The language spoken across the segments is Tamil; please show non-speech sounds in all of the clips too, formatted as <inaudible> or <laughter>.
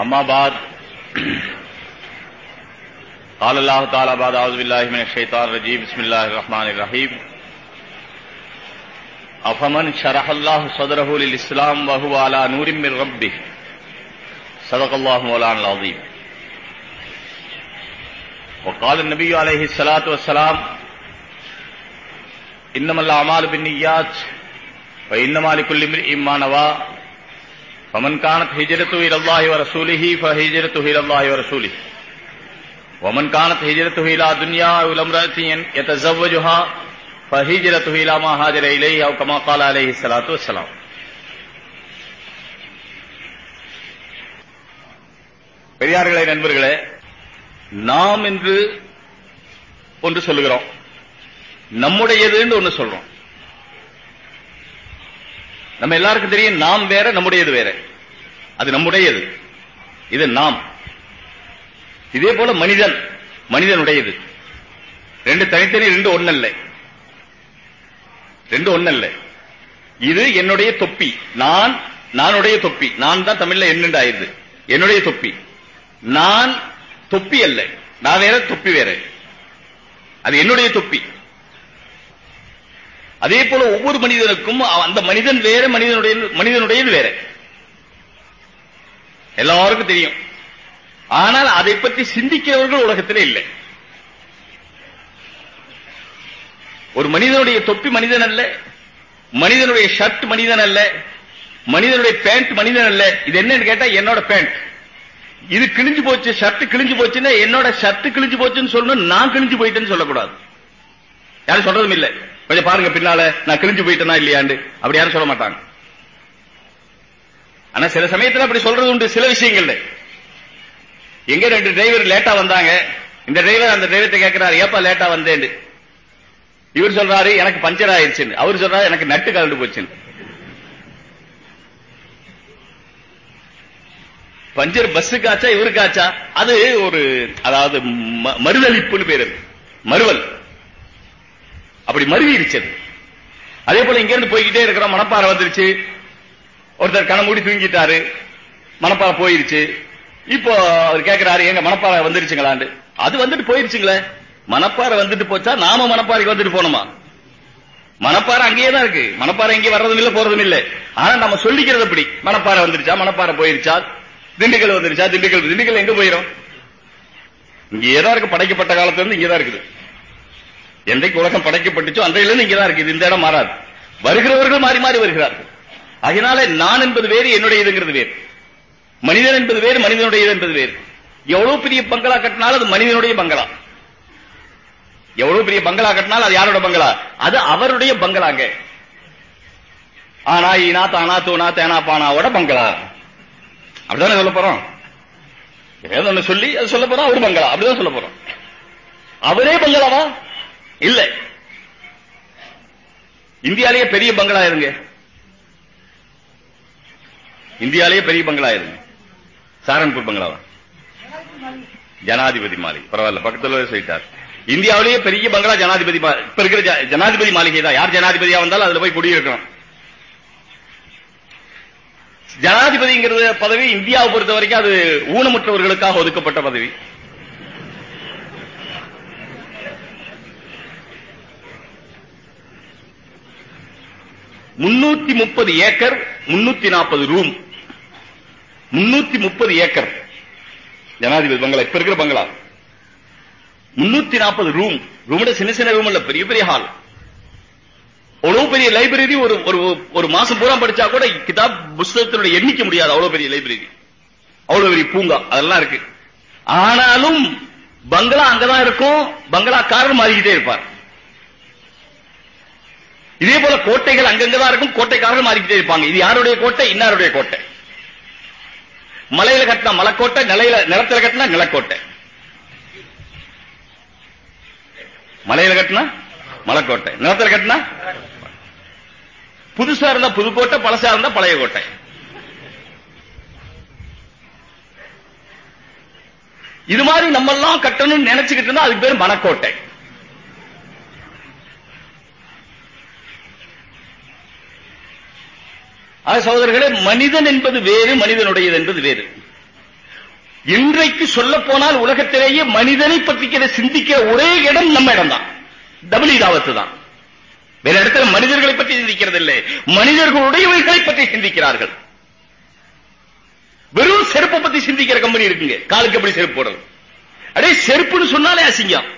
اما بعد، قال اللہ تعالی بعد اعوذ باللہ من الشیطان الرجیم، بسم اللہ الرحمن الرحیم۔ افمن شرح اللہ صدره للاسلام وهو على نور من ربه صدق اللہ مولانا العظیم۔ وقال النبی علیہ الصلاۃ والسلام، انما الاعمال بالنیات وانما لكل امرئ ما نوى فمن كانت هجرته إلى الله ورسوله فهجرته إلى الله ورسوله ومن كانت هجرته إلى دنيا أو امرأة يتزوجها فهجرته إلى ما هاجر إليه أو كما قال عليه الصلاة والسلام பெரியார்களே நண்பர்களே நாம் என்று ஒன்று சொல்லுகிறோம் நம்முடையதுன்னு ஒன்று சொல்றோம் நம்ம எல்லாருக்கும் தெரியும் நாம் வேற நம்முடையது வேற. அது நம்முடையது. இது நாம். இதே போல மனிதன் மனிதனுடையது. ரெண்டு தனித்தனி ரெண்டு ஒன்னல்ல. ரெண்டு ஒன்னல்ல. இது என்னுடைய தொப்பி. நான் நானுடைய தொப்பி. நான் தான் தமிழ்ல என்னண்டு ஆயிருது என்னுடைய தொப்பி. நான் தொப்பி அல்ல. நான் வேற தொப்பி வேற. அது என்னுடைய தொப்பி. அதே போல ஒவ்வொரு மனிதனுக்கும் அந்த மனிதன் வேற மனிதனுடைய மனிதனுடையது வேற. எல்லாருக்கும் தெரியும். ஆனால் அதை பற்றி சிந்திக்கிறவர்கள் உலகத்திலே இல்லை. ஒரு மனிதனுடைய தொப்பி மனிதன் அல்ல மனிதனுடைய ஷர்ட் மனிதன் அல்ல மனிதனுடைய பேண்ட் மனிதன் அல்ல. இது என்னன்னு கேட்டா என்னோட பேண்ட். இது கிழிஞ்சு போச்சு ஷர்ட் கிழிஞ்சு போச்சுன்னா என்னோட ஷர்ட் கிழிஞ்சு போச்சுன்னு சொல்லணும் நான் கிழிஞ்சு போயிட்டேன்னு சொல்லக்கூடாது. யாரும் சொல்றதும் இல்ல. கொஞ்சம் பாருங்க பின்னால நான் கிழிஞ்சு போயிட்டேனா இல்லையாண்டு. அப்படி யாரும் சொல்ல மாட்டாங்க. ஆனா சில சமயத்துல அப்படி சொல்றது உண்டு சில விஷயங்கள்ல. எங்க ரெண்டு டிரைவர் லேட்டா வந்தாங்க. இந்த டிரைவர் அந்த டிரைவர்ட்ட கேட்கிறாரு ஏப்பா லேட்டா வந்தேன் இவர் சொல்றாரு எனக்கு பஞ்சர் ஆயிடுச்சுன்னு அவர் சொல்றாரு எனக்கு நட்டு கலந்து போச்சுன்னு. பஞ்சர் பஸ்ஸுக்காச்சா இவருக்காச்சா அது ஒரு அதாவது மறுதளிப்புன்னு பேரு மறுவல். அப்படி மருவிருச்சது. அதே போல இங்க இருந்து போய்கிட்டே இருக்கிறோம் மணப்பாறை வந்துருச்சு. ஒருத்தர் கண மூடி தூங்கிட்டாரு. மணப்பாறை போயிருச்சு. இப்போ அவர் கேட்கிறாரு எங்க மணப்பாறை வந்துருச்சுங்களாண்டு அது வந்துட்டு போயிருச்சுங்களே. மணப்பாறை வந்துட்டு போச்சா? நாம மணப்பாறைக்கு வந்துட்டு போனோமா மணப்பாறை அங்கேயே தான் இருக்கு. மணப்பாறை எங்கேயும் வர்றதும் இல்ல போறதும் இல்ல. ஆனா நம்ம சொல்லிக்கிறது அப்படி. மணப்பாறை வந்துருச்சா? மணப்பாறை போயிருச்சா? திண்டுக்கல் வந்துருச்சா? திண்டுக்கல் திண்டுக்கல் எங்க போயிரும்? இங்கேதான் இருக்கு. படைக்கப்பட்ட காலத்துல இருந்து இங்கதான் இருக்குது. என்றைக்கு உலகம் படைக்கப்பட்டுச்சோ அன்றையிலிருந்து இங்கே தான் இருக்குது. இந்த இடம் மாறாது. வருகிறவர்கள் மாறி மாறி வருகிறார்கள். அதனால நான் என்பது வேறு என்னுடையதுங்கிறது வேறு. மனிதன் என்பது வேறு மனிதனுடையது என்பது வேறு. எவ்வளவு பெரிய பங்களா கட்டினாலும் அது மனிதனுடைய பங்களா. எவ்வளவு பெரிய பங்களா கட்டினாலும் அது யாரோட பங்களா? அது அவருடைய பங்களாங்க. ஆனா ஈனா தானா தூணா தேனா பானாவோட பங்களா. அப்படிதானே சொல்ல போறோம்? ஏதோ ஒண்ணு சொல்லி அது சொல்ல போறோம் அவர் பங்களா. அப்படிதான் சொல்ல போறோம். அவரே பங்களாவா? இல்ல. இந்தியாலேயே பெரிய பங்களா இருங்க. இந்தியாலேயே பெரிய பங்களா இருங்க. சாரன்பூர் பங்களாவா? ஜனாதிபதி மாளிகை. பரவாயில்ல பக்கத்துல சொல்லிட்டார். இந்தியாவிலேயே பெரிய பங்களா ஜனாதிபதி இப்ப இருக்கிற ஜனாதிபதி மாளிகை தான். யார் ஜனாதிபதியா வந்தாலும் அதுல போய் குடியிருக்கணும். ஜனாதிபதிங்கிறது பதவி இந்தியாவை பொறுத்த வரைக்கும் அது ஊனமுற்றவர்களுக்காக ஒதுக்கப்பட்ட பதவி. முன்னூத்தி முப்பது ஏக்கர் முன்னூத்தி நாற்பது ரூம். முன்னூத்தி முப்பது ஏக்கர். ஜனாதிபதி பங்களா இப்ப இருக்கிற பங்களா. முன்னூத்தி நாற்பது ரூம். ரூம்ல சின்ன சின்ன ரூம் இல்ல பெரிய பெரிய ஹால் அவ்வளவு பெரிய லைப்ரரி ஒரு ஒரு ஒரு மாசம் பூரா படிச்சா கூட கிதாப் புஸ்தகத்தினுடைய எண்ணிக்க முடியாது அவ்வளவு பெரிய லைப்ரரி அவ்வளவு பெரிய பூங்கா அதெல்லாம் இருக்கு. ஆனாலும் பங்களா அங்கதான் இருக்கும் பங்களாக்காரர் மாறிக்கிட்டே இருப்பார். இதே போல கோட்டைகள் அங்கங்கதான் இருக்கும் கோட்டைக்காரர்கள் மாறிக்கிட்டே இருப்பாங்க. இது யாருடைய கோட்டை? இன்னாருடைய கோட்டை. மலையில கட்டினா மலைக்கோட்டை நிலையில நிலத்துல கட்டினா நிலக்கோட்டை. மலையில கட்டினா மலைக்கோட்டை. நிலத்துல கட்டினா புதுசா இருந்தா புதுக்கோட்டை பழசா இருந்தா பழைய கோட்டை. இது மாதிரி நம்ம எல்லாம் கட்டணும்னு நினைச்சுக்கிட்டு இருந்தா அதுக்கு பேர் மனக்கோட்டை ஆக சகோதரர்களே மனிதன் என்பது வேறு மனிதனுடையது என்பது வேறு. இன்றைக்கு சொல்ல போனால் உலகத்திலேயே மனிதனை பற்றிக்கிற சிந்திக்கிற ஒரே இடம் நம்ம இடம் தான் டபுள் இதாவத்து தான். வேற இடத்துல மனிதர்களை பற்றி சிந்திக்கிறது இல்லை மனிதர்களுடையவர்களை பற்றி சிந்திக்கிறார்கள். வெறும் செருப்பை பத்தி சிந்திக்கிற கம்பெனி இருக்குங்க. காலுக்கு எப்படி செருப்பு போடுறது அடே செருப்புன்னு சொன்னாலே அசிங்கம்.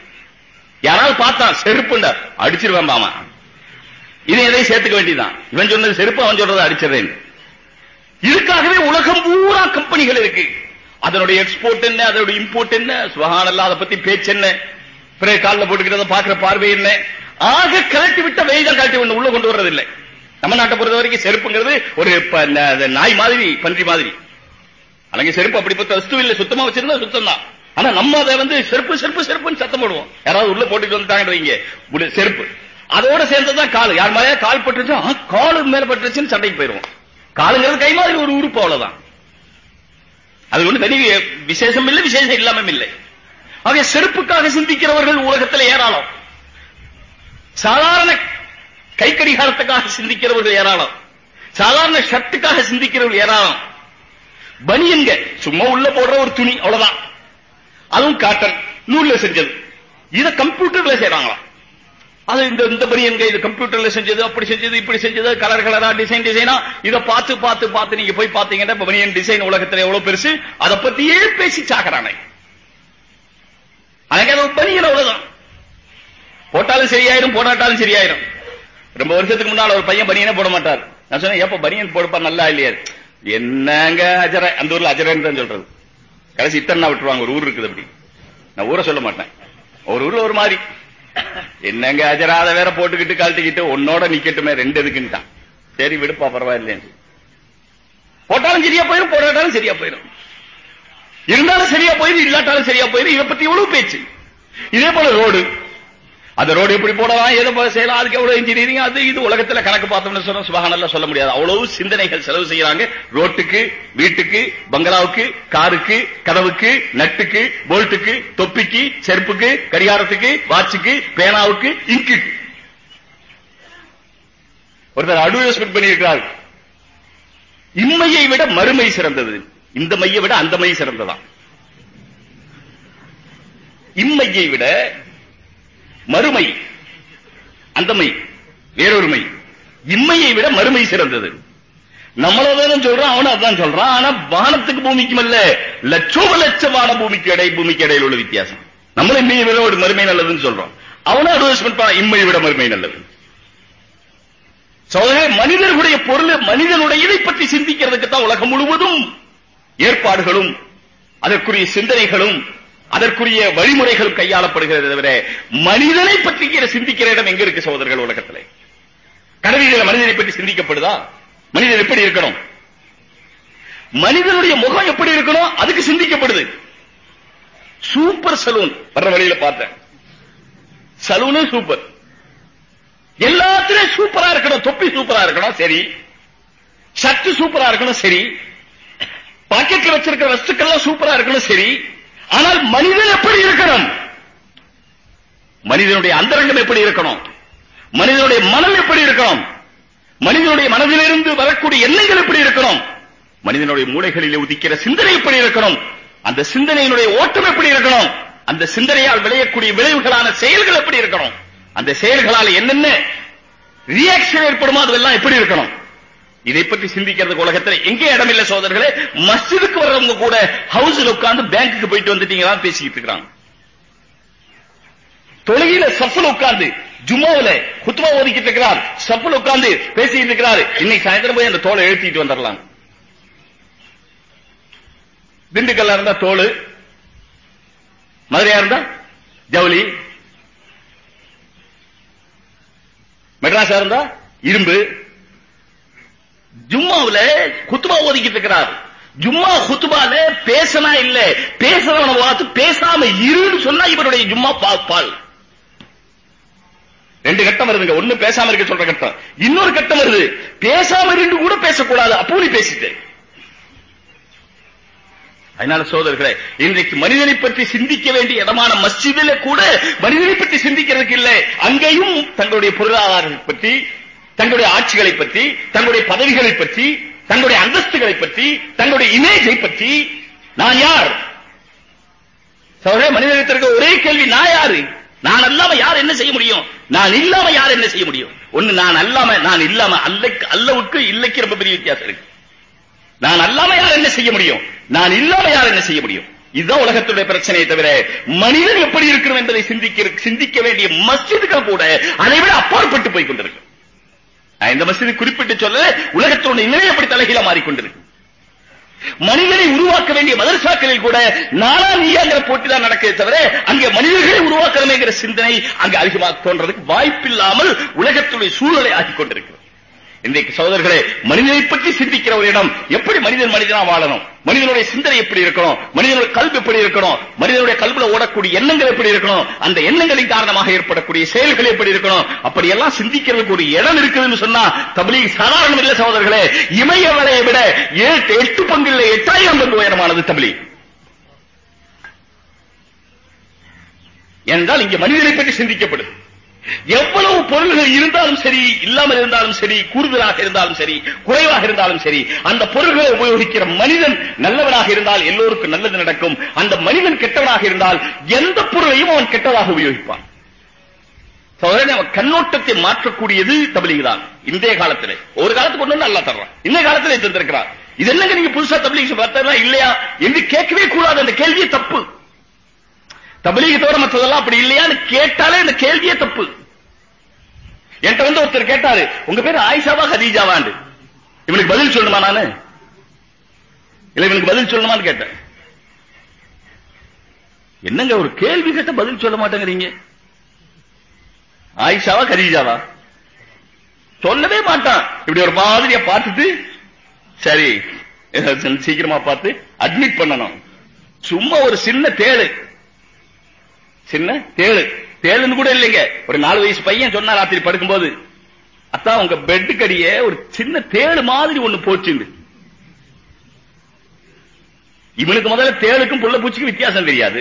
யாராவது பார்த்தா செருப்புண்டா அடிச்சிருவேன் பாமா. இது எதையும் சேர்த்துக்க வேண்டியதான் இவன் சொன்னது செருப்பு அவன் சொல்றதை அடிச்சிடறேன். இதுக்காகவே உலகம் பூரா கம்பெனிகள் இருக்கு. அதனுடைய எக்ஸ்போர்ட் என்ன அதனுடைய இம்போர்ட் என்ன சுகானல்ல அதை பத்தி பேச்சு என்ன? பிறகு காலில் போட்டுக்கிறத பாக்குற பார்வை என்ன? ஆக கலட்டி விட்ட வெய்தான் கலட்டி ஒண்ணு உள்ள கொண்டு வர்றது இல்லை நம்ம நாட்டை பொறுத்த வரைக்கும் செருப்புங்கிறது ஒரு நாய் மாதிரி பன்றி மாதிரி. அலங்க செருப்பு அப்படிப்பட்ட வஸ்து இல்ல சுத்தமா வச்சிருந்தா சுத்தம் தான் ஆனா நம்ம அதை வந்து செருப்பு செருப்பு செருப்புன்னு சத்தம் போடுவோம். யாராவது உள்ள போட்டுட்டு வந்துட்டாங்க செருப்பு. அதோட சேர்ந்ததுதான் கால். யார் மாதிரியா கால் பட்டுருச்சு காலு மேல பட்டுருச்சுன்னு சண்டைக்கு போயிருவோம் காலுங்கிறது கை மாதிரி ஒரு உறுப்பு அவ்வளவுதான். அது ஒண்ணு தனி விசேஷம் இல்லை விசேஷம் இல்லாமல் இல்லை. ஆக செருப்புக்காக சிந்திக்கிறவர்கள் உலகத்தில் ஏராளம். சாதாரண கை கடிகாரத்துக்காக சிந்திக்கிறவர்கள் ஏராளம். சாதாரண ஷர்ட்டுக்காக சிந்திக்கிறவர்கள் ஏராளம். பனியன்க சும்மா உள்ள போடுற ஒரு துணி அவ்வளவுதான். அதுவும் காட்டன் நூல்ல செஞ்சது. இதை கம்ப்யூட்டர்ல செய்யறாங்களாம் அது இந்த இந்த பனியன்க இது கம்ப்யூட்டர்ல செஞ்சது அப்படி செஞ்சது இப்படி செஞ்சது கலர் கலரா டிசைன் டிசைனா இத பார்த்து பார்த்து பார்த்து நீங்க போய் பாத்தீங்கன்னா இப்ப பனியன் டிசைன் உலகத்துல எவ்வளவு பெருசு? அதை பத்தியே பேசி சாக்குறானே எனக்கு அது ஒரு பனியன் அவ்வளவுதான் போட்டாலும் சரியாயிரும் போடாட்டாலும் சரியாயிரும். ரொம்ப வருஷத்துக்கு முன்னால் ஒரு பையன் பனியனே போட மாட்டார். நான் சொன்னேன் எப்ப பனியன் போடுப்பா நல்லா இல்லையா? என்னங்க அஜர? அந்த ஊர்ல அஜரன்னு தான் சொல்றது. கடைசி இத்தனை விட்டுருவாங்க ஒரு ஊர் இருக்குது அப்படி. நான் ஊரை சொல்ல மாட்டேன். ஒரு ஊர்ல ஒரு மாதிரி. என்னங்க அஜராத வேற போட்டுக்கிட்டு கழட்டிக்கிட்டு உன்னோட நிக்கட்டுமே ரெண்டு எதுக்குன்ட்டான். சரி விடுப்பா பரவாயில்லைன்னு போட்டாலும் சரியா போயிடும் போடாட்டாலும் சரியா போயிடும் இருந்தாலும் சரியா போயிடும் இல்லாட்டாலும் சரியா போயிடும் இதை பத்தி எவ்வளவு பேச்சு. இதே போல ரோடு. அந்த ரோடு எப்படி போடலாம் எதை செய்யலாம் அதுக்கு எவ்வளவு இன்ஜினியரிங் அது இது உலகத்துல கணக்கு பார்த்தோம்னு சொன்னா சுபஹானல்ல சொல்ல முடியாது. அவ்வளவு சிந்தனைகள் செலவு செய்யறாங்க. ரோட்டுக்கு வீட்டுக்கு பங்களாவுக்கு காருக்கு கதவுக்கு நட்டுக்கு போல்ட்டுக்கு தொப்பிக்கு செருப்புக்கு கடிகாரத்துக்கு வாட்சுக்கு பேனாவுக்கு இங்கு ஒருத்தர் அட்வர்டைஸ்மெண்ட் பண்ணியிருக்கிறார். இம்மையை விட மறுமை சிறந்தது. இந்த மையை விட அந்த மை சிறந்ததான் இம்மையை விட மறுமை. அந்தமை வேறொருமை. இம்மையை விட மறுமை சிறந்தது. நம்மளதான் சொல்றான் அவனும் அதான் சொல்றான். ஆனா வானத்துக்கு பூமிக்கும் அல்ல லட்சோப லட்ச வான பூமிக்கு இடை பூமிக்கு இடையில உள்ள வித்தியாசம். நம்மளும் இம்மையை விட ஒரு மறுமை நல்லதுன்னு சொல்றோம். அவனும் அட்வர்டைஸ்மெண்ட் பண்ண இம்மையை விட மறுமை நல்லது. சோதரே மனிதர்களுடைய பொருள் மனிதனுடைய இதை பற்றி சிந்திக்கிறதுக்கு தான் உலகம் முழுவதும் ஏற்பாடுகளும் அதற்குரிய சிந்தனைகளும் அதற்குரிய வழிமுறைகளும் கையாளப்படுகிறது தவிர மனிதனை பற்றி சிந்திக்கிற இடம் எங்க இருக்கு சகோதரர்கள் உலகத்திலே? கடவுளில் மனிதனை பற்றி சிந்திக்கப்படுதா? மனிதன் எப்படி இருக்கணும்? மனிதனுடைய முகம் எப்படி இருக்கணும்? அதுக்கு சிந்திக்கப்படுது. Super salon. வர்ற வழியில பார்த்தேன். சலூனே சூப்பர். எல்லாத்திலும் சூப்பரா இருக்கணும். தொப்பி சூப்பரா இருக்கணும் சரி. ஷர்ட் சூப்பரா இருக்கணும் சரி. பாக்கெட்ல வச்சிருக்கிற வஸ்துக்கள்லாம் சூப்பரா இருக்கணும் சரி. ஆனால் மனிதன் எப்படி இருக்கணும்? மனிதனுடைய அந்தரங்கம் எப்படி இருக்கணும்? மனிதனுடைய மனம் எப்படி இருக்கணும்? மனிதனுடைய மனதிலிருந்து வரக்கூடிய எண்ணங்கள் எப்படி இருக்கணும்? மனிதனுடைய மூளைகளிலே உதிக்கிற சிந்தனை எப்படி இருக்கணும்? அந்த சிந்தனையினுடைய ஓட்டம் எப்படி இருக்கணும்? அந்த சிந்தனையால் விளையக்கூடிய விளைவுகளான செயல்கள் எப்படி இருக்கணும்? அந்த செயல்களால் என்னென்ன ரியாக்ஷன் ஏற்படுமோ அதெல்லாம் எப்படி இருக்கணும்? இதை பற்றி சிந்திக்கிறதுக்கு உலகத்தில் எங்கே இடம் இல்ல சோதர்களே? மஸ்ஜிதுக்கு வர்றவங்க கூட ஹவுஸ்ல உட்கார்ந்து பேங்க்குக்கு போயிட்டு வந்துட்டீங்களா பேசிக்கிட்டு இருக்காங்க தொழுகையில சஃபுல உட்கார்ந்து ஜும்மாவுல குத்துமா ஒதுக்கிட்டு இருக்கிறார். சஃபுல உட்கார்ந்து பேசிட்டு இருக்கிறார். இன்னைக்கு சாயந்தரம் போய் அந்த தோலை எழுத்திட்டு வந்துடலாம். திண்டுக்கல்ல இருந்தா தோல். மதுரையா இருந்தா ஜவுளி. மெட்ராஸா இருந்தா இரும்பு. ஜும்மாவுல குத்துபா ஓதிக்கிட்டு இருக்கிறார். ஜும்மா குத்துபால பேசனா இல்ல. பேசுறவன பார்த்து பேசாம இருன்னு சொன்னா இவருடைய ஜும்மா பால் ரெண்டு கட்டம் வருதுங்க. ஒண்ணு பேசாம இருக்க சொல்ற கட்டம். இன்னொரு கட்டம் வருது. பேசாம இருந்து கூட பேசக்கூடாது. அப்போ நீ பேசிட்டு. அதனால சோதர்களே இன்றைக்கு மனிதனை பற்றி சிந்திக்க வேண்டிய இடமான மஸ்ஜிதில கூட மனிதனை பற்றி சிந்திக்கிறதுக்கு இல்லை. அங்கேயும் தங்களுடைய பொருளாதாரத்தை பற்றி தங்களுடைய ஆட்சிகளை பற்றி தங்களுடைய பதவிகளை பற்றி தங்களுடைய அந்தஸ்துகளை பற்றி தங்களுடைய இமேஜை பற்றி நான் யார்? சகோதரே மனிதத்திற்கு ஒரே கேள்வி நான் யாரு? நான் அல்லாம யார் என்ன செய்ய முடியும்? நான் இல்லாம யார் என்ன செய்ய முடியும்? ஒண்ணு நான் அல்லாம நான் இல்லாம அல்லக்கு அல்லவுக்கு இல்லைக்கு ரொம்ப பெரிய வித்தியாசம் இருக்கு. நான் அல்லாம யார் என்ன செய்ய முடியும்? நான் இல்லாம யார் என்ன செய்ய முடியும்? இதுதான் உலகத்துடைய பிரச்சனையை தவிர மனிதன் எப்படி இருக்கணும் என்பதை சிந்திக்க சிந்திக்க வேண்டிய மஸ்ஜிதுகள் கூட அதை விட அப்பாற்பட்டு போய் கொண்டிருக்கு. இந்த மசிதி குறிப்பிட்டு சொல்ல உலகத்தோட நிலை எப்படி தலைகீழ மாறிக்கொண்டிருக்கு. மனிதனை உருவாக்க வேண்டிய மதரசாக்களில் கூட நானா நீயாங்கிற போட்டி தான் தவிர அங்கே மனிதர்களை உருவாக்கணுமேங்கிற சிந்தனை அங்கே அதிகமாக தோன்றதுக்கு வாய்ப்பில்லாமல் உலகத்துடைய சூழலை ஆக்கிக் கொண்டிருக்கிறது இன்றைக்கு சகோதரர்களே மனிதனை பற்றி சிந்திக்கிற ஒரு இடம் எப்படி மனிதன் மனிதனா வாழணும்? மனிதனுடைய சிந்தனை எப்படி இருக்கணும்? மனிதனுடைய கல்வி எப்படி இருக்கணும்? மனிதனுடைய கல்வில ஓடக்கூடிய எண்ணங்கள் எப்படி இருக்கணும்? அந்த எண்ணங்களின் காரணமாக ஏற்படக்கூடிய செயல்கள் எப்படி இருக்கணும்? அப்படி எல்லாம் சிந்திக்கிறதுக்கு ஒரு இடம் இருக்குதுன்னு சொன்னா தபிலீக் சாதாரணம் இல்ல சகோதரர்களே. இமயவலையை விட ஏழு எட்டு பங்கு இல்லை எட்டாயிரம் பங்கு உயரமானது தபிலீக். என்றால் இங்க மனிதனை பற்றி சிந்திக்கப்படுது. எவ்வளவு பொருள்கள் இருந்தாலும் சரி இல்லாமல் இருந்தாலும் சரி கூடுதலாக இருந்தாலும் சரி குறைவாக இருந்தாலும் சரி அந்த பொருள்களை உபயோகிக்கிற மனிதன் நல்லவனாக இருந்தால் எல்லோருக்கும் நல்லது நடக்கும். அந்த மனிதன் கெட்டவனாக இருந்தால் எந்த பொருளையும் அவன் கெட்டதாக உபயோகிப்பான். அவன் கண்ணோட்டத்தை மாற்றக்கூடியது தபிலீக் தான். இன்றைய காலத்திலே. ஒரு காலத்துக்கு கொண்டு நல்லா தர்றான். இந்த காலத்திலே தந்திருக்கிறார். இது என்னங்க நீங்க புதுசா தபிலீக் பார்த்தா இல்லையா? என்று கேட்கவே கூடாது. அந்த கேள்வியே தப்பு. தபிலீக தவிர மற்றதெல்லாம் அப்படி இல்லையான்னு கேட்டாலே இந்த கேள்வியே தப்பு. என்கிட்ட வந்து ஒருத்தர் கேட்டாரு உங்க பேரு ஆயிஷாவா ஹதீஜாவாண்டு இவனுக்கு பதில் சொல்லணுமா நானு? இல்ல இவனுக்கு பதில் சொல்லணுமான்னு கேட்டேன். என்னங்க ஒரு கேள்வி கேட்ட பதில் சொல்ல மாட்டேங்கிறீங்க? ஆயிஷாவா கரீஜாவா சொல்லவே மாட்டான். இப்படி ஒரு மாதிரிய பார்த்துட்டு சரி சீக்கிரமா பார்த்து அட்மிட் பண்ணணும். சும்மா ஒரு சின்ன தேடு. சின்ன தேழு தேளுன்னு கூட இல்லைங்க. ஒரு நாலு வயசு பையன் சொன்னா ராத்திரி படுக்கும்போது அத்தா உங்க பெட்டுக்கடிய ஒரு சின்ன தேளு மாதிரி ஒண்ணு போச்சுண்டு. இவனுக்கு முதல்ல தேளுக்கும் புள்ள பூச்சிக்கும் வித்தியாசம் தெரியாது.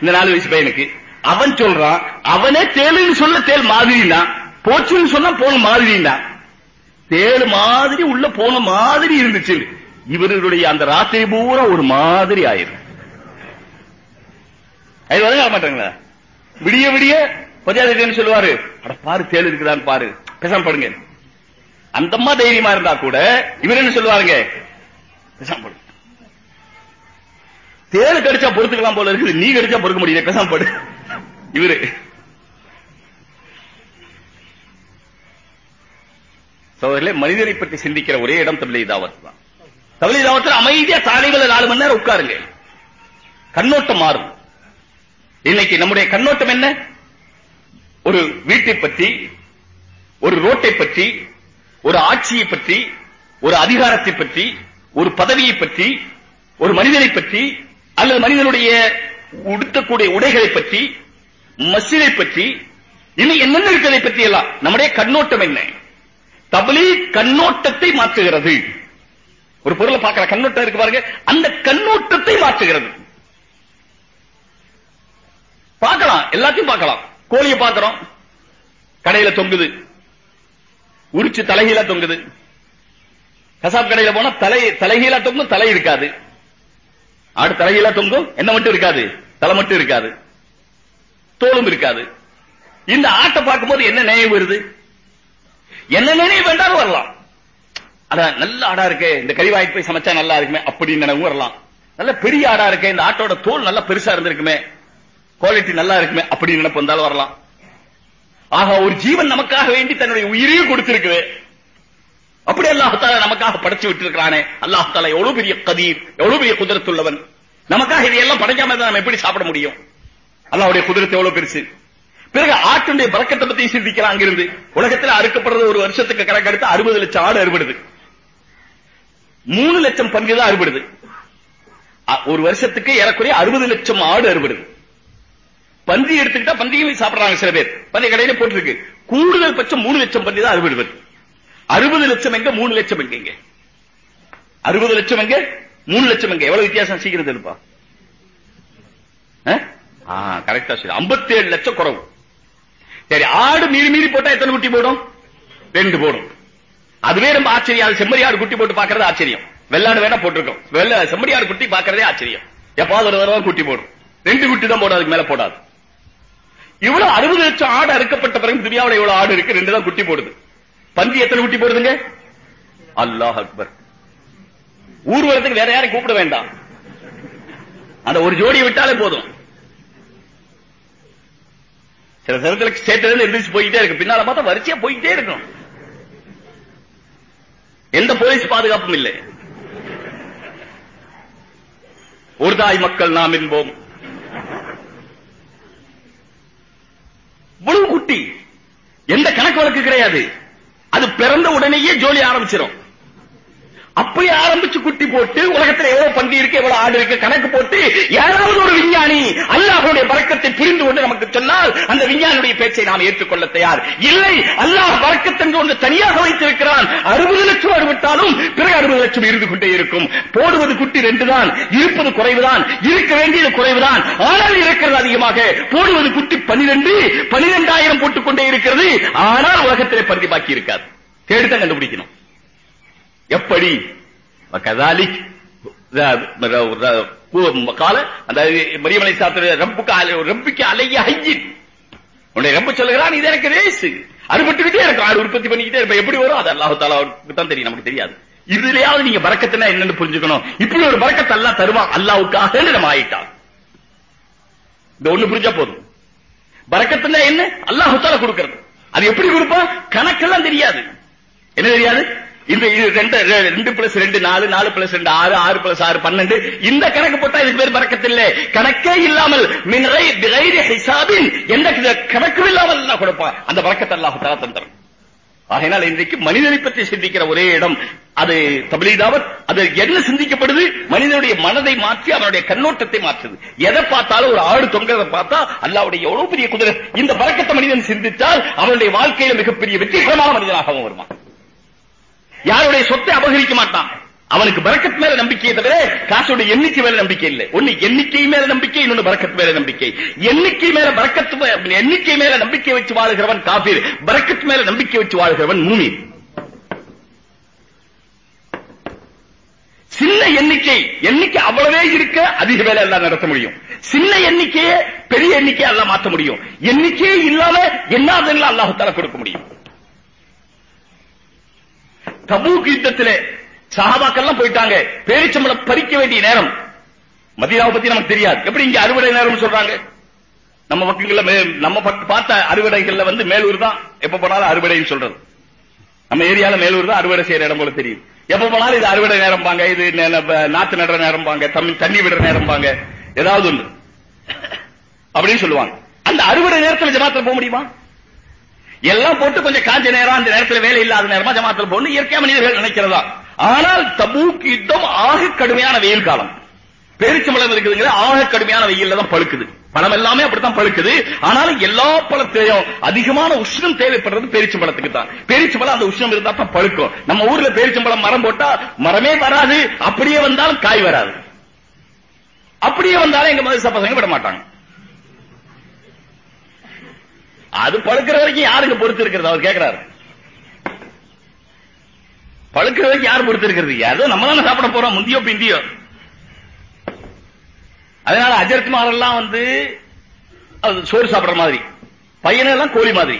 இந்த நாலு வயசு பையனுக்கு. அவன் சொல்றான் அவனே தேளுன்னு சொல்ல தேள் மாதிரினா போச்சுன்னு சொன்னா போன மாதிரி தான் தேள் மாதிரி உள்ள போன மாதிரி இருந்துச்சு இவர்களுடைய அந்த ராத்திரி பூரா ஒரு மாதிரி ஆயிரும். அது வர மாட்டாங்களா? விடிய விடிய பஞ்சாயத்து சொல்லுவாரு அட பாரு தேல் இருக்குதான்னு பாரு பேசாம படுங்க. அந்த அம்மா தைரியமா இருந்தா கூட இவர் என்ன சொல்லுவாருங்க? பேசாம படு. தேல் கடிச்சா பொறுத்துக்கலாம் போல இருக்குது நீ கடிச்சா பொறுக்க முடியல பேசாம படு. இவரு. சோதரிலே மனிதனை பற்றி சிந்திக்கிற ஒரே இடம் தபிலை தாவத் தான். தபிலை தாவத்தில் அமைதியா தாலிகளை நாலு மணி நேரம் உட்காருங்க. கண்ணோட்டம் மாறும். இன்னைக்கு நம்முடைய கண்ணோட்டம் என்ன? ஒரு வீட்டை பற்றி ஒரு ரோட்டை பற்றி ஒரு ஆட்சியை பற்றி ஒரு அதிகாரத்தை பற்றி ஒரு பதவியை பற்றி ஒரு மனிதனை பற்றி அல்லது மனிதனுடைய உடுத்தக்கூடிய உடைகளை பற்றி மசிதை பற்றி இன்னும் என்னென்ன இருக்கிறதை பற்றி எல்லாம்? நம்முடைய கண்ணோட்டம் என்ன? தபலி கண்ணோட்டத்தை மாற்றுகிறது. ஒரு பொருளை பார்க்கிற கண்ணோட்டம் இருக்கு பாருங்க. அந்த கண்ணோட்டத்தை மாற்றுகிறது. பார்க்கலாம் எல்லாத்தையும் பார்க்கலாம். கோழியை பார்க்கிறோம். கடையில தொங்குது. உரிச்சு தலைகீழ தொங்குது. கசாப் கடையில போனா தலை தலைகீழ தொங்கும் தலை இருக்காது. ஆடு தலைகீழா தொங்கும் என்ன மட்டும் இருக்காது. தலை மட்டும் இருக்காது. தோலும் இருக்காது. இந்த ஆட்டை பார்க்கும்போது என்ன நினைவு வருது? என்ன நினைவு வேண்டாலும் வரலாம். அதான் நல்ல ஆடா இருக்கு இந்த கறி சமைச்சா நல்லா இருக்குமே அப்படின்னு நினைவும் வரலாம். நல்ல பெரிய ஆடா இருக்கு இந்த ஆட்டோட தோல் நல்லா பெருசா இருந்திருக்குமே. குவாலிட்டி நல்லா இருக்குமே அப்படி நினைப்பு வந்தாலும் வரலாம். ஆக ஒரு ஜீவன் நமக்காக வேண்டி தன்னுடைய உயிரையும் கொடுத்திருக்குது. அப்படி அல்லாஹால நமக்காக படைச்சு விட்டிருக்கிறானே. அல்லாஹால எவ்வளவு பெரிய கதீர் எவ்வளவு பெரிய குதிரத்துள்ளவன். நமக்காக இதையெல்லாம் படைக்காம இருந்தா நம்ம எப்படி சாப்பிட முடியும்? அல்லாவுடைய குதிரத்தை எவ்வளவு பெருசு. பிறகு ஆட்டுடைய பறக்கத்தை பத்தி சிந்திக்கலாம் அங்கிருந்து. உலகத்தில் அறுக்கப்படுறது ஒரு வருஷத்துக்கு கணக்கெடுத்து அறுபது லட்சம் ஆடு அறுபடுது. மூணு லட்சம் பங்கு தான் அறுபடுது ஒரு வருஷத்துக்கு ஏறக்குறைய அறுபது லட்சம் ஆடு அறுபடுது. பன்றி எடுத்துக்கிட்டா பந்தியும் சாப்பிடுறாங்க சில பேர். பந்தி கடையில போட்டிருக்கு. கூடுதல் பட்சம் மூணு லட்சம் பந்தி தான் அறுபது அறுபது லட்சம் எங்க மூணு லட்சம் எங்க அறுபது லட்சம் எங்க மூணு லட்சம் எங்க? எவ்வளவு வித்தியாசம்? சீக்கிரம் தெரிப்பா கரெக்டா சரி 57 லட்சம் குறவு. சரி ஆடு மீறி மீறி போட்டா எத்தனை குட்டி போடும்? ரெண்டு போடும். அதுவே ரொம்ப ஆச்சரியம். அது செம்மறி ஆடு குட்டி போட்டு பாக்குறது ஆச்சரியம். வெள்ளாடு வேணா போட்டிருக்கோம். வெள்ள செம்மறி ஆடு குட்டி பாக்குறதே ஆச்சரியம். எப்பாவது ஒரு தடவை குட்டி போடும். ரெண்டு குட்டி தான் போடும் அதுக்கு மேல போடாது. இவ்வளவு அறுபது லட்சம் ஆடு அறுக்கப்பட்ட பிறகு துனியாவில் இவ்வளவு ஆடு இருக்கு? ரெண்டு தான் குட்டி போடுது. பந்தி எத்தனை குட்டி போடுதுங்க? அல்லாஹ் அக்பர். ஊர்வலத்துக்கு வேற யாரையும் கூப்பிட வேண்டாம். அந்த ஒரு ஜோடியை விட்டாலே போதும். சில நேரத்தில் ஸ்டேட்ல எந்திரிச்சு போயிட்டே இருக்கு பின்னால பார்த்தா வரிசையா போயிட்டே இருக்கும். எந்த போலீஸ் பாதுகாப்பும் இல்லை. ஒரு தாய் மக்கள் நாம் என்போம். இவ்வளவு குட்டி எந்த கணக்கு வழக்கு கிடையாது. அது பிறந்த உடனேயே ஜோலி ஆரம்பிச்சிடும் அப்பயே ஆரம்பிச்சு குட்டி போட்டு உலகத்துல எவ்வளவு பண்டி இருக்கு எவ்வளவு ஆடு இருக்கு கணக்கு போட்டு யாராவது ஒரு விஞ்ஞானி அல்லாஹுடைய பழக்கத்தை புரிந்து கொண்டு நமக்கு சொன்னால் அந்த விஞ்ஞானியுடைய பேச்சை நாம் ஏற்றுக்கொள்ள தயார். இல்லை அல்லாஹ் பறக்கத்தென்று ஒன்று தனியாக வைத்திருக்கிறான். அறுபது லட்சம் அறுவிட்டாலும் பிறகு அறுபது லட்சம் இருந்து கொண்டே இருக்கும். போடுவது குட்டி ரெண்டு தான் இருப்பது குறைவுதான் இருக்க வேண்டியது குறைவுதான். ஆனால் இருக்கிறது அதிகமாக. போடுவது குட்டி பனிரெண்டு பனிரெண்டாயிரம் போட்டுக் கொண்டே இருக்கிறது. ஆனால் உலகத்திலே பந்தி பாக்கி இருக்காது. தேடித்தான் கண்டுபிடிக்கணும். எப்படி? கதாலிக் கால அந்த மரியமலை சாத்திர ரப்புக்கு அலை- ரப்புக்கு அலைய ஐயின் உன்னை ரப்பு சொல்லுகிறான் இது எனக்கு ரேசு. அறுபட்டுக்கிட்டே இருக்கும். ஆடு உற்பத்தி பண்ணிக்கிட்டே இருப்ப எப்படி வரும்? அது அல்லாஹு தாலாவுக்கு தான் தெரியும். நமக்கு தெரியாது. இதுலயாவது நீங்க பறக்கத்தினா என்னன்னு புரிஞ்சுக்கணும். இப்படி ஒரு பறக்கத்தை அல்லாஹ் தருவான். அல்லாவுக்காக நம்ம ஆயிட்டான் இந்த ஒண்ணு புரிஞ்சா போதும். பறக்கத்துனா என்ன? அல்லாஹு தாலா கொடுக்கிறது. அது எப்படி கொடுப்பா கணக்கெல்லாம் தெரியாது. என்ன தெரியாது? இந்த இது ரெண்டு ரெண்டு பிளஸ் ரெண்டு நாலு நாலு பிளஸ் ரெண்டு ஆறு ஆறு பிளஸ் ஆறு பன்னெண்டு. இந்த கணக்கு போட்டா இதுக்கு பேர் பறக்கத்து கணக்கே இல்லாமல் மின் பிகைரி ஹிசாபின் எந்த கணக்கும் இல்லாமல் அல்லாஹ் கொடுப்பான் அந்த பறக்கத்தை அல்லாஹ் தஆலா ஆகையினால் இன்றைக்கு மனிதனை பற்றி சிந்திக்கிற ஒரே இடம் அது தபிலீதாவத் அது என்ன சிந்திக்கப்படுது? மனிதனுடைய மனதை மாற்றி அவனுடைய கண்ணோட்டத்தை மாற்றுது. எதை பார்த்தாலும் ஒரு ஆடு தொங்கதை பார்த்தா அல்லாவுடைய எவ்வளவு பெரிய குதிரை. இந்த பறக்கத்தை மனிதன் சிந்தித்தால் அவனுடைய வாழ்க்கையில மிகப்பெரிய வெற்றிகரமான மனிதனாகவும் வருவான். யாருடைய சொத்தை அபகரிக்க மாட்டான். அவனுக்கு பரக்கத் மேல நம்பிக்கையை தவிர காசோட எண்ணிக்கை மேல நம்பிக்கை இல்லை. ஒண்ணு எண்ணிக்கை மேல நம்பிக்கை இன்னொன்னு பரக்கத் மேல நம்பிக்கை. எண்ணிக்கை மேல பரக்கத்து எண்ணிக்கை மேல நம்பிக்கை வச்சு வாழுகிறவன் காபீர். பரக்கத் மேல நம்பிக்கை வச்சு வாழுகிறவன் மூமி சின்ன எண்ணிக்கை எண்ணிக்கை அவ்வளவே இருக்க அதிக வேலை எல்லாம் நடத்த முடியும். சின்ன எண்ணிக்கையே பெரிய எண்ணிக்கையை எல்லாம் மாற்ற முடியும். எண்ணிக்கையே இல்லாம என்னாதெல்லாம் அல்லாஹால கொடுக்க முடியும். தபூக் யுத்தத்திலே சஹாபாக்கெல்லாம் போயிட்டாங்க. பேரிச்சம்பளம் பறிக்க வேண்டிய நேரம். மதீனாவை பத்தி நமக்கு தெரியாது. எப்படி இங்க அறுவடை நேரம் சொல்றாங்க? நம்ம பக்கங்கள்ல நம்ம பார்த்த அறுவடைகள்ல வந்து மேலூர் தான். எப்ப போனாலும் அறுவடைன்னு சொல்றது. நம்ம ஏரியால மேலூர் தான் அறுவடை செய்யற இடம் போல தெரியும் எப்ப போனாலும் இது அறுவடை நேரம் பாங்க இது நாத்து நடுற நேரம் பாங்க தண்ணி தண்ணி விடுற நேரம் பாங்க ஏதாவது ஒன்று அப்படின்னு சொல்லுவாங்க. அந்த அறுவடை நேரத்தில் ஜமாத்துல போக முடியுமா? எல்லாம் போட்டு கொஞ்சம் காஞ்ச நேரம் அந்த நேரத்துல வேலை இல்லாத நேரமா ஜமாத்தில் போகணும் இயற்கை மனிதர்கள் நினைக்கிறதா? ஆனால் தபூக்கு யுத்தம் ஆக கடுமையான வெயில் காலம். பேரிச்சம்பழம் இருக்குதுங்கிற ஆக கடுமையான வெயில்ல தான் பழுக்குது. பழம் எல்லாமே அப்படித்தான் பழுக்குது. ஆனாலும் எல்லா பழத்திலையும் அதிகமான உஷ்ணம் தேவைப்படுறது பேரிச்சம்பழத்துக்கு தான். பேரிச்சம்பழம் அந்த உஷ்ணம் இருந்தா தான் பழுக்கும். நம்ம ஊர்ல பேரிச்சம்பழம் மரம் போட்டா மரமே வராது. அப்படியே வந்தாலும் காய் வராது. அப்படியே வந்தாலும் எங்க மதுசா பசங்க விட மாட்டாங்க. அது பழுக்கிற வரைக்கும் யாருங்க பொறுத்து இருக்கிறது? அவர் கேட்கிறாரு பழுக்கிற வரைக்கும் யார் பொறுத்து இருக்கிறது? ஏதோ நம்ம தானே சாப்பிட போறோம் முந்தியோ பிந்தியோ. அதனால அஜர்த்மாரெல்லாம் வந்து அது சோறு சாப்பிடுற மாதிரி. பையனெல்லாம் கோழி மாதிரி.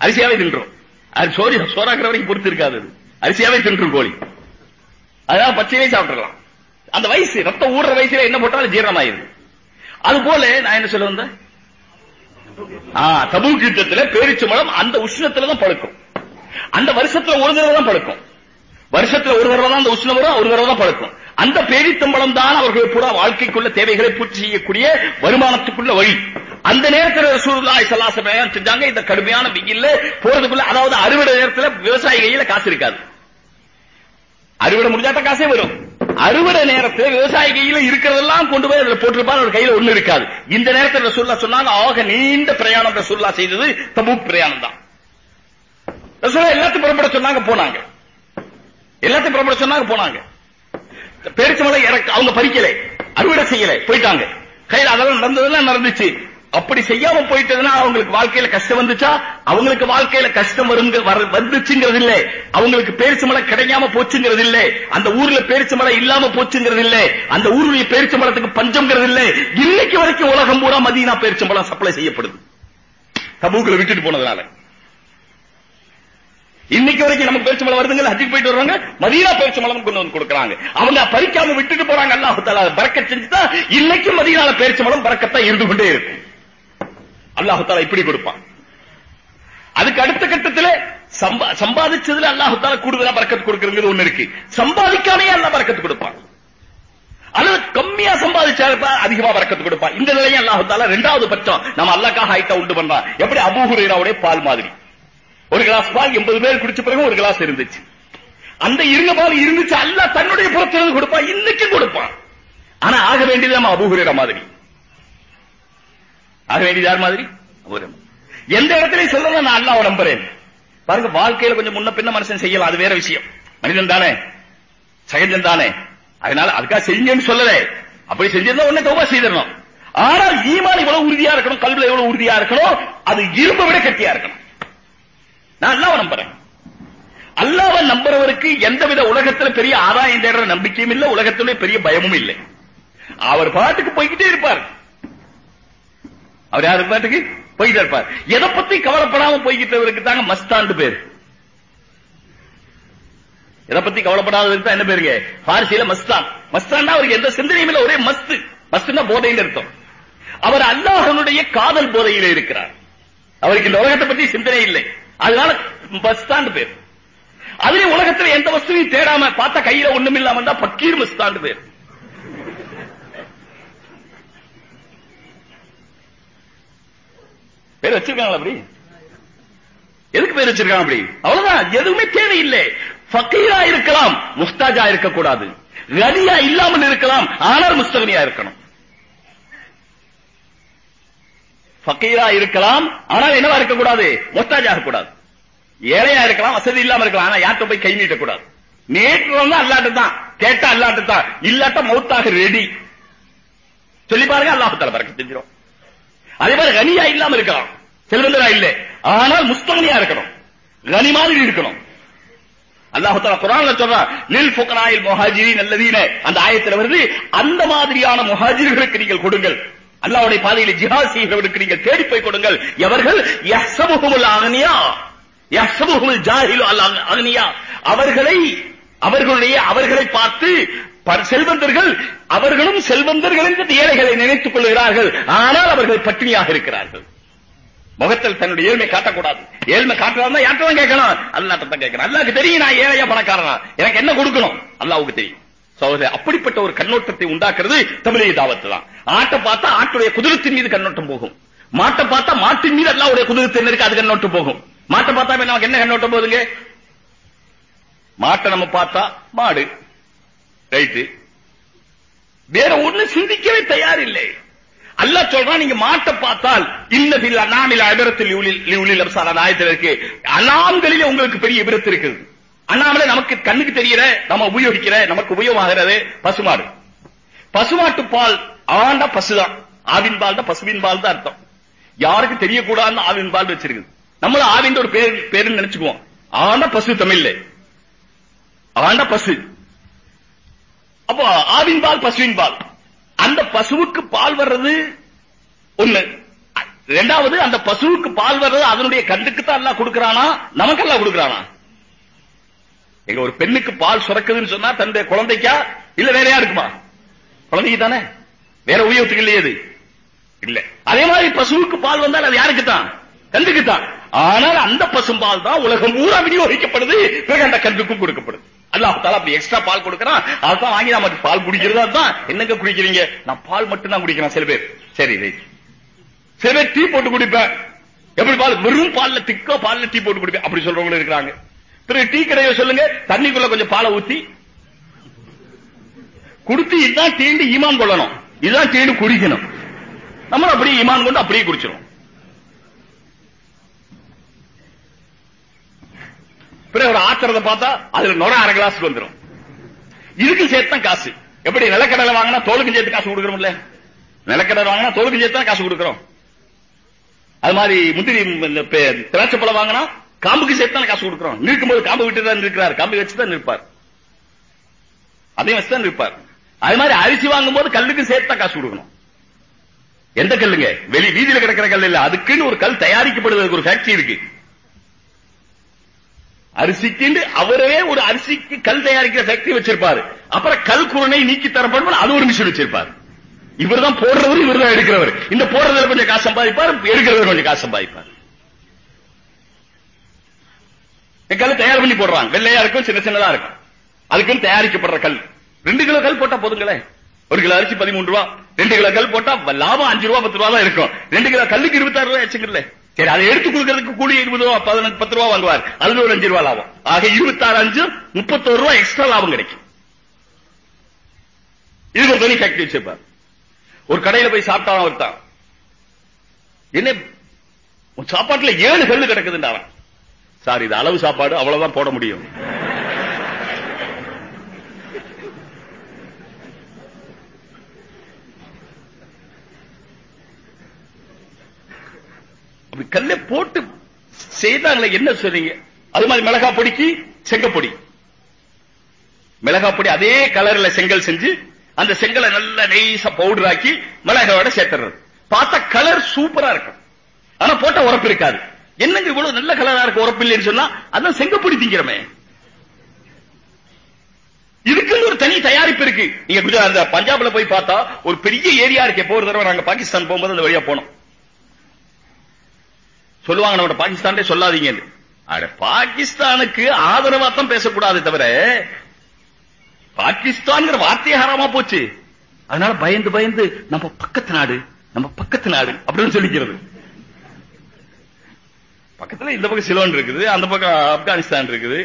அரிசியாவே தின்றோம். அது சோறு சோறாக்குற வரைக்கும் பொறுத்து இருக்காது அது. அரிசியாவே தின்றும் கோழி. அதனால பச்சையே சாப்பிடலாம். அந்த வயசு ரத்தம் ஊடுற வயசுல என்ன போட்டாலும் ஜீரணமாயிருது அது போல நான் என்ன சொல்ல வந்தேன்? தபூக் யுத்தத்துல பேரிச்சம்பழம் அந்த உஷ்ணத்துல தான் பழுக்கும் அந்த வருஷத்துல ஒரு தடவை தான் பழுக்கும் வருஷத்துல ஒரு தடவை தான் அந்த உஷ்ணம் வரும் ஒரு தடவை தான் பழுக்கும் அந்த பேரித்தம்பளம் தான் அவர்கள் பூரா வாழ்க்கைக்குள்ள தேவைகளை பூர்த்தி செய்யக்கூடிய வருமானத்துக்குள்ள வழி. அந்த நேரத்தில் ரசூலுல்லாஹி ஸல்லல்லாஹு அலைஹி வஸல்லம் செஞ்சாங்க இந்த கடுமையான வெயில்ல போறதுக்குள்ள அதாவது அறுவடை நேரத்துல விவசாயி கையில காசு இருக்காது. அறுவடை முடிஞ்சாட்ட காசே வரும். அறுவடை நேரத்துல விவசாயி கையில இருக்கிறதெல்லாம் கொண்டு போய் அதுல போட்டிருப்பார் அவர் கையில ஒண்ணு இருக்காது. இந்த நேரத்துல ரசூல்லா சொன்னாங்க ஆக நீண்ட பிரயாணம் ரசூல்லா செய்தது தபூக் பிரயாணம் தான். ரசூல்லா எல்லாத்தையும் புறப்பட சொன்னாங்க போனாங்க. எல்லாத்தையும் புறப்பட சொன்னாங்க போனாங்க. பேரிச்சமலை இறக்க அவங்க பறிக்கல அறுவடை செய்யல போயிட்டாங்க. கையில அதெல்லாம் நடந்ததெல்லாம் நடந்துச்சு. அப்படி செய்யாம போயிட்டதுன்னா அவங்களுக்கு வாழ்க்கையில கஷ்டம் வந்துச்சா? அவங்களுக்கு வாழ்க்கையில கஷ்டம் வருங்க வந்துச்சுங்கிறது இல்ல அவங்களுக்கு பேரிச்சம்பளம் கிடைக்காம போச்சுங்கிறது இல்ல அந்த ஊர்ல பேரிச்சம்பளம் இல்லாம போச்சுங்கிறது இல்ல அந்த ஊருடைய மலத்துக்கு பஞ்சம்ங்கிறது இல்ல இன்னைக்கு வரைக்கும் உலகம் பூரா மதியனா பேரிச்சு மலம் சப்ளை செய்யப்படுது. தபூக்களை விட்டுட்டு போனதுனால. இன்னைக்கு வரைக்கும் நமக்கு மலை வருதுங்க ஹஜ்ஜுக்கு போயிட்டு வருவாங்க மதீனா மலம் கொண்டு வந்து கொடுக்குறாங்க. அவங்க பறிக்காம விட்டுட்டு போறாங்க அல்லாஹ் தஆலா பரக்கத் செஞ்சுட்டா இன்னைக்கும் பேச்சு மலம் பறக்கத்தான் இருந்து கொண்டே இருக்கும். அல்லாஹ் இப்படி கொடுப்பான். அதுக்கு அடுத்த கட்டத்துல சம்பா- சம்பாதிச்சதுல அல்லாஹ் கூடுதலா பறக்கத்து கொடுக்கறது ஒண்ணு இருக்கு. சம்பாதிக்காமே அல்லாஹ் பறக்கத்து கொடுப்பான். அல்லது கம்மியா சம்பாதிச்சா இருப்பா, அதிகமா பரக்கத்து கொடுப்பான். இந்த நிலையை அல்லாஹ் ரெண்டாவது பட்சம் நம்ம அல்லாக்காக ஹைட்டா உண்டு பண்றான். எப்படி? அபூ பால் மாதிரி. ஒரு கிளாஸ் பால் எண்பது பேர் குடிச்ச பிறகு ஒரு கிளாஸ் இருந்துச்சு. அந்த இருங்க பால் இருந்துச்சு அல்ல தன்னுடைய புறத்திலிருந்து கொடுப்பான். இன்னைக்கும் கொடுப்பான். ஆனா ஆக வேண்டியது நம்ம அபூ மாதிரி. ஆக வேண்டியது யார் மாதிரி? ஒரு எந்த இடத்துலயும் சொல்லணும் நான் அல்லாஹ் நம்புறேன். பாருங்க வாழ்க்கையில கொஞ்சம் முன்ன பின்ன மனுஷன் செய்யலாம் அது வேற விஷயம். மனிதன் தானே. சகஜன் தானே. அதனால அதுக்காக செஞ்சேன்னு சொல்லல. அப்படி செஞ்சிருந்தா உடனே தௌபா செய்திடணும். ஆனால் ஈமான் இவ்வளவு உறுதியா இருக்கணும் கல்வில எவ்வளவு உறுதியா இருக்கணும் அது இரும்பை விட கட்டியா இருக்கணும். நான் அல்லாவை நம்புறேன். அல்லாவை நம்புறவருக்கு எந்தவித உலகத்துல பெரிய ஆதாயம் தேடுற நம்பிக்கையும் இல்ல உலகத்துல பெரிய பயமும் இல்லை. அவர் பாட்டுக்கு போய்கிட்டே இருப்பார். அவர் யாரு பாட்டுக்கு போயிட்டு இருப்பார். எதை பத்தி கவலைப்படாம போய்கிட்டவருக்கு தாங்க மஸ்தாண்டு பேர். எதை பத்தி கவலைப்படாததுக்கு தான் என்ன பேருங்க? பாரிசியில மஸ்தான். மஸ்தான் அவருக்கு எந்த சிந்தனையும் இல்ல ஒரே மஸ்து. மஸ்துன்னா போதைன்னு அர்த்தம். அவர் அல்லாஹனுடைய காதல் போதையில இருக்கிறார். அவருக்கு இந்த உலகத்தை பத்தி சிந்தனை இல்லை. அதனால மஸ்தான் பேர். அதுலயும் உலகத்துல எந்த வஸ்துவையும் தேடாம பார்த்தா கையில ஒண்ணும் இல்லாம இருந்தா பக்கீர் மஸ்தான் பேர். பேர் வச்சிருக்காங்களா அப்படி? எதுக்கு பேர் வச்சிருக்காங்க அப்படி? அவ்வளவுதான். எதுவுமே தேவையில்லை. ஃபக்கீரா இருக்கலாம் முஸ்தாஜா இருக்கக்கூடாது. கனியா இல்லாமல் இருக்கலாம் ஆனால் முஸ்தகனியா இருக்கணும். ஃபக்கீரா இருக்கலாம் ஆனால் என்னவா இருக்கக்கூடாது? முஸ்தாஜா இருக்கக்கூடாது. ஏழையா இருக்கலாம் வசதி இல்லாம இருக்கலாம் ஆனா யார்கிட்ட போய் கை நீட்டக்கூடாது. நேற்று வந்து அல்லாட்டு தான் கேட்டா அல்லாட்டு தான் இல்லாட்ட மௌத்தாக ரெடி சொல்லி பாருங்க அல்லாஹத்தால பறக்க தெரிஞ்சிடும் அதே மாதிரி கனியா இல்லாம இருக்கலாம். செல்வந்தரா இல்ல. ஆனால் முஸ்தகனியா இருக்கணும். கனி மாதிரி இருக்கணும். அல்லாஹ் தஆலா குர்ஆன்ல சொல்றான் லில் ஃபுகராயில் முஹாஜிரின் அல்லதீன. அந்த ஆயத்துல வருது அந்த மாதிரியான முஹாஜிர்களுக்கு நீங்கள் கொடுங்கள். அல்லாஹ்வுடைய பாதையில் ஜிஹாத் செய்கிறவர்களுக்கு நீங்கள் தேடி போய் கொடுங்கள். எவர்கள்? யஹ்சபுஹுல் அக்னியா யஹ்சபுஹுல் ஜாஹிலு அல் அக்னியா அவர்களை அவர்களுடைய அவர்களை பார்த்து செல்வந்தர்கள் அவர்களும் செல்வந்தர்கள் என்று ஏழைகளை நினைத்துக் கொள்கிறார்கள் ஆனால் அவர்கள் பட்டினியாக இருக்கிறார்கள். முகத்தில் தன்னுடைய ஏழ்மை காட்டக்கூடாது. ஏழ்மை காட்டுறாருன்னா யார்கிட்ட கேட்கணும்? அல்லாட்ட தான் கேட்கணும். அல்லாக்கு தெரியும் நான் ஏழையா பணக்காரனா? எனக்கு என்ன கொடுக்கணும்? அல்லாவுக்கு தெரியும். அப்படிப்பட்ட ஒரு கண்ணோட்டத்தை உண்டாக்குறது தமிழக தாவத்து தான் ஆட்டை பார்த்தா ஆட்டுடைய குதிரத்தின் மீது கண்ணோட்டம் போகும். மாட்டை பார்த்தா மாட்டின் மீது அல்லாவுடைய குதிரத்தின் இருக்கு அது கண்ணோட்டம் போகும். மாட்டை பார்த்தா நமக்கு என்ன கண்ணோட்டம் போகுதுங்க? மாட்டை நம்ம பார்த்தா மாடு. ரைட்டு வேற ஒண்ணு சிந்திக்கவே தயார் இல்லை அல்லாஹ் சொல்றான் நீங்க மாட்டை பார்த்தால் இன்னதில் அனாமில் அபரத்தில் லியுலில் அப்சார ஆயத்தில் இருக்கு. அனாம்களிலே உங்களுக்கு பெரிய விபரத்து இருக்குது. அண்ணாமலை நமக்கு கண்ணுக்கு தெரியற நம்ம உபயோகிக்கிற நமக்கு உபயோகமாகிறது பசுமாடு. பசுமாட்டு பால் ஆண்டா பசுதான். ஆவின் பால் தான் பசுவின் பால் தான் அர்த்தம். யாருக்கு தெரியக்கூடாதுன்னு ஆவின் பால் வச்சிருக்குது. நம்மளும் ஆவின் ஒரு பேர் பேருன்னு நினைச்சுக்குவோம். ஆண்ட பசு தமிழ்ல. ஆண்ட பசு. அப்போ ஆவின் பால் பசுவின் பால். அந்த பசுவுக்கு பால் வர்றது ஒண்ணு. ரெண்டாவது அந்த பசுவுக்கு பால் வர்றது அதனுடைய கண்டுக்கு தான் எல்லாம் கொடுக்கறானா? நமக்கெல்லாம் கொடுக்கறானா? எங்க ஒரு பெண்ணுக்கு பால் சுரக்குதுன்னு சொன்னா தன்னுடைய குழந்தைக்கா இல்ல வேற யாருக்குமா? குழந்தைக்கு தானே? வேற உபயோகத்துக்கு இல்லையே அது. இல்ல. அதே மாதிரி பசுவுக்கு பால் வந்தால் அது யாருக்கு தான்? கண்டுக்கு தான். ஆனால் அந்த பசும்பால் தான் உலகம் பூரா விநியோகிக்கப்படுது பிறகு அந்த கன்றுக்கும் கொடுக்கப்படுது. அல்லாஹ் அப்படி எக்ஸ்ட்ரா பால் கொடுக்கறான் அதான் வாங்கி நாம பால் குடிக்கிறதா தான் என்னங்க குடிக்கிறீங்க? நான் பால் மட்டும் தான் குடிக்கிறேன் சில பேர். சரி ரைட் சில பேர் டீ போட்டு குடிப்பேன். எப்படி பால்? வெறும் பால்ல திக்கா பால்ல டீ போட்டு குடிப்பேன். அப்படி சொல்றவங்களும் இருக்கிறாங்க. பிறகு டீ கடையை சொல்லுங்க தண்ணிக்குள்ள கொஞ்சம் பாலை ஊத்தி குடுத்து இதுதான் தீண்டு ஈமான் கொள்ளணும். இதுதான் தீண்டு குடிக்கணும். நம்ம அப்படியே ஈமான் கொண்டு அப்படியே குடிச்சிடும் பிறகு ஒரு ஆத்திரத்தை பார்த்தா அதுல நுர அரை கிளாஸ் வந்துரும். இதுக்கு சேர்த்துதான் காசு. எப்படி நிலக்கடலை வாங்கினா தோலுக்கு சேர்த்து காசு கொடுக்கறோம்ல நிலக்கடலை வாங்கினா தோலுக்கு சேர்த்து தான் காசு கொடுக்கறோம். அது மாதிரி முந்திரி இந்த திராட்சை பழம் வாங்கினா காம்புக்கு சேர்த்து தானே காசு கொடுக்குறோம். நிற்கும்போது காம்பு விட்டு தான் நிற்கிறார். காம்பு வச்சு தான் நிற்பார். அதையும் வச்சு தான் நிற்பார். அது மாதிரி அரிசி வாங்கும்போது கல்லுக்கு சேர்த்து தான் காசு கொடுக்கணும். எந்த கல்லுங்க? வெளி வீதியில கிடக்கிற கல் இல்ல. அதுக்குன்னு ஒரு கல் தயாரிக்கப்படுவதற்கு ஒரு ஃபேக்டரி இருக்கு. அரிசிக்கு அவரே ஒரு அரிசிக்கு கல் தயாரிக்கிற ஃபேக்டரி வச்சிருப்பாரு. அப்புறம் கல் குரணை நீக்கி தரப்படும் அது ஒரு மிஷின் வச்சிருப்பாரு. இவர்தான் போடுறவர் இவர்தான் எடுக்கிறவர். இந்த போடுறதுல கொஞ்சம் காசு சம்பாதிப்பார் எடுக்கிறவர் கொஞ்சம் காசு சம்பாதிப்பார். கல் தயார் பண்ணி போடுறாங்க. வெள்ளையா இருக்கும் சின்ன சின்னதா இருக்கும். அதுக்குன்னு தயாரிக்கப்படுற கல். ரெண்டு கிலோ கல் போட்டா போதுங்களே. ஒரு கிலோ அரிசி பதிமூன்று ரூபா. ரெண்டு கிலோ கல் போட்டா லாபம் அஞ்சு ரூபா பத்து ரூபா தான் இருக்கும். ரெண்டு கிலோ கல்லுக்கு இருபத்தாறு ரூபாய் வச்சுக்கல சரி அதை எடுத்துக் கொடுக்கறதுக்கு கூலி இருபது ரூபா பதினஞ்சு பத்து ரூபா வாங்குவார். அதுல ஒரு அஞ்சு ரூபா லாபம். ஆக இருபத்தாறு அஞ்சு முப்பத்தோரு ரூபா எக்ஸ்ட்ரா லாபம் கிடைக்கும். இதுக்கு ஒரு தனி ஃபேக்டரி வச்சிருப்பார். ஒரு கடையில போய் சாப்பிட்டான் ஒருத்தான். என்ன சாப்பாட்டுல ஏழு கல்லு கிடக்குதுன்னு அவன். சார் இது அளவு சாப்பாடு அவ்வளவுதான் போட முடியும். கல்ல போட்டு செய்தாங்களே என்ன சொல்றீங்க? அது மாதிரி மிளகா பொடிக்கு செங்கப்பொடி. மிளகா பொடி அதே கலர்ல செங்கல் செஞ்சு அந்த செங்கலை நல்ல நெய்ஸா பவுடர் ஆக்கி மிளகாவோட சேர்த்துறது பார்த்தா கலர் சூப்பரா இருக்கும். ஆனா போட்ட உரப்பு இருக்காது. என்னங்க இவ்வளவு நல்ல கலரா இருக்கு உரப்பு இல்லைன்னு சொன்னா அதான் செங்கப்பொடி திங்கிறமே. இதுக்குன்னு ஒரு தனி தயாரிப்பு இருக்கு. நீங்க குஜராத் பஞ்சாப்ல போய் பார்த்தா ஒரு பெரிய ஏரியா இருக்கு. எப்போ ஒரு தடவை நாங்க பாகிஸ்தான் போகும்போது அந்த வழியா போனோம். சொல்லுவாங்க நம்ம பாகிஸ்தான்ல சொல்லாதீங்க அட பாகிஸ்தானுக்கு ஆதரவா தான் பேசக்கூடாது தவிர பாகிஸ்தான்ங்கிற வார்த்தையே ஹராமா போச்சு. அதனால பயந்து பயந்து நம்ம பக்கத்து நாடு நம்ம பக்கத்து நாடு அப்படின்னு சொல்லிக்கிறது. பக்கத்துல இந்த பக்கம் சிலோன் இருக்குது அந்த பக்கம் ஆப்கானிஸ்தான் இருக்குது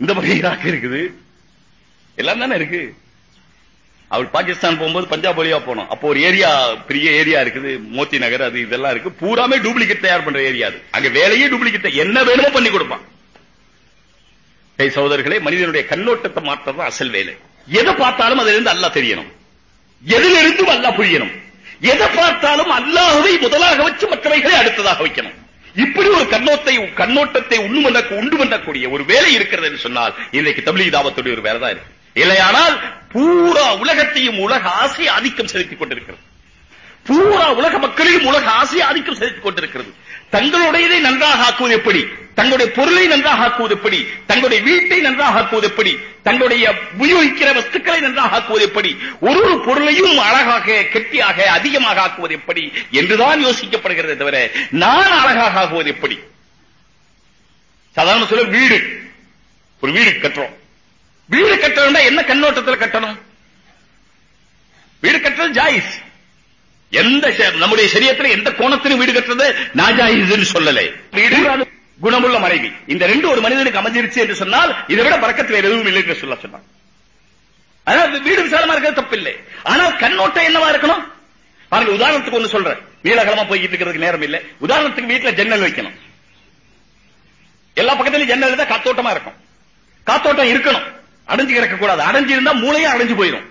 இந்த பக்கம் ஈராக் இருக்குது. எல்லாம் தானே இருக்கு. அவர் பாகிஸ்தான் போகும்போது பஞ்சாப் வழியா போனோம். அப்போ ஒரு ஏரியா பெரிய ஏரியா இருக்குது மோத்தி நகர் அது இதெல்லாம் இருக்கு. பூராமே டூப்ளிகேட் தயார் பண்ற ஏரியா அது. அங்க வேலையே டூப்ளிகேட் என்ன வேணுமோ பண்ணி கொடுப்பான். ஏய் சகோதரர்களே மனிதனுடைய கண்ணோட்டத்தை மாற்றது அசல் வேலை. எதை பார்த்தாலும் அதுல இருந்து அல்லாஹ் தெரியணும். எதிலிருந்தும் அல்லாஹ் புரியணும். எதை பார்த்தாலும் அல்லாஹவை முதலாக வச்சு மற்றவைகளை அடுத்ததாக வைக்கணும். இப்படி ஒரு கண்ணோத்தை கண்ணோட்டத்தை உண்டு பண்ண உண்டு பண்ணக்கூடிய ஒரு வேலை இருக்கிறது என்று சொன்னால் இன்றைக்கு தமிழ் தாவத்துடைய ஒரு வேலை தான் இருக்கு. இல்லையானால் பூரா உலகத்தையும் உலக ஆசை ஆதிக்கம் செலுத்திக் கொண்டிருக்கிறது. பூரா உலக மக்களையும் உலக ஆசை ஆதிக்கம் செலுத்திக் கொண்டிருக்கிறது. தங்களுடையதை நன்றாக ஆக்குவது எப்படி? தங்களுடைய பொருளை நன்றாக ஆக்குவது எப்படி? தங்களுடைய வீட்டை நன்றாக ஆக்குவது எப்படி? தங்களுடைய உபயோகிக்கிற வஸ்துக்களை நன்றாக ஆக்குவது எப்படி? ஒரு ஒரு பொருளையும் அழகாக கெட்டியாக அதிகமாக ஆக்குவது எப்படி? என்றுதான் யோசிக்கப்படுகிறது தவிர நான் அழகாக ஆகுவது எப்படி? சாதாரண சொல்ல வீடு. ஒரு வீடு கட்டுறோம். வீடு கட்டணும்னா என்ன கண்ணோட்டத்தில் கட்டணும்? வீடு கட்டுறது ஜாயிஸ். எந்த நம்முடைய சரியத்தில் எந்த கோணத்திலும் வீடு கட்டுறது நாஜாயிஸ்ன்னு சொல்லலை. வீடு குணமுள்ள மனைவி. இந்த ரெண்டு ஒரு மனிதனுக்கு அமைஞ்சிருச்சு என்று சொன்னால் இதை விட பறக்கத்தில் எதுவும் இல்லை என்று சொல்ல சொன்னார் அதாவது வீடு விசாலமா இருக்கிறது தப்பில்லை. ஆனால் கண்ணோட்டம் என்னவா இருக்கணும்? பாருங்க உதாரணத்துக்கு ஒண்ணு சொல்றேன். நீலகலமா போய்கிட்டு இருக்கிறதுக்கு நேரம் இல்லை. உதாரணத்துக்கு வீட்டுல ஜன்னல் வைக்கணும். எல்லா பக்கத்திலும் ஜன்னல் தான் காத்தோட்டமா இருக்கும். காத்தோட்டம் இருக்கணும். அடைஞ்சு கிடக்க கூடாது அடைஞ்சு இருந்தா மூளையும் அடைஞ்சு போயிடும்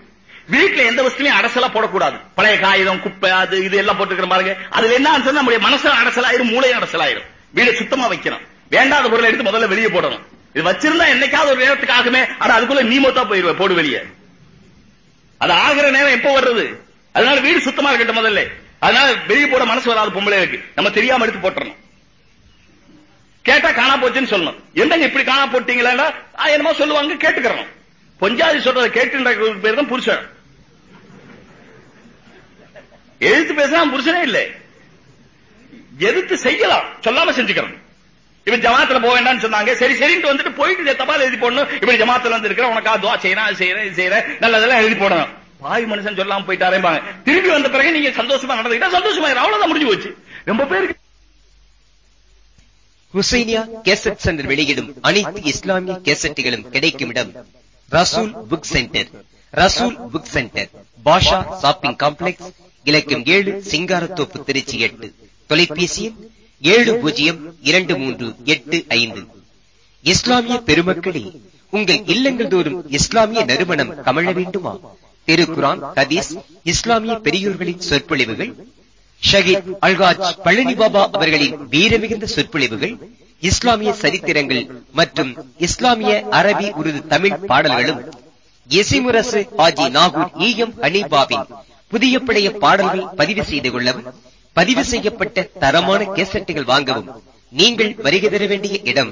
வீட்டுல எந்த வசதியும் அடசலா போடக்கூடாது. பழைய காகிதம் குப்பை அது இது எல்லாம் போட்டுக்கிற பாருங்க அதுல என்ன ஆன்சர் நம்முடைய மனசு அடசலாயிரும் மூளையும் அடசலாயிரும். வீடு சுத்தமா வைக்கணும். வேண்டாத பொருளை எடுத்து முதல்ல வெளியே போடணும். இது வச்சிருந்தா என்னைக்காவது ஒரு நேரத்துக்கு ஆகுமே ஆனா அதுக்குள்ள நீ மொத்தா போயிருவ போடு வெளியே. அது ஆகிற நேரம் எப்போ வர்றது? அதனால வீடு சுத்தமா இருக்கட்டும் முதல்ல. அதனால வெளியே போட மனசு வராது பொம்பளை இருக்கு நம்ம தெரியாம எடுத்து போட்டுறணும். கேட்டா காணா போச்சுன்னு சொல்லணும். என்னங்க இப்படி காணா போட்டீங்களா என்னமோ சொல்லுவாங்க கேட்டுக்கிறோம். பொஞ்சாதி சொல்றதை கேட்டுன்ற பேர் தான் புருஷன். எழுத்து பேசினா புருஷனே இல்லை. எதிர்த்து செய்யலாம் சொல்லாம செஞ்சுக்கிறோம். இவன் ஜமாத்துல போக வேண்டாம்னு சொன்னாங்க. சரி சரின்ட்டு வந்துட்டு போயிட்டு இதை தபால் எழுதி போடணும். இப்படி ஜமாத்துல வந்து இருக்கிற உனக்கா துவா செய்யறேன் அது செய்யறேன் இது செய்யறேன் நல்லதெல்லாம் எழுதி போடணும். பாய் மனுஷன் சொல்லாம போயிட்டாரேம்பாங்க. திரும்பி வந்த பிறகு நீங்க சந்தோஷமா நடந்துக்கிட்டா சந்தோஷமா அவ்வளவுதான் முடிஞ்சு போச்சு. ரொம்ப பேருக்கு ஹுசைனியா கேசட் சென்டர் வெளியிடும் அனைத்து இஸ்லாமிய கேசட்டுகளும் கிடைக்கும் இடம். Rasool book centre. Rasool book centre. Basha shopping complex. இலக்கம் ஏழு சிங்காரத்தோப்பு திருச்சி எட்டு. தொலைபேசி ஏழு பூஜ்ஜியம் இரண்டு மூன்று எட்டு ஐந்து. இஸ்லாமிய பெருமக்களே உங்கள் இல்லங்கள் தோறும் இஸ்லாமிய நறுமணம் கமழ வேண்டுமா? திருக்குரான் ஹதீஸ் இஸ்லாமிய பெரியோர்களின் சொற்பொழிவுகள் ஷஹீத் அல்காஜ் பழனி பாபா அவர்களின் வீரமிகுந்த சொற்பொழிவுகள் இஸ்லாமிய சரித்திரங்கள் மற்றும் இஸ்லாமிய அரபி உருது தமிழ் பாடல்களும் எசிமுரசு ஆஜி நாகூர் ஈயம் ஹனீபாவின் புதிய பழைய பாடல்கள் பதிவு செய்து கொள்ளவும் பதிவு செய்யப்பட்ட தரமான கேசட்டுகள் வாங்கவும் நீங்கள் வருகை தர வேண்டிய இடம்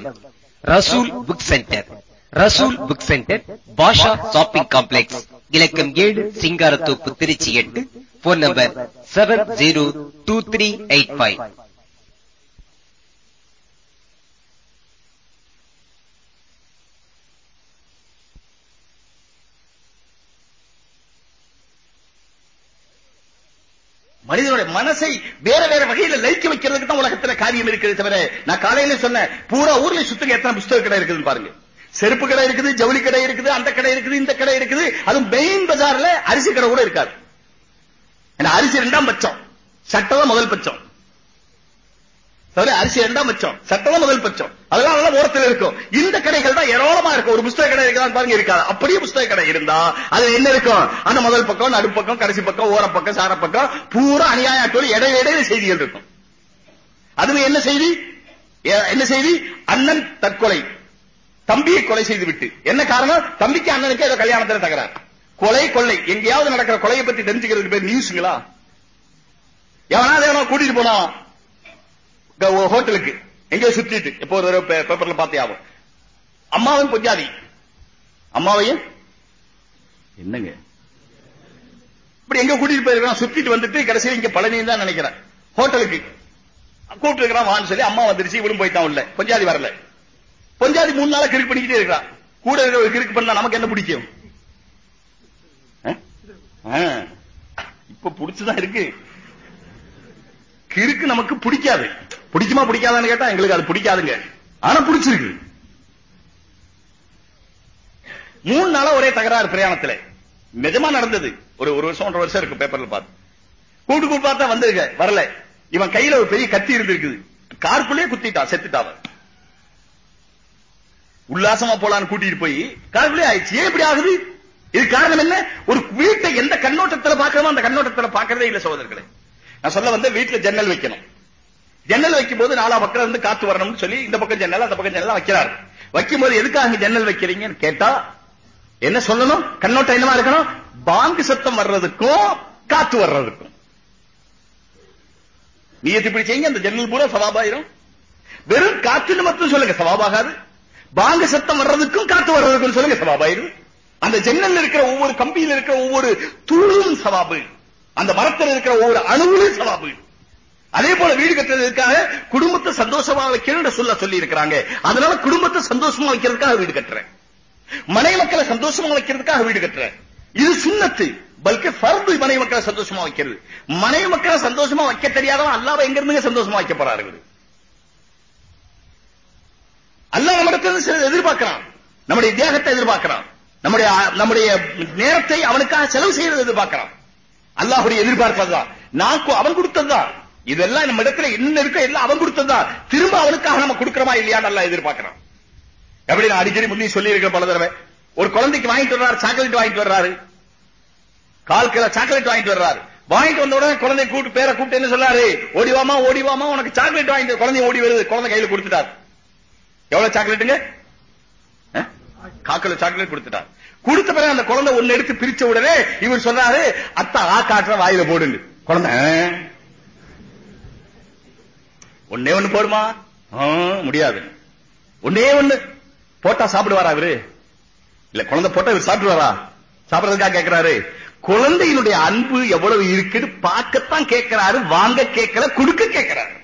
Rasool book centre. Rasool book centre Basha shopping complex. இலக்கம் ஏழு சிங்காரத்தோப்பு திருச்சி எட்டு. Phone number seven zero two three eight five மனிதனுடைய மனசை வேற வேற வகையில லயிக்க வைக்கிறதுக்கு தான் உலகத்துல காரியம் இருக்குது தவிர நான் காலையில சொன்னேன் பூரா ஊர்ல சுத்துக்கு எத்தனை புஸ்தக கடை இருக்குதுன்னு பாருங்க. செருப்பு கடை இருக்குது ஜவுளி கடை இருக்குது அந்த கடை இருக்குது இந்த கடை இருக்குது. அதுவும் மெயின் பஜார்ல அரிசி கடை கூட இருக்காது. அரிசி ரெண்டாம் பட்சம். சட்டம் முதல் பட்சம். அரிசி ரெண்டாம் பட்சம். சட்டம் முதல் பட்சம். அதெல்லாம் நல்லா ஓரத்தில் இருக்கும். இந்த கடைகள் தான் ஏராளமா இருக்கும். ஒரு புஸ்தக கடை இருக்கான்னு பாருங்க இருக்காது. அப்படியே புஸ்தக கடை இருந்தா அது என்ன இருக்கும்? அந்த முதல் பக்கம் நடுப்பக்கம் கடைசி பக்கம் ஓர பக்கம் சார பக்கம் பூரா அநியாயத்தோடு இடையில இடையில செய்திகள் இருக்கும். அதுவும் என்ன செய்தி? என்ன செய்தி? அண்ணன் தற்கொலை. தம்பியை கொலை செய்து விட்டு என்ன காரணம்? தம்பிக்கு அண்ணனுக்கு ஏதோ கல்யாணத்துல தகராறு. கொலை கொள்ளை. எங்கேயாவது நடக்கிற கொலையை பத்தி தெரிஞ்சுக்கிறதுக்கு பேர் நியூஸ்ங்களா? எவனாவது எவனோ கூட்டிட்டு போனா? ஹோட்டலுக்கு. எங்கேயோ சுத்திட்டு. எப்போ ஒரு பேப்பர்ல பார்த்தே ஆகும். அம்மாவும் பொஞ்சாதி. அம்மாவையும்? என்னங்க? இப்படி எங்க கூட்டிட்டு போயிருக்கான் சுத்திட்டு வந்துட்டு கடைசியில் இங்க பழனியும் தான் நினைக்கிறேன். ஹோட்டலுக்கு. கூப்பிட்டு இருக்கிறான் வான்னு சொல்லி அம்மா வந்துருச்சு இவளும் போயிட்டான் உள்ள. பொஞ்சாதி வரல. பொஞ்சாதி மூணு நாளா கிறுக்கு பண்ணிக்கிட்டே இருக்கிறான். கூட இருக்கிற கிறுக்கு பண்ணா நமக்கு என்ன பிடிக்கும்? இப்ப பிடிச்சுதான் இருக்கு. கிறுக்கு நமக்கு பிடிக்காது. பிடிக்குமா பிடிக்காதான்னு கேட்டா எங்களுக்கு அது பிடிக்காதுங்க. ஆனா பிடிச்சிருக்கு. மூணு நாளா ஒரே தகராறு பிரயாணத்துல. நிஜமா நடந்தது. ஒரு ஒரு வருஷம் ஒன்றரை வருஷம் இருக்கு பேப்பர்ல பார்த்து. கூட்டு கூட்டு பார்த்தா வந்திருக்க வரல. இவன் கையில ஒரு பெரிய கத்தி இருந்திருக்குது. காருக்குள்ளேயே குத்திட்டான் செத்துட்டான் உல்லாசமா போலான்னு கூட்டிட்டு போய் காருக்குள்ளே ஆயிடுச்சு. ஏன் இப்படி ஆகுது? இது காரணம் என்ன? ஒரு வீட்டை எந்த கண்ணோட்டத்துல பார்க்கறோமோ அந்த கண்ணோட்டத்துல பார்க்கறதே இல்ல சகோதரர்களே. நான் சொல்ல வந்து வீட்டுல ஜன்னல் வைக்கணும். ஜன்னல் வைக்கும் போது நாலா பக்கம் இருந்து காத்து வரணும்னு சொல்லி இந்த பக்கம் ஜன்னல் அந்த பக்கம் ஜன்னல் வைக்கிறாரு. வைக்கும் போது எதுக்காக ஜன்னல் வைக்கிறீங்கன்னு கேட்டா என்ன சொல்லணும்? கண்ணோட்டம் என்னவா இருக்கணும்? பாங்கு சத்தம் வர்றதுக்கும் காத்து வர்றதுக்கும். நீ இப்படி செய்யுங்க? அந்த ஜன்னல் பூரா சவாபாயிரும். வெறும் காத்துன்னு மட்டும் சொல்லுங்க சவாபாகாது. பாங்க சத்தம் வர்றதுக்கும் காத்து வர்றதுக்கும் சொல்லுங்க சவாபாயிரு அந்த ஜன்னல் இருக்கிற ஒவ்வொரு கம்பியில இருக்கிற ஒவ்வொரு தூளும் சவாபு. அந்த மரத்தில் இருக்கிற ஒவ்வொரு அணுவிலும் சவாபு. அதே போல வீடு கட்டுறதுக்காக குடும்பத்தை சந்தோஷமா வைக்கணும்னு சொல்ல சொல்லி இருக்கிறாங்க அதனால குடும்பத்தை சந்தோஷமா வைக்கிறதுக்காக வீடு கட்டுறேன். மனை மக்களை சந்தோஷமா வைக்கிறதுக்காக வீடு கட்டுறேன். இது சுண்ணத்து. பல்கி ஃபர்து மனை மக்களை சந்தோஷமா வைக்கிறது. மனை மக்களை சந்தோஷமா வைக்க தெரியாதவன் அல்லாஹ் எங்க இருந்துங்க சந்தோஷமா வைக்க போறாரு அல்லாஹ் நம்மிடத்துல சில எதிர்பார்க்கிறான். நம்முடைய தேகத்தை எதிர்பார்க்கிறான். நம்முடைய நம்முடைய நேரத்தை அவனுக்காக செலவு செய்யறது எதிர்பார்க்கிறான். அல்லாஹுடைய எதிர்பார்ப்பதுதான். நான் அவன் கொடுத்ததுதான். இதெல்லாம் நம்ம இடத்துல என்ன இருக்கோ எல்லாம் அவன் கொடுத்ததுதான். திரும்ப அவனுக்காக நம்ம கொடுக்கறோமா இல்லையான்னு நல்லா எதிர்பார்க்கிறான். எப்படி நான் அடிக்கடி முந்தி சொல்லி இருக்கிற பல தடவை ஒரு குழந்தைக்கு வாங்கிட்டு வர்றாரு சாக்லேட் வாங்கிட்டு வர்றாரு. கால் கிலோ சாக்லேட் வாங்கிட்டு வர்றாரு. வாங்கிட்டு வந்த உடனே குழந்தை கூட்டு பேரை கூப்பிட்டு என்ன சொல்றாரு ஓடிவாமா ஓடிவாமா உனக்கு சாக்லேட் வாங்கிட்டு குழந்தை ஓடி வருது. குழந்தை கையில கொடுத்துட்டாரு. எவ்வளவு சாக்லேட்டுங்க? காக்கல சாக்லேட் கொடுத்துட்டார் கொடுத்த பிறகு அந்த குழந்தை ஒன்னு எடுத்து பிரிச்ச உடனே இவர் சொன்னாரு அத்தா ஆ காட்டுற வாயில போடுங்க குழந்தை ஒன்னே ஒண்ணு போடுமா? முடியாது. ஒன்னே ஒண்ணு. போட்டா சாப்பிடுவாரா அவரு இல்ல குழந்தை போட்டா இவர் சாப்பிடுவாரா? சாப்பிடுறதுக்காக கேட்கிறாரு குழந்தையினுடைய அன்பு எவ்வளவு இருக்குன்னு பார்க்கத்தான் கேட்கிறாரு வாங்க கேட்கல கொடுக்க கேட்கிறாரு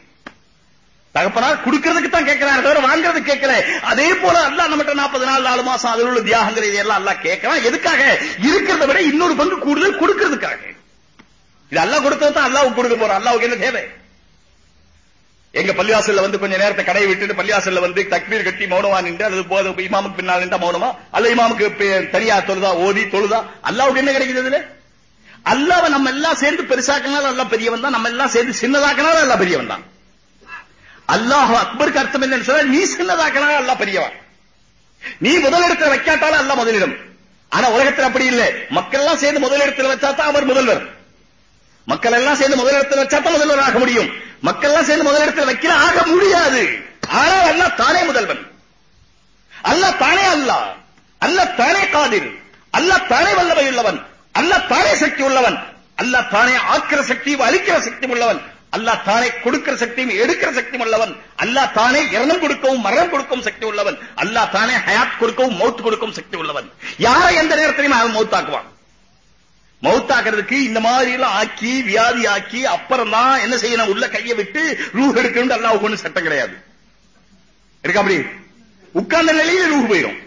தகப்பனார் கொடுக்கிறதுக்கு தான் கேட்கிறாரு தவிர வாங்குறது கேட்கல. அதே போல அல்லாஹ் நம்மகிட்ட நாற்பது நாள் நாலு மாசம் அதில் உள்ள தியாகங்கள் இதெல்லாம் அல்லாஹ் கேட்கறான். எதுக்காக? இருக்கிறத விட இன்னொரு பங்கு கூடுதல் கொடுக்கிறதுக்காக. இது அல்லாஹ் கொடுத்தது தான் அல்லாஹ் கொடுக்க போறோம். அல்லாஹ்வுக்கு என்ன தேவை? எங்க பள்ளிவாசல்ல வந்து கொஞ்ச நேரத்தை கடையை விட்டுட்டு பள்ளிவாசல்ல வந்து தக்பீர் கட்டி மௌனமா நின்று அல்லது போது இமாமுக்கு பின்னால் நின்றா மௌனமா? அல்ல இமாமுக்கு தனியா தொழுதா ஓதி தொழுதா? அல்லாவுக்கு என்ன கிடைக்குது இதுல அல்லாவை நம்ம எல்லாம் சேர்ந்து பெருசாக்கினாலும் எல்லாம் பெரியவன் தான். நம்ம எல்லாம் சேர்ந்து சின்னதாக்கினாலும் எல்லாம் பெரியவன் தான். அல்லாஹ் அக்பருக்கு அர்த்தம் என்னன்னு சொன்னா நீ சின்னதாக்கினாலும் அல்லாஹ் பெரியவன். நீ முதலிடத்தில் வைக்காட்டாலும் அல்லாஹ் முதலிடம். ஆனா உலகத்தில் அப்படி இல்லை. மக்கள் எல்லாம் சேர்ந்து முதலிடத்தில் வச்சா தான் அவர் முதல்வர். மக்கள் எல்லாம் சேர்ந்து முதலிடத்தில் வச்சா தான் முதல்வர் ஆக முடியும். மக்கள் எல்லாம் சேர்ந்து முதலிடத்தில் வைக்கல ஆக முடியாது. ஆனால் அல்லாஹ் தானே முதல்வன். அல்லாஹ் தானே அல்லாஹ். அல்லாஹ் தானே காதிர். அல்லாஹ் தானே வல்லமை உள்ளவன் அல்லாஹ் தானே சக்தி உள்ளவன் அல்லாஹ் தானே ஆக்கிற சக்தி அழிக்கிற சக்தி உள்ளவன். அல்லாஹ் தானே கொடுக்கிற சக்தியும் எடுக்கிற சக்தியும் உள்ளவன். அல்லாஹ் தானே இரணம் கொடுக்கவும் மரணம் கொடுக்கவும் சக்தி உள்ளவன். அல்லாஹ் தானே ஹயாத் கொடுக்கவும் மௌத் கொடுக்கவும் சக்தி உள்ளவன். யாரை எந்த நேரத்திலையும் அவன் மௌத்தாக்குவான். மௌத்தாக்குறதுக்கு இந்த மாதிரி எல்லாம் ஆக்கி வியாதி ஆக்கி அப்புறம் தான் என்ன செய்யணும்? உள்ள கையை விட்டு ரூ எடுக்கணும் அல்லாஹ் ஒண்ணு சட்டம் கிடையாது. இருக்கா அப்படி? உட்கார்ந்த நிலையில ரூ போயிடும்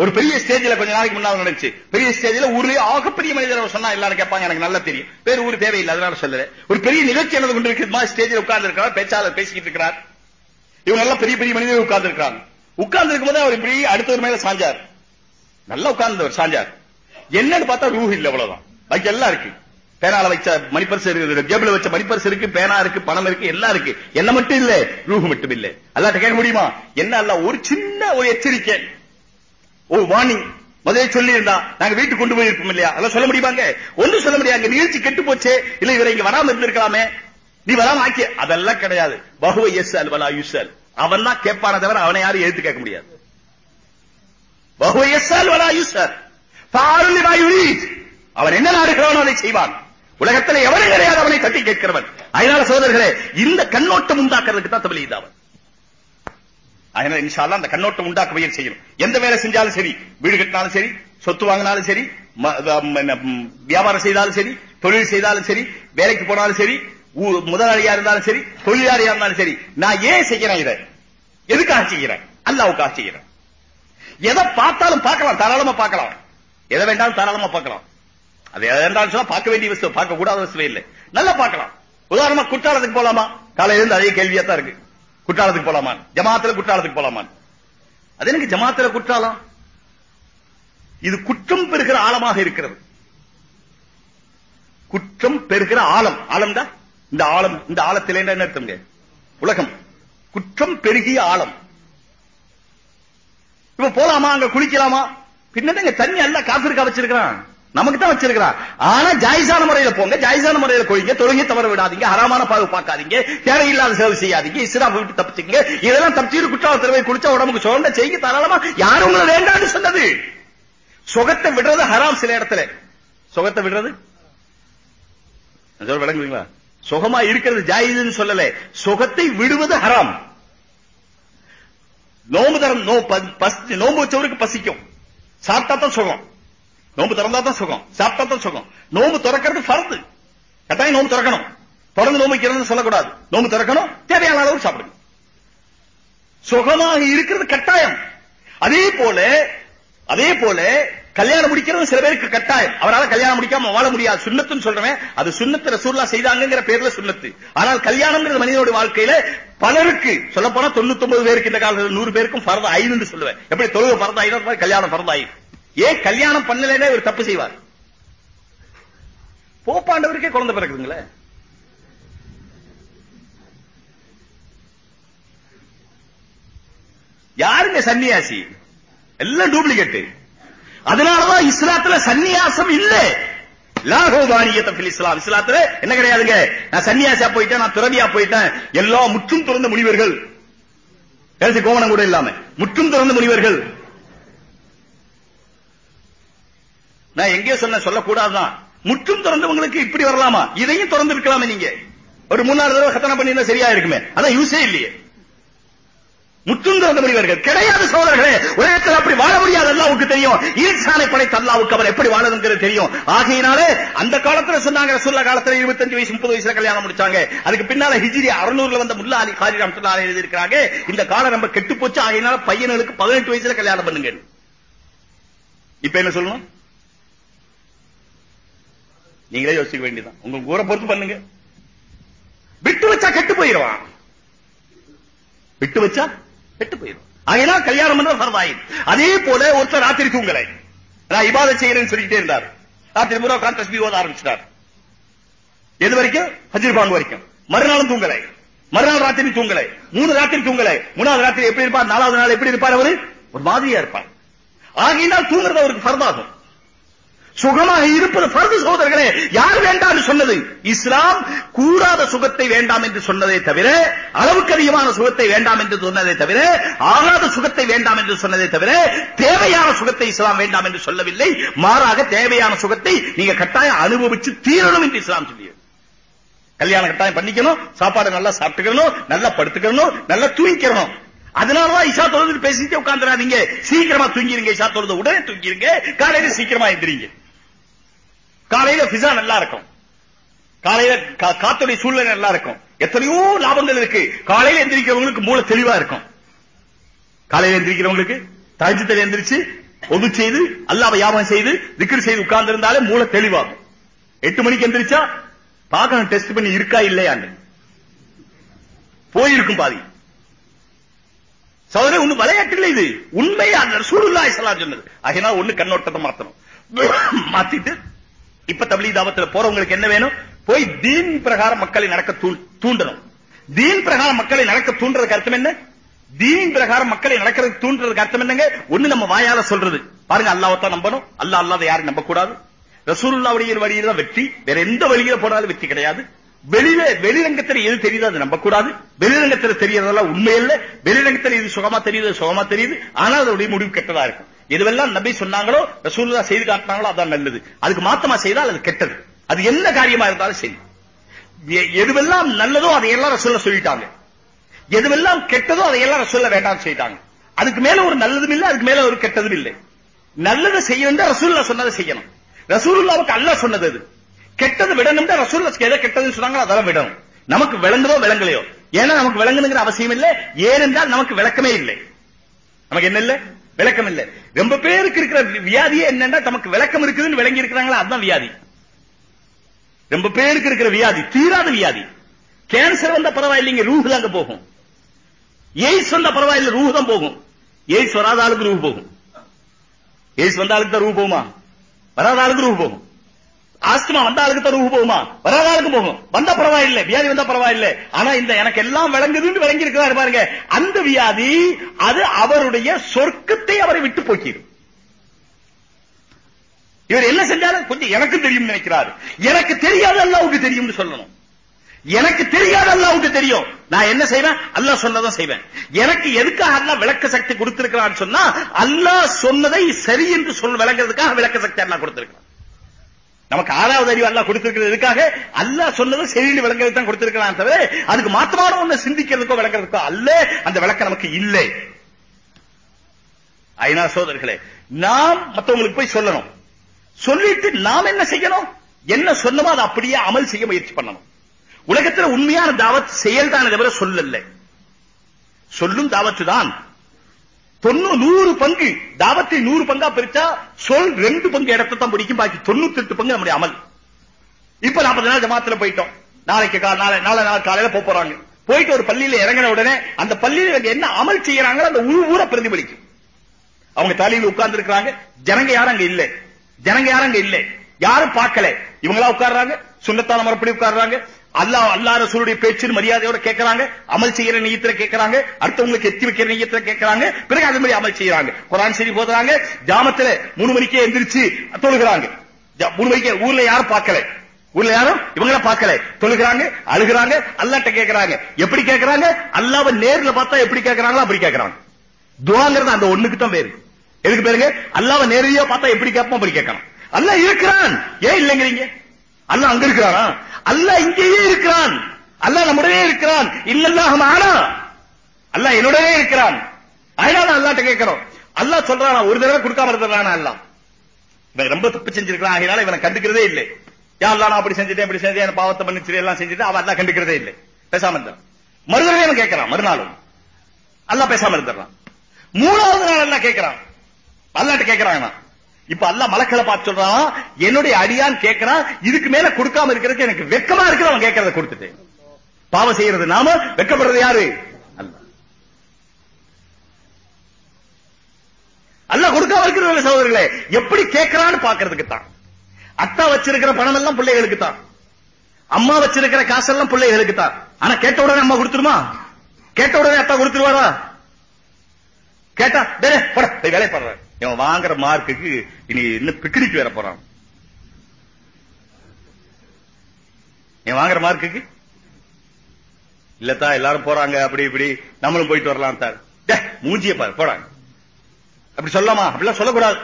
ஒரு பெரிய ஸ்டேஜ்ல கொஞ்ச நாளைக்கு முன்னால நடந்துச்சு. பெரிய ஸ்டேஜ்ல ஊர்லயே ஆகப்பெரிய மனிதர் சொன்னா எல்லாரும் கேட்பாங்க எனக்கு நல்லா தெரியும். பேர் ஊர் தேவையில்லை அதனால சொல்லல. ஒரு பெரிய நிகழ்ச்சி நடந்து கொண்டு இருக்கிற ஸ்டேஜ்ல உட்கார்ந்து இருக்கிறார் பேச்சாளர் பேசிக்கிட்டு இருக்கிறார். இவங்க எல்லாம் பெரிய பெரிய மனிதர்கள் உட்கார்ந்து இருக்காங்க உட்கார்ந்து இருக்கும்போது அவர் இப்படி அடுத்தவர் மேல சாஞ்சார். நல்லா உட்கார்ந்தவர் சாஞ்சார். என்னன்னு பார்த்தா ரூஹ் இல்ல அவ்வளவுதான். பாக்கி எல்லாம் இருக்கு. பேனால வச்ச மணிப்பரிசு இருக்கு ஜேபிள் வச்ச மணிப்பரிசு இருக்கு பேனா இருக்கு பணம் இருக்கு எல்லாம் இருக்கு. என்ன மட்டும் இல்ல ரூஹ் மட்டும் இல்ல. அல்லாட்ட கேட்க முடியுமா? என்ன அல்ல ஒரு சின்ன ஒரு எச்சரிக்கை. ஓ வார்னிங் முதலே சொல்லி இருந்தா நாங்க வீட்டுக்கு கொண்டு போயிருப்போம் இல்லையா? அதெல்லாம் சொல்ல முடியுமாங்க ஒன்றும் சொல்ல முடியாது. நிகழ்ச்சி கெட்டு போச்சே. இல்ல இவரை இங்க வராம இருந்திருக்கலாமே. நீ வராம ஆக்கிய. அதெல்லாம் கிடையாது. பகுவ எஸ் அல் வலா யுசல் அவன் தான் கேட்பான தவிர அவனை யாரும் எழுத்து கேட்க முடியாது. பகுவ எஸ் அல் வலா யுசல் அவன் என்ன நாடுகிறானோ அதை செய்வான். உலகத்தில் எவரும் கிடையாது அவனை தட்டி கேட்கிறவன். அதனால சோதர்களே இந்த கண்ணோட்டம் உண்டாக்குறதுக்கு தான் தமிழ் அவன். அதனால இன்ஷால்லா அந்த கண்ணோட்டம் உண்டாக்க முயற்சி செய்யணும். எந்த வேலை செஞ்சாலும் சரி வீடு கட்டினாலும் சரி சொத்து வாங்கினாலும் சரி வியாபாரம் செய்தாலும் சரி தொழில் செய்தாலும் சரி வேலைக்கு போனாலும் சரி முதலாளியா இருந்தாலும் சரி தொழிலாளியா இருந்தாலும் சரி நான் ஏன் செய்கிறேன் இதை? எதுக்காக செய்கிறேன் அல்லாவுக்காக செய்கிறேன் எதை பார்த்தாலும் பார்க்கலாம் தாராளமா பார்க்கலாம். எதை வேண்டாலும் தாராளமா பார்க்கலாம். அது எதை வேண்டாலும் சொன்னா பார்க்க வேண்டிய வசதி பார்க்க கூடாத வசதி இல்லை. நல்லா பார்க்கலாம். உதாரணமா குற்றாலத்துக்கு போலாமா? காலையில இருந்து அதே கேள்வியா தான் இருக்கு. குற்றாலத்துக்கு போலாமா? ஜமாத்துல குற்றாலத்துக்கு போலாமா? அது எனக்கு ஜமாத்துல குற்றாலம்? இது குற்றம் பெறுகிற ஆழமாக இருக்கிறது. குற்றம் பெறுகிற ஆழம். ஆழம் தான் இந்த ஆழம் இந்த ஆழத்தில் என்ன அர்த்தம்ங்க? உலகம். குற்றம் பெருகிய ஆழம். இப்ப போலாமா? அங்க குளிக்கலாமா? பின்னங்க தண்ணி எல்லாம் இருக்கா வச்சிருக்கிறான். நமக்கு தான் வச்சிருக்கிறான் ஆனா ஜாயிசான முறையில போங்க ஜாயிசான முறையில கொள்ளுங்க தொழுங்க தவற விடாதீங்க ஹராமான பாவு பார்க்காதீங்க தேவையில்லாத சேவை செய்யாதீங்க இஸ்லாம் விட்டு தப்பிச்சுங்க இதெல்லாம் தப்பிச்சு குற்றாலத்தில் போய் குளிச்சா உடம்புக்கு சோழ செய்ய தாராளமா யாரும் உங்களை வேண்டாம்னு சொன்னது? சுகத்தை விடுறது ஹராம் சில இடத்துல. சுகத்தை விடுறது? விளங்குவீங்களா? சுகமா இருக்கிறது ஜாயிதுன்னு சொல்லல. சுகத்தை விடுவது ஹராம். நோம்பு தரம் நோ பசி- நோம்பு வச்சவருக்கு பசிக்கும். சாப்பிட்டா தான் சுகம். நோம்பு திறந்தா தான் சுகம் சாப்பிட்டா தான் சுகம். நோம்பு திறக்கிறது பரந்து கட்டாயம் நோம்பு திறக்கணும். தொடர்ந்து நோம்பு வைக்கிறதுன்னு சொல்லக்கூடாது. நோம்பு திறக்கணும் தேவையான அளவு சாப்பிடுங்க. சுகமாக இருக்கிறது கட்டாயம். அதே போல அதே போல கல்யாணம் முடிக்கிறது சில பேருக்கு கட்டாயம். அவரால் கல்யாணம் முடிக்காம வாழ முடியாது. சுண்ணத்துன்னு சொல்றவன் அது சுண்ணத்து ரசூல்லா செய்தாங்கங்கிற பேர்ல சுண்ணத்து. ஆனால் கல்யாணம்ங்கிறது மனிதனுடைய வாழ்க்கையில பலருக்கு சொல்ல போனா தொண்ணூத்தி ஒன்பது பேருக்கு இந்த காலத்துல நூறு பேருக்கும் பரத ஐந்து சொல்லுவேன். எப்படி தொழுக பரத ஐநூறு கல்யாணம் பரத ஐந்து ஏன் கல்யாணம் பண்ணலைன்னா இவர் தப்பு செய்வார்? போப்பாண்டவருக்கே குழந்தை பிறக்குதுங்களே. யாருங்க சன்னியாசி? எல்லாம் டூப்ளிகேட் அதனாலதான் இஸ்லாத்துல சன்னியாசம் இல்ல. லாகோபானியத்தை இஸ்லாம் இஸ்லாத்துல என்ன கிடையாதுங்க? நான் சன்னியாசியா போயிட்டேன் நான் துறவியா போயிட்டேன். எல்லாம் முற்றும் துறந்த முனிவர்கள். எழுதி கோவணம் கூட இல்லாம. முற்றும் துறந்த முனிவர்கள். நான் எங்கேயோ சொன்ன சொல்லக்கூடாதுதான். முற்றும் திறந்தவங்களுக்கு இப்படி வரலாமா? இதையும் திறந்து இருக்கலாமே நீங்க. ஒரு மூணாறு தடவை கத்தனை பண்ணிருந்தா சரியா இருக்குமே அதான் யூஸே இல்லையே. முற்றும் திறந்த முடிவர்கள் கிடையாது சோழர்களே. உலகத்தில் அப்படி வாழ முடியாது அல்லாவுக்கு தெரியும். ஈர்சானை படைத்த அல்லாவுக்கு அவர் எப்படி வாழதுங்கிறது தெரியும். ஆகையினாலே அந்த காலத்துல சொன்னாங்க ரசூல்லா காலத்துல 25 வயசு முப்பது வயசுல கல்யாணம் முடிச்சாங்க. அதுக்கு பின்னால ஹிஜிரி அறுநூறுல வந்த முல்லா அலி காரி ரஹ்மத்துல்லாஹி அலைஹி எழுதி இருக்காங்க இந்த காலம் ரொம்ப கெட்டு போச்சு. ஆகையினால பையனுக்கு 18 வயசுல கல்யாணம் பண்ணுங்க இப்ப என்ன சொல்லணும்? நீங்களே யோசிக்க வேண்டியதான் உங்க ஊரை பொறுத்து பண்ணுங்க. விட்டு வச்சா கெட்டு போயிடுவான். விட்டு வச்சா கெட்டு போயிடும் ஆகையினால் கல்யாணம் பண்ற ஃபர்தாயின் அதே போல ஒருத்தர் ராத்திரி தூங்கலை. நான் இபாத செய்யறேன்னு சொல்லிக்கிட்டே இருந்தார். ராத்திரி பூரா உட்காந்து தஸ்பி ஓத ஆரம்பிச்சிட்டார். எது வரைக்கும்? ஹஜ்ர் பாங்கு வரைக்கும். மறுநாளும் தூங்கலை. மறுநாள் ராத்திரி தூங்கலை. மூணு ராத்திரி தூங்கலை. மூணாவது ராத்திரி எப்படி இருப்பார்? நாலாவது நாள் எப்படி இருப்பார் அவரு? ஒரு மாதிரியா இருப்பார். ஆகையினால் தூங்குறது அவருக்கு ஃபர்தாகும். சுகமாக இருப்பது பரது சகோதரர்களே யார் வேண்டாம் என்று சொன்னது? இஸ்லாம் கூடாத சுகத்தை வேண்டாம் என்று சொன்னதை தவிர அளவுக்கு அதிகமான சுகத்தை வேண்டாம் என்று சொன்னதை தவிர ஆகாத சுகத்தை வேண்டாம் என்று சொன்னதை தவிர தேவையான சுகத்தை இஸ்லாம் வேண்டாம் என்று சொல்லவில்லை. மாறாக தேவையான சுகத்தை நீங்க கட்டாயம் அனுபவிச்சு தீரணும் என்று இஸ்லாம் சொல்லியது. கல்யாணம் கட்டாயம் பண்ணிக்கணும் சாப்பாடு நல்லா சாப்பிட்டுக்கணும் நல்லா படுத்துக்கணும் நல்லா தூங்கிக்கணும். அதனாலதான் இஷா தொழுது பேசிட்டு உட்காந்துடாதீங்க சீக்கிரமா தூங்கிருங்க இஷா தொழுது உடனே தூங்கிருங்க. காலையில சீக்கிரமா எந்திரிங்க. காலையில பிசா நல்லா இருக்கும். காலையில கா- காத்துடைய சூழ்நிலை நல்லா இருக்கும். எத்தனையோ லாபங்கள் இருக்கு. காலையில எந்திரிக்கிறவங்களுக்கு மூளை தெளிவா இருக்கும். காலையில எந்திரிக்கிறவங்களுக்கு தகஜத்தில் எந்திரிச்சு ஒது செய்து அல்லாஹ்வை யாபம் செய்து திக்ர் செய்து உட்கார்ந்து இருந்தாலே மூளை தெளிவாகும். எட்டு மணிக்கு எந்திரிச்சா பார்க்கணும் டெஸ்ட் பண்ணி இருக்கா இல்லையான்னு போயிருக்கும் பாதி. சோதனை ஒண்ணு விளையாட்டு இல்லை இது. உண்மையா? அந்த ரசூலுல்லாஹி சொன்னது. அதனால ஒண்ணு கண்ணோட்டத்தை மாத்தணும். மாத்திட்டு இப்ப தப்லீக் தாவத்துல போறவங்களுக்கு என்ன வேணும்? போய் தீன் பிரகாரம் மக்களை நடக்க தூண்டணும். தீன் பிரகாரம் மக்களை நடக்க தூண்டுறதுக்கு அர்த்தம் என்ன? தீன் பிரகாரம் மக்களை நடக்கிறதுக்கு தூண்டுறதுக்கு அர்த்தம் என்னங்க? ஒண்ணு நம்ம வாயால சொல்றது. பாருங்க அல்லாவத்தான் நம்பணும். அல்லாஹ் அல்லாத யாரும் நம்ப கூடாது ரசூலுல்லாவுடைய வழியில தான் வெற்றி. வேற எந்த வழியில போனாலும் வெற்றி கிடையாது. வெளியில வெளிரங்கத்துல எது தெரியுது அது நம்ப கூடாது வெளிரங்கத்துல தெரியறதெல்லாம் உண்மை இல்ல வெளிரங்கத்துல இது சுகமா தெரியுது சுகமா தெரியுது. ஆனா அதோடைய முடிவு கெட்டதா இருக்கும். எதுவெல்லாம் நபி சொன்னாங்களோ ரசூலுல்லாஹ் செய்து காட்டினாங்களோ அதான் நல்லது. அதுக்கு மாத்தமா செய்தால் அது கெட்டது. அது என்ன காரியமா இருந்தாலும் சரி. எ- எதுவெல்லாம் நல்லதோ அதையெல்லாம் ரசூல்ல சொல்லிட்டாங்க. எதுவெல்லாம் கெட்டதோ அதையெல்லாம் ரசூல்ல வேண்டாம் சொல்லிட்டாங்க. அதுக்கு மேல ஒரு நல்லதும் இல்லை அதுக்கு மேல ஒரு கெட்டதும் இல்லை. நல்லதை செய்யணும் ரசூல்லா சொன்னதை செய்யணும். ரசூலுல்லாவுக்கு அல்ல சொன்னது அது. கெட்டது விடணும்னா ரசூல்லா எதை கெட்டதுன்னு சொன்னாங்களோ அதெல்லாம் விடணும். நமக்கு விளங்குதோ விளங்கலையோ. ஏன்னா நமக்கு விளங்கணுங்கிற அவசியம் இல்லை. ஏனென்றால் நமக்கு விளக்கமே இல்லை. நமக்கு என்ன இல்ல? விளக்கம் இல்ல ரொம்ப பேருக்கு இருக்கிற வியாதியே என்னன்னா நமக்கு விளக்கம் இருக்குதுன்னு விளங்கி இருக்கிறாங்களா அதுதான் வியாதி. ரொம்ப பேருக்கு இருக்கிற வியாதி தீராத வியாதி. கேன்சர் வந்தா பரவாயில்லைங்க ரூஹு தாங்க போகும். எய்ட்ஸ் வந்தா பரவாயில்லை ரூஹு தான் போகும். எய்ட்ஸ் வராத ஆளுக்கு ரூஹு போகும். எய்ட்ஸ் வந்த ஆளுக்கு தான் ரூஹு போகுமா? வராத ஆளுக்கு ரூஹு போகும். ஆஸ்துமா வந்த ஆளுக்கு தான் ரூஹு போகுமா? வராத ஆளுக்கு போகும். வந்தா பரவாயில்லை. வியாதி வந்தா பரவாயில்லை. ஆனா இந்த எனக்கு எல்லாம் விளங்குதுன்னு விளங்கி இருக்கிறாரு பாருங்க. அந்த வியாதி அது அவருடைய சொர்க்கத்தை அவரை விட்டு போக்கிடும். இவர் என்ன செஞ்சாலும் கொஞ்சம் எனக்கு தெரியும் நினைக்கிறாரு. எனக்கு தெரியாத அல்லாவுக்கு தெரியும்னு சொல்லணும். எனக்கு தெரியாத அல்லாவுக்கு தெரியும். நான் என்ன செய்வேன்? அல்லாஹ் சொன்னதான் செய்வேன். எனக்கு எதுக்காக அல்லாஹ் விளக்க சக்தி கொடுத்திருக்கிறான்னு சொன்னா அல்லாஹ் சொன்னதை சரி என்று சொல் விளங்குறதுக்காக விளக்க சக்தி அல்லாஹ் கொடுத்திருக்கிறான். நமக்கு ஆறாவது அறிவு அல்லா கொடுத்திருக்கிறது. எதுக்காக? அல்லாஹ் சொன்னது சரின்னு விளங்குறது தான் தவிர அதுக்கு மாத்தமான ஒண்ணு சிந்திக்கிறதுக்கோ விளங்குறதுக்கோ அல்ல. அந்த விளக்கம் நமக்கு இல்லை. ஐநா சோதர்களே நாம் மத்தவங்களுக்கு போய் சொல்லணும். சொல்லிட்டு நாம் என்ன செய்யணும்? என்ன சொன்னமோ அதை அப்படியே அமல் செய்ய முயற்சி பண்ணணும். உலகத்துல உண்மையான தாவத் செயல் தானே தவிர சொல்லல. சொல்லும் தாவத்து தான் தொண்ணூறு நூறு பங்கு தாவத்தை நூறு பங்கா பிரிச்சா சொல் ரெண்டு பங்கு இடத்தை தான் பிடிக்கும் பாக்கி தொண்ணூத்தி எட்டு பங்கு நம்முடைய அமல். இப்ப நாற்பது நாள் ஜமாத்துல போயிட்டோம். நாளைக்கு கா- நாளை நாளை நாள் காலையில போறாங்க. போயிட்டு ஒரு பள்ளியில இறங்கின உடனே அந்த பள்ளியில என்ன அமல் செய்யறாங்களோ அந்த ஊ- ஊரை பிரதிபலிக்கும். அவங்க தலையில உட்கார்ந்து இருக்கிறாங்க ஜனங்க யாரும் அங்க இல்ல. ஜனங்க யாரும் அங்க இல்ல. யாரும் பார்க்கல. இவங்களா உட்கார்றாங்க. சுண்ணத்தான மறுபடி உட்கார்றாங்க. அல்லாஹ் அல்லா ரசூலுடைய பேச்சு மரியாதையோட கேட்கறாங்க அமல் செய்யற நீயத்துல கேட்கறாங்க அடுத்தவங்களுக்கு எத்தி வைக்கிற நீயத்துல கேட்கறாங்க பிறகு அது மாதிரி அமல் செய்யறாங்க. குரான் சரி போதுறாங்க ஜாமத்துல மூணு மணிக்கே எந்திரிச்சு தொழுகிறாங்க. மூணு மணிக்கே ஊர்ல யாரும் பார்க்கல. ஊர்ல யாரும்? இவங்கள பார்க்கல. தொழுகிறாங்க அழுகிறாங்க அல்லாட்ட கேட்கறாங்க. எப்படி கேட்கறாங்க? அல்லாஹ்வை நேர்ல பார்த்தா எப்படி கேட்கறாங்களோ அப்படி கேட்கறாங்க. துவாங்கிறது அந்த ஒண்ணுக்கு தான் பேரு. எதுக்கு பேருங்க? அல்லாஹ்வை நேரடியா பார்த்தா எப்படி கேட்போம் அப்படி கேட்கணும். அல்ல இருக்கிறான். ஏன் இல்லைங்கிறீங்க? அல்ல அங்க இருக்கிறானா அல்ல இங்கேயே இருக்கிறான். அல்ல நம்முடனே இருக்கிறான். இல்லல்லாஹ் மானா. அல்ல என்னுடனே இருக்கிறான். அதனால அல்லாட்ட கேட்கிறோம். அல்லாஹ் சொல்றானா ஒரு தடவை கொடுக்காம இருக்கிறானா அல்லாஹ்? இவன் ரொம்ப தப்பு செஞ்சிருக்கிறான். அதனால இவனை கண்டுக்கிறதே இல்லை. யா அல்லாஹ் நான் அப்படி செஞ்சுட்டேன் இப்படி செஞ்சேன் பாவத்தை பண்ணிச்சு எல்லாம் செஞ்சுட்டு அவன் எல்லாம் கண்டுக்கிறதே இல்லை. பேசாம இருந்தான் மறுதடவை அவன் கேட்கிறான் மறுநாளும். அல்லாஹ் பேசாம இருந்துடுறான். மூணாவது நாள் அல்லாஹ் கேட்கிறான். அல்லாட்ட கேட்கிறான் இப்ப அல்ல மலக்களை பார்த்து சொல்றான் என்னுடைய அடியான் கேட்கிறான் இதுக்கு மேல கொடுக்காம இருக்கிறதுக்கு எனக்கு வெக்கமா இருக்குது அவன் கேட்கறத கொடுத்துட்டு. பாவம் செய்யறது நாம வெக்கப்படுறது யாரு? அல்ல. அல்லாஹ் கொடுக்காம இருக்கிறது சகோதரர்களே எப்படி கேட்கறான்னு பாக்குறதுக்கு தான். அத்தா வச்சிருக்கிற பணம் எல்லாம் பிள்ளைகளுக்கு தான். அம்மா வச்சிருக்கிற காசெல்லாம் பிள்ளைகளுக்கு தான். ஆனா கேட்ட உடனே அம்மா கொடுத்துருமா? கேட்ட உடனே அத்தா கொடுத்துருவாரா? கேட்டா வேலை போடா போய் வேலையை இவன் வாங்குற மார்க்குக்கு இனி இன்னும் பிக்னிக் வேற போறான். என் வாங்குற மார்க்குக்கு? இல்லத்தா எல்லாரும் போறாங்க அப்படி இப்படி. நம்மளும் போயிட்டு வரலாம் சார். மூஞ்சிய பாரு போறாங்க அப்படி சொல்லாமா அப்படிலாம் சொல்லக்கூடாது.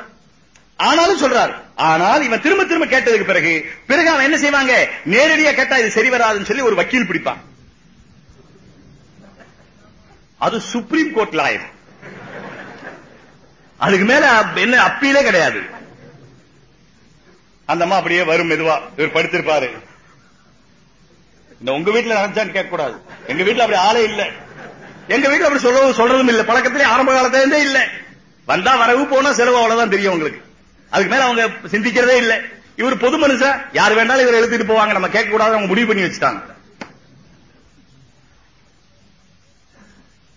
ஆனாலும் சொல்றாரு. ஆனால் இவன் திரும்ப திரும்ப கேட்டதுக்கு பிறகு பிறகு அவன் என்ன செய்வாங்க? நேரடியா கேட்டா இது சரி வராதுன்னு சொல்லி ஒரு வக்கீல் பிடிப்பான். அது சுப்ரீம் கோர்ட்ல லாயர் அதுக்கு மேல என்ன அப்பீலே கிடையாது. அந்த அம்மா அப்படியே வரும் மெதுவா. இவர் படுத்திருப்பாரு. இந்த உங்க வீட்டுல நினைச்சான்னு கேட்க கூடாது எங்க வீட்டுல அப்படி ஆளே இல்ல. எங்க வீட்டுல அப்படி சொல்லவும் சொல்றதும் இல்ல. பழக்கத்திலே ஆரம்ப காலத்துல இருந்தே இல்ல. வந்தா வரவு போனா செலவு அவ்வளவுதான் தெரியும் உங்களுக்கு. அதுக்கு மேல அவங்க சிந்திக்கிறதே இல்ல. இவர் பொது மனுஷன் யார் வேணாலும் இவர் எழுதிட்டு போவாங்க. நம்ம கேட்க கூடாது அவங்க முடிவு பண்ணி வச்சுட்டாங்க.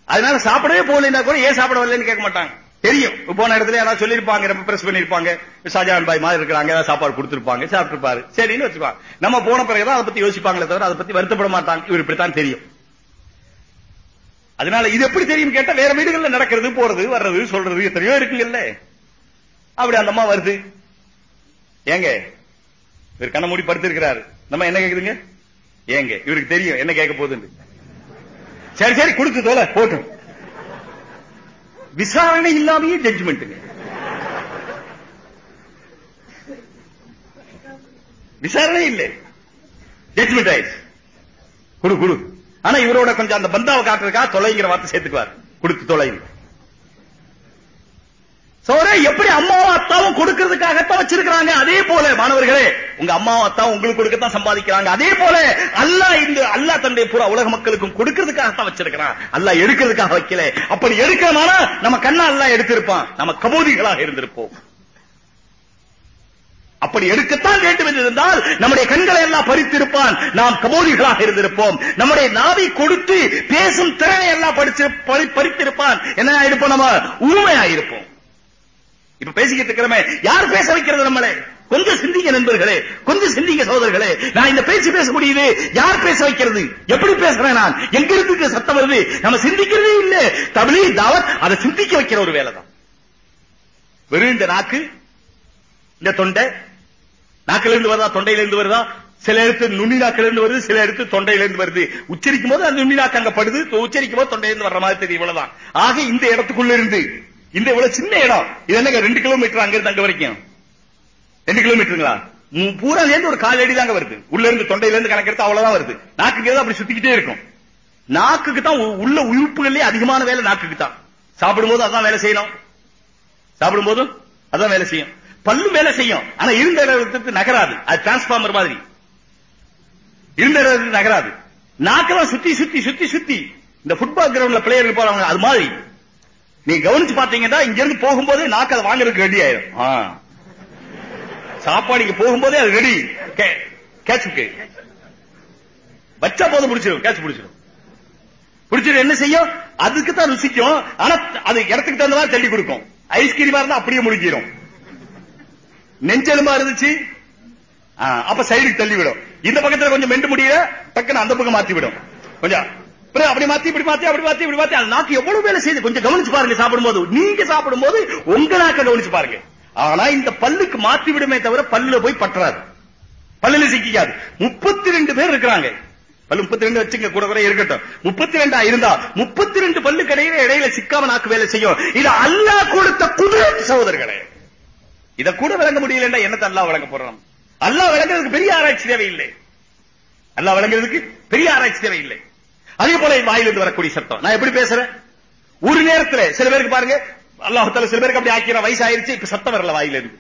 அதனால சாப்பிடவே போகலைன்னா கூட ஏன் சாப்பிட வரலன்னு கேட்க மாட்டாங்க. தெரியும். போன இடத்துல யாராவது சொல்லிருப்பாங்க ரொம்ப பிரஸ் பண்ணிருப்பாங்க ஷாஜான் பாய் மாதிரி இருக்கிறாங்க ஏதாவது சாப்பாடு கொடுத்துருப்பாங்க சாப்பிட்டுருப்பாரு. சரின்னு வச்சுப்பாங்க. நம்ம போன பிறகுதான் அதை பத்தி யோசிப்பாங்களே தவிர அதை பத்தி வருத்தப்பட மாட்டாங்க. இவர் இப்படித்தான் தெரியும். அதனால இது எப்படி தெரியும் கேட்டா வேற வீடுகள்ல நடக்கிறது போறது வர்றது சொல்றது எத்தனையோ இருக்குங்கல்ல அப்படி அந்த அம்மா வருது. ஏங்க இவர் கண்ண மூடி படுத்திருக்கிறாரு. நம்ம என்ன கேக்குதுங்க? ஏங்க இவருக்கு தெரியும். என்ன கேட்க போகுதுன்னு. சரி சரி கொடுத்து தோல போட்டும். விசாரணை இல்லாமையே ஜட்ஜ்மெண்ட்டுங்க விசாரணை இல்லை. ஜட்ஜ்மெண்ட் ஆயிடுச்சு. குடு குடு. ஆனா இவரோட கொஞ்சம் அந்த பந்தாவை காட்டுறதுக்கா தொலைங்கிற வார்த்தை சேர்த்துக்குவார். கொடுத்து தொலைங்க. சோரே எப்படி அம்மாவும் அத்தாவும் கொடுக்கிறதுக்காகத்தான் வச்சிருக்கிறாங்க? அதே போல மாணவர்களே உங்க அம்மாவும் அத்தாவும் உங்களுக்கு கொடுக்கத்தான் சம்பாதிக்கிறாங்க. அதே போல அல்லாஹ் இந்த அல்லாஹ் தன்னுடைய பூரா உலக மக்களுக்கும் கொடுக்கிறதுக்காகத்தான் வச்சிருக்கிறான். அல்லாஹ் எடுக்கிறதுக்காக வைக்கல. அப்படி எடுக்கிறனால நம்ம கண்ணா அல்லாஹ் எடுத்திருப்பான். நம்ம கபோதிகளாக இருந்திருப்போம். அப்படி எடுக்கத்தான் வேண்டும் என்றிருந்தால் நம்முடைய கண்களை எல்லாம் பறித்திருப்பான். நாம் கபோதிகளாக இருந்திருப்போம். நம்முடைய நாவை கொடுத்து பேசும் திறனை எல்லாம் படிச்சு பறி- பறித்திருப்பான். என்ன ஆயிருப்போம் நம்ம? ஊமையாயிருப்போம். இப்ப பேசிக்கிட்டு இருக்கிறோமே யார் பேச வைக்கிறது நம்மளை? கொஞ்சம் சிந்திங்க நண்பர்களே கொஞ்சம் சிந்திங்க சகோதரர்களே நான் இந்த பேச்சு பேச முடியுது யார் பேச வைக்கிறது? எப்படி பேசுறேன் நான்? எங்க இருந்து சத்தம் வருது? நம்ம சிந்திக்கிறதே இல்ல. தமிழி தாவத் அதை சிந்திக்க வைக்கிற ஒரு வேலை தான் வெறும் இந்த நாக்கு இந்த தொண்டை நாக்கில இருந்து வருதா தொண்டையில இருந்து வருதா? சில எடுத்து நுண்ணி நாக்கில இருந்து வருது சில எடுத்து தொண்டையில இருந்து வருது. உச்சரிக்கும் போது அந்த நுண்ணி நாக்கு அங்க படுது உச்சரிக்கும் போது தொண்டையில இருந்து வர்ற மாதிரி தெரியும் இவ்வளவுதான். ஆக இந்த இடத்துக்குள்ள இருந்து இந்த இவ்வளவு சின்ன இடம்? இது என்னங்க ரெண்டு கிலோமீட்டர் அங்க இருந்து அங்க வரைக்கும்? ரெண்டு கிலோமீட்டருங்களா பூரா சேர்ந்து ஒரு கால் அடி தாங்க வருது. உள்ள இருந்து தொண்டையில இருந்து கணக்கெடுத்து அவ்வளவுதான் வருது. நாக்குக்கு அப்படி சுத்திக்கிட்டே இருக்கும். நாக்குக்கு தான் உள்ள உறுப்புகளே அதிகமான வேலை நாக்குக்கு தான். சாப்பிடும்போது அதான் வேலை செய்யணும். சாப்பிடும் போதும் அதான் வேலை செய்யும். பல்லும் வேலை செய்யும். ஆனா இருந்த இடத்துக்கு நகராது. அது டிரான்ஸ்பார்மர் மாதிரி. இருந்த இடத்துக்கு நகராது. நாக்கெல்லாம் சுத்தி சுத்தி சுத்தி சுத்தி. இந்த ஃபுட்பால் கிரவுண்ட்ல பிளேயர் போறாங்க. அது மாதிரி. நீ கவனிச்சு பாத்தீங்கன்னா இங்க இருந்து போகும்போது நாக்கு அதை வாங்குறதுக்கு ரெடி ஆயிரும். ஆ. சாப்பாடு இங்க போகும்போதே அது ரெடி கேட்சுக்கு வச்சா போதும் பிடிச்சிடும் கேட்ச் பிடிச்சிடும் பிடிச்சிடும் என்ன செய்யும்? அதுக்கு தான் ருசிக்கும். ஆனா அது இடத்துக்கு தகுந்த மாதிரி தள்ளி கொடுக்கும். ஐஸ்கிரீமா இருந்தா அப்படியே முடிஞ்சிடும் நெஞ்செலும்பா இருந்துச்சு. அப்ப சைடுக்கு தள்ளி விடும் இந்த பக்கத்துல கொஞ்சம் மெண்டு முடியல டக்குன்னு அந்த பக்கம் மாத்தி விடும் கொஞ்சம் அப்படி மாத்தி இப்படி மாத்தி அப்படி மாத்தி இப்படி மாத்தி. அது நாக்கு எவ்வளவு வேலை செய்யுது? கொஞ்சம் கவனிச்சு பாருங்க சாப்பிடும்போது. நீங்க சாப்பிடும்போது உங்க நாக்க கவனிச்சு பாருங்க. ஆனா இந்த பல்லுக்கு மாத்தி விடுமே தவிர பல்லுல போய் பற்றாது. பல்லுல சிக்காது முப்பத்தி ரெண்டு பேர் இருக்கிறாங்க. பல்லு முப்பத்தி ரெண்டு வச்சுங்க கூட கூட இருக்கட்டும். முப்பத்தி ரெண்டா இருந்தா முப்பத்தி ரெண்டு பல்லு கடையில இடையில சிக்காம நாக்கு வேலை செய்யும். இது அல்லாஹ் கொடுத்த குதிரை சகோதரர்களே. இத கூட விளங்க முடியலன்னா என்னத்தை அல்லாஹ் வழங்க போறோம் அல்லாஹ் விளங்குறதுக்கு பெரிய ஆராய்ச்சி தேவையில்லை. அல்லாஹ் விளங்குறதுக்கு பெரிய ஆராய்ச்சி தேவையில்லை. அதே போல வாயிலிருந்து வரக்கூடிய சத்தம். நான் எப்படி பேசுறேன்? ஒரு நேரத்துல சில பேருக்கு பாருங்க அல்லாஹ் சில பேருக்கு அப்படி ஆக்கிற வயசு ஆயிருச்சு இப்ப சத்தம் வரல வாயிலிருந்து.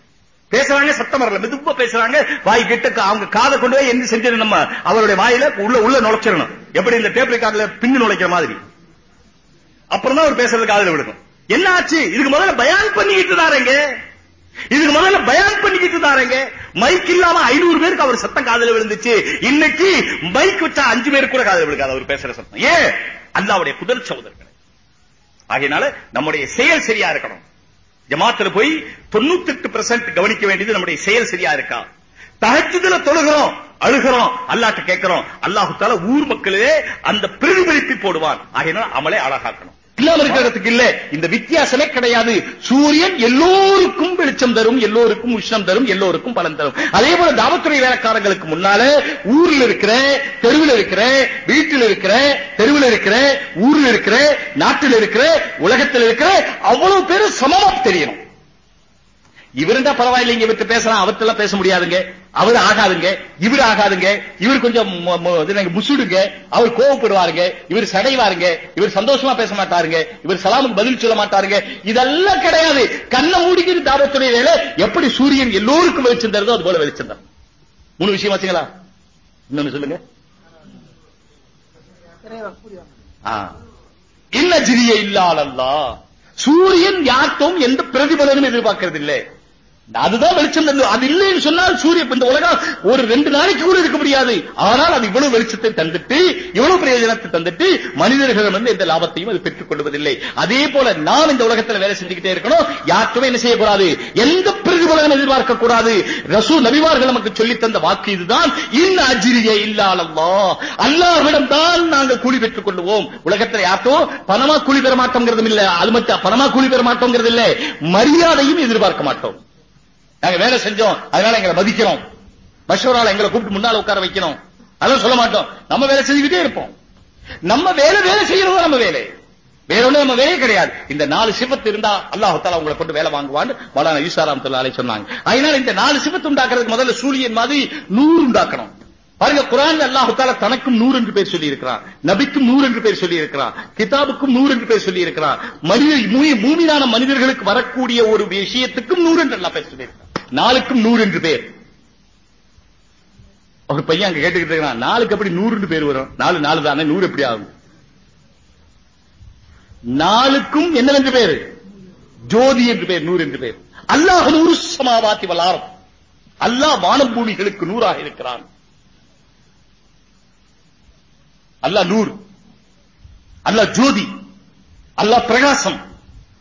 பேசுறாங்க சத்தம் வரல. மெதுவா பேசுறாங்க வாய் கிட்ட அவங்க காதை கொண்டு போய் என்ன செஞ்சிடணும் நம்ம? அவருடைய வாயில உள்ள உள்ள நுழைச்சிடணும். எப்படி இந்த டேப் ரெக்கார்ட்ல பின்னு நுழைக்கிற மாதிரி? அப்புறம் தான் அவர் பேசுறது காதல விடுக்கும் என்ன ஆச்சு? இதுக்கு முதல்ல பயான் பண்ணிக்கிட்டு தாரேங்க இதுக்கு முதல்ல பயான் பண்ணிக்கிட்டு தாரங்க மைக் இல்லாம ஐநூறு பேருக்கு அவர் சத்தம் காதல விழுந்துச்சு. இன்னைக்கு மைக் வச்சா அஞ்சு பேருக்கு கூட காதல விழுக்காது அவர் பேசுற சத்தம். ஏன்? அல்லாவுடைய புதல் சகோதரர்கள். ஆகையினால நம்முடைய செயல் சரியா இருக்கணும். ஜமாத்துல போய் தொண்ணூத்தி எட்டு பெர்சென்ட் கவனிக்க வேண்டியது நம்முடைய செயல் சரியா இருக்கா? தஹஜ்ஜுதுல தொழுகிறோம் அழுகிறோம் அல்லாட்ட கேட்கிறோம். அல்லாஹு தால ஊர் மக்களே அந்த பிரதிபலிப்பை போடுவான். ஆகையினால அமலை அழகாக்கணும். இல்லாம இருக்கிறதுக்கு இல்ல. இந்த வித்தியாசமே கிடையாது. சூரியன் எல்லோருக்கும் வெளிச்சம் தரும் எல்லோருக்கும் உஷ்ணம் தரும் எல்லோருக்கும் பலன் தரும். அதே போல தாவத்துறை வேலைக்காரங்களுக்கு முன்னால ஊர்ல இருக்கிற தெருவில் இருக்கிற வீட்டில் இருக்கிற தெருவில் இருக்கிற ஊர்ல இருக்கிற நாட்டில் இருக்கிற உலகத்தில் இருக்கிற அவ்வளவு பேரு சமமா தெரியணும் இவருண்டா பரவாயில்லைங்க இவர்கிட்ட பேசலாம் அவர்கிட்ட பேச முடியாதுங்க. அவர் ஆகாதுங்க இவர் ஆகாதுங்க இவர் கொஞ்சம் முசுடுங்க அவர் கோவப்படுவாருங்க இவர் சடைவாருங்க இவர் சந்தோஷமா பேச மாட்டாருங்க இவர் சலாமுக்கு பதில் சொல்ல மாட்டாருங்க. இதெல்லாம் கிடையாது. கண்ணை மூடிக்கிற தாபத்துடைய வேலை எப்படி சூரியன் எல்லோருக்கும் வெளிச்சம் தருதோ அது போல வெளிச்சம் தரும் மூணு விஷயம் வச்சுங்களா இன்னொன்னு சொல்லுங்க. ஆ. இன்ன ஜிரிய இல்லாலல்லா சூரியன் யார்ட்டும் எந்த பிரதிபலனும் எதிர்பார்க்கறது இல்லை அதுதான் வெளிச்சம் தந்து அது இல்லைன்னு சொன்னால் சூரிய இந்த உலகம் ஒரு ரெண்டு நாளைக்கு கூட இருக்க முடியாது. ஆனால் அது இவ்வளவு வெளிச்சத்தை தந்துட்டு இவ்வளவு பிரயோஜனத்தை தந்துட்டு மனிதர்கள் வந்து எந்த லாபத்தையும் அது பெற்றுக் கொள்வதில்லை. அதே போல நாம் இந்த உலகத்துல வேலை செஞ்சுக்கிட்டே இருக்கணும். யாருக்குமே என்ன செய்யக்கூடாது? எந்த பிரதிபலனும் எதிர்பார்க்க கூடாது ரசூ நபிமார்கள் நமக்கு சொல்லி தந்த வாக்கு இதுதான். இன் அஜிரிய இல்லாலல்லா அல்லாஹ்விடம் தான் நாங்கள் கூலி பெற்றுக் கொள்வோம் உலகத்துல யார்ட்டும் பணமா கூலி பெற மாட்டோங்கிறதும் இல்ல. அது மட்டும் பணமா கூலி பெற மாட்டோங்கிறது இல்ல மரியாதையும் எதிர்பார்க்க மாட்டோம். நாங்க வேலை செஞ்சோம் அதனால எங்களை மதிக்கிறோம். மஷூரால எங்களை கூப்பிட்டு முன்னால உட்கார வைக்கணும். அதெல்லாம் சொல்ல மாட்டோம். நம்ம வேலை செஞ்சுக்கிட்டே இருப்போம். நம்ம வேலை வேலை செய்யறது நம்ம வேலை. வேற ஒண்ணு நம்ம வேலையே கிடையாது. இந்த நாலு சிவத்து இருந்தா அல்லாஹால உங்களை கொண்டு வேலை வாங்குவான்னு மலான ஈசாராம் தொழிலாளி சொன்னாங்க. அதனால இந்த நாலு சிவத்து உண்டாக்குறதுக்கு முதல்ல சூரியன் மாதிரி நூறு உண்டாக்கணும். பாருங்க குரான் அல்லாஹ் தால தனக்கும் நூறு என்று பேர் சொல்லி இருக்கிறான் நபிக்கும் நூறு என்று பேர் சொல்லி இருக்கிறான் கிதாபுக்கும் நூறு என்று பேர் சொல்லி இருக்கிறான் மனித மூ- மனிதர்களுக்கு வரக்கூடிய ஒரு விஷயத்துக்கும் நூறு என்று அல்லாஹ் பேர் சொல்லி இருக்கிறான் நாளுக்கும் நூறு என்று பேர். ஒரு பையன் அங்க கேட்டுக்கிட்டு இருக்கிறான் நாளுக்கு எப்படி நூறு என்று பேர் வரும்? நாலு நாலு தானே நூறு எப்படி ஆகும்? நாளுக்கும் என்னவென்று பேர்? ஜோதி என்று பேர் நூறு என்று பேர். அல்லாஹ் நூறு சமாவாத்தி வளாரம் அல்லாஹ் வானம் பூமிகளுக்கு நூறாக இருக்கிறான். அல்லாஹ் நூறு அல்லாஹ் ஜோதி அல்லாஹ் பிரகாசம்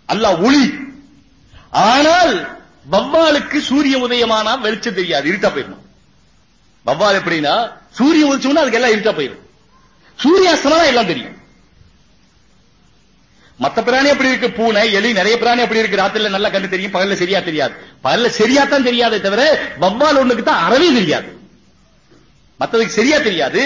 அல்லாஹ் ஒளி. ஆனால் வவ்வாலுக்கு சூரிய உதயமானா வெளிச்சம் தெரியாது இருட்டா போயிடும் வவ்வால் எப்படின்னா சூரிய உதிச்சோம்னா அதுக்கு எல்லாம் இருட்டா போயிடும். சூரியாஸ்தமனா எல்லாம் தெரியும். மத்த பிராணி அப்படி இருக்கு? பூனை எலி நிறைய பிராணி அப்படி இருக்கு. ராத்திரில நல்லா கண்டு தெரியும் பகல்ல சரியா தெரியாது. பகல்ல சரியா தான் தெரியாதே தவிர வவ்வால் ஒண்ணுக்கு தான் அறவே தெரியாது. மத்ததுக்கு சரியா தெரியாது.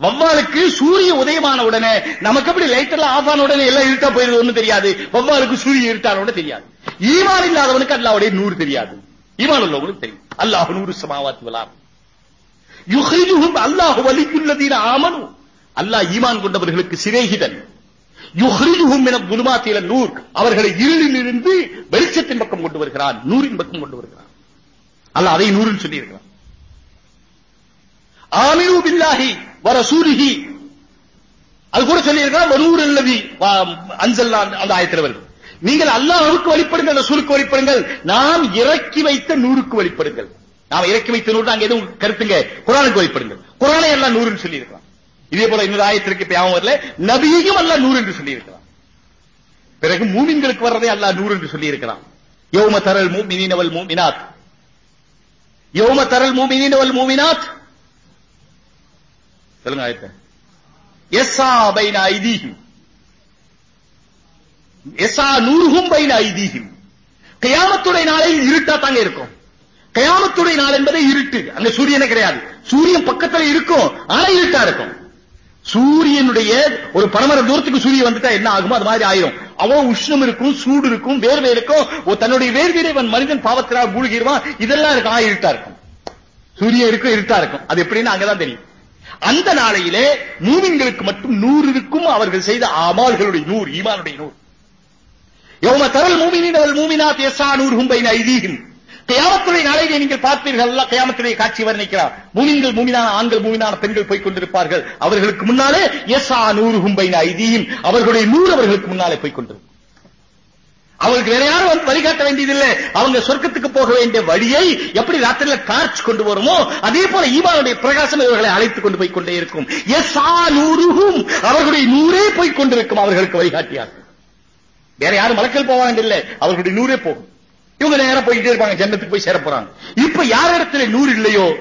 வவ்வாலுக்கு சூரிய உதயமான உடனே நமக்கு அப்படி லைட் எல்லாம் ஆஃப் ஆன உடனே எல்லாம் இருட்டா போயிருது ஒண்ணு தெரியாது. வவ்வாலுக்கு சூரிய இருட்டான உடனே தெரியாது. ஈமான் இல்லாதவனுக்கு அல்லாவுடைய நூறு தெரியாது. ஈமான் உள்ளவனுக்கு தெரியும். அல்லாஹ் நூறு சமாவாத்து வலாம். யுஹிஜுஹும் அல்லாஹ் வலியுள்ளதீன ஆமனு. அல்லாஹ் ஈமான் கொண்டவர்களுக்கு சிநேகிதன். யுஹ்ரிஜுஹும் மின குலுமாத்தில நூர். அவர்களை இருளிலிருந்து வெளிச்சத்தின் பக்கம் கொண்டு வருகிறான். நூறின் பக்கம் கொண்டு வருகிறான். அல்லாஹ் அதை நூறுன்னு சொல்லி இருக்கிறான் ஆமினு பில்லாஹி. வர ரசூலிஹி. அது கூட சொல்லி மனூர் வனூர் அல்லதி அந்த ஆயத்தில் வருது. நீங்கள் அல்லாஹ்வுக்கு வழிபடுங்கள் ரசூலுக்கு வழிபடுங்கள். நாம் இறக்கி வைத்த நூறுக்கு வழிபடுங்கள். நாம் இறக்கி வைத்த நூறு அங்க எதுவும் கருத்துங்க. குரானுக்கு வழிபடுங்கள். குரானை எல்லாம் நூறுன்னு சொல்லி இதே போல இன்னொரு ஆயத்திற்கு இப்ப யாவும் வரல. நபியையும் அல்லாஹ் நூறு என்று சொல்லி இருக்கிறான் பிறகு மூமின்களுக்கு வர்றதே அல்லாஹ் நூறு என்று சொல்லி இருக்கிறான் யௌம தரல் மூமினீன வல் மூமினாத். யோம தரல் மூமினீன மூமினாத். சொல்லுங்க ஆயத்தை. எஸ்ஸா பைன ஐதீஹிம். எஸ்ஸா நூறுகும் பைன ஐதீஹிம். கயாமத்துடைய நாளையில் இருட்டா தாங்க இருக்கும். கயாமத்துடைய நாள் என்பதே இருட்டு. அங்க சூரியனே கிடையாது. சூரியன் பக்கத்துல இருக்கும் ஆனா இருட்டா இருக்கும். சூரியனுடைய ஒரு பரமர தூரத்துக்கு சூரியன் வந்துட்டா என்ன ஆகுமோ அது மாதிரி ஆயிரும். அவ்வளவு உஷ்ணம் இருக்கும் சூடு இருக்கும் வேர்வை இருக்கும். தன்னுடைய வேர்வையை அவன் மனிதன் பாவத்தினால் மூழ்கிடுவான். இதெல்லாம் இருக்கும். ஆ இருட்டா இருக்கும். சூரியன் இருக்கும் இருட்டா இருக்கும். அது எப்படின்னு அங்கதான் தெரியும். அந்த நாளையிலே மூமின்களுக்கு மட்டும் நூறு இருக்கும் அவர்கள் செய்த அமால்களுடைய நூறு ஈமானுடைய நூறு. யௌம தரல் மூமினின் அவள் மூமினாத் பேசா நூறுகும் பைன ஐதீகம் கயாமத்துடைய நாளையிலே நீங்கள் பார்ப்பீர்கள் அல்லாஹ் கியாமத்துடைய காட்சி வர்ணிக்கிறார். மூமின்கள் மூமினான ஆண்கள் மூமினான பெண்கள் போய் கொண்டிருப்பார்கள். அவர்களுக்கு முன்னாலே எஸ்ஸா நூறுகும் பைன ஐதீகம் அவர்களுடைய நூறு அவர்களுக்கு முன்னாலே போய் கொண்டிருக்கும். அவங்களுக்கு வேற யாரும் வந்து வழிகாட்ட வேண்டியதில்லை. அவங்க சொர்க்கத்துக்கு போக வேண்டிய வழியை எப்படி ராத்திரில டார்ச் கொண்டு வருமோ அதே போல ஈமானுடைய பிரகாசம் இவர்களை அழைத்துக் கொண்டு போய் கொண்டே இருக்கும். நூறுகும் அவர்களுடைய நூறே போய் கொண்டிருக்கும். அவர்களுக்கு வழிகாட்டியார்கள் வேற யாரும் மலக்கல் போக வேண்டிய அவர்களுடைய நூறே போகும். இவங்க நேரம் போயிட்டே இருப்பாங்க. ஜன்னத்துக்கு போய் சேர போறாங்க. இப்ப யார் இடத்துல நூறு இல்லையோ?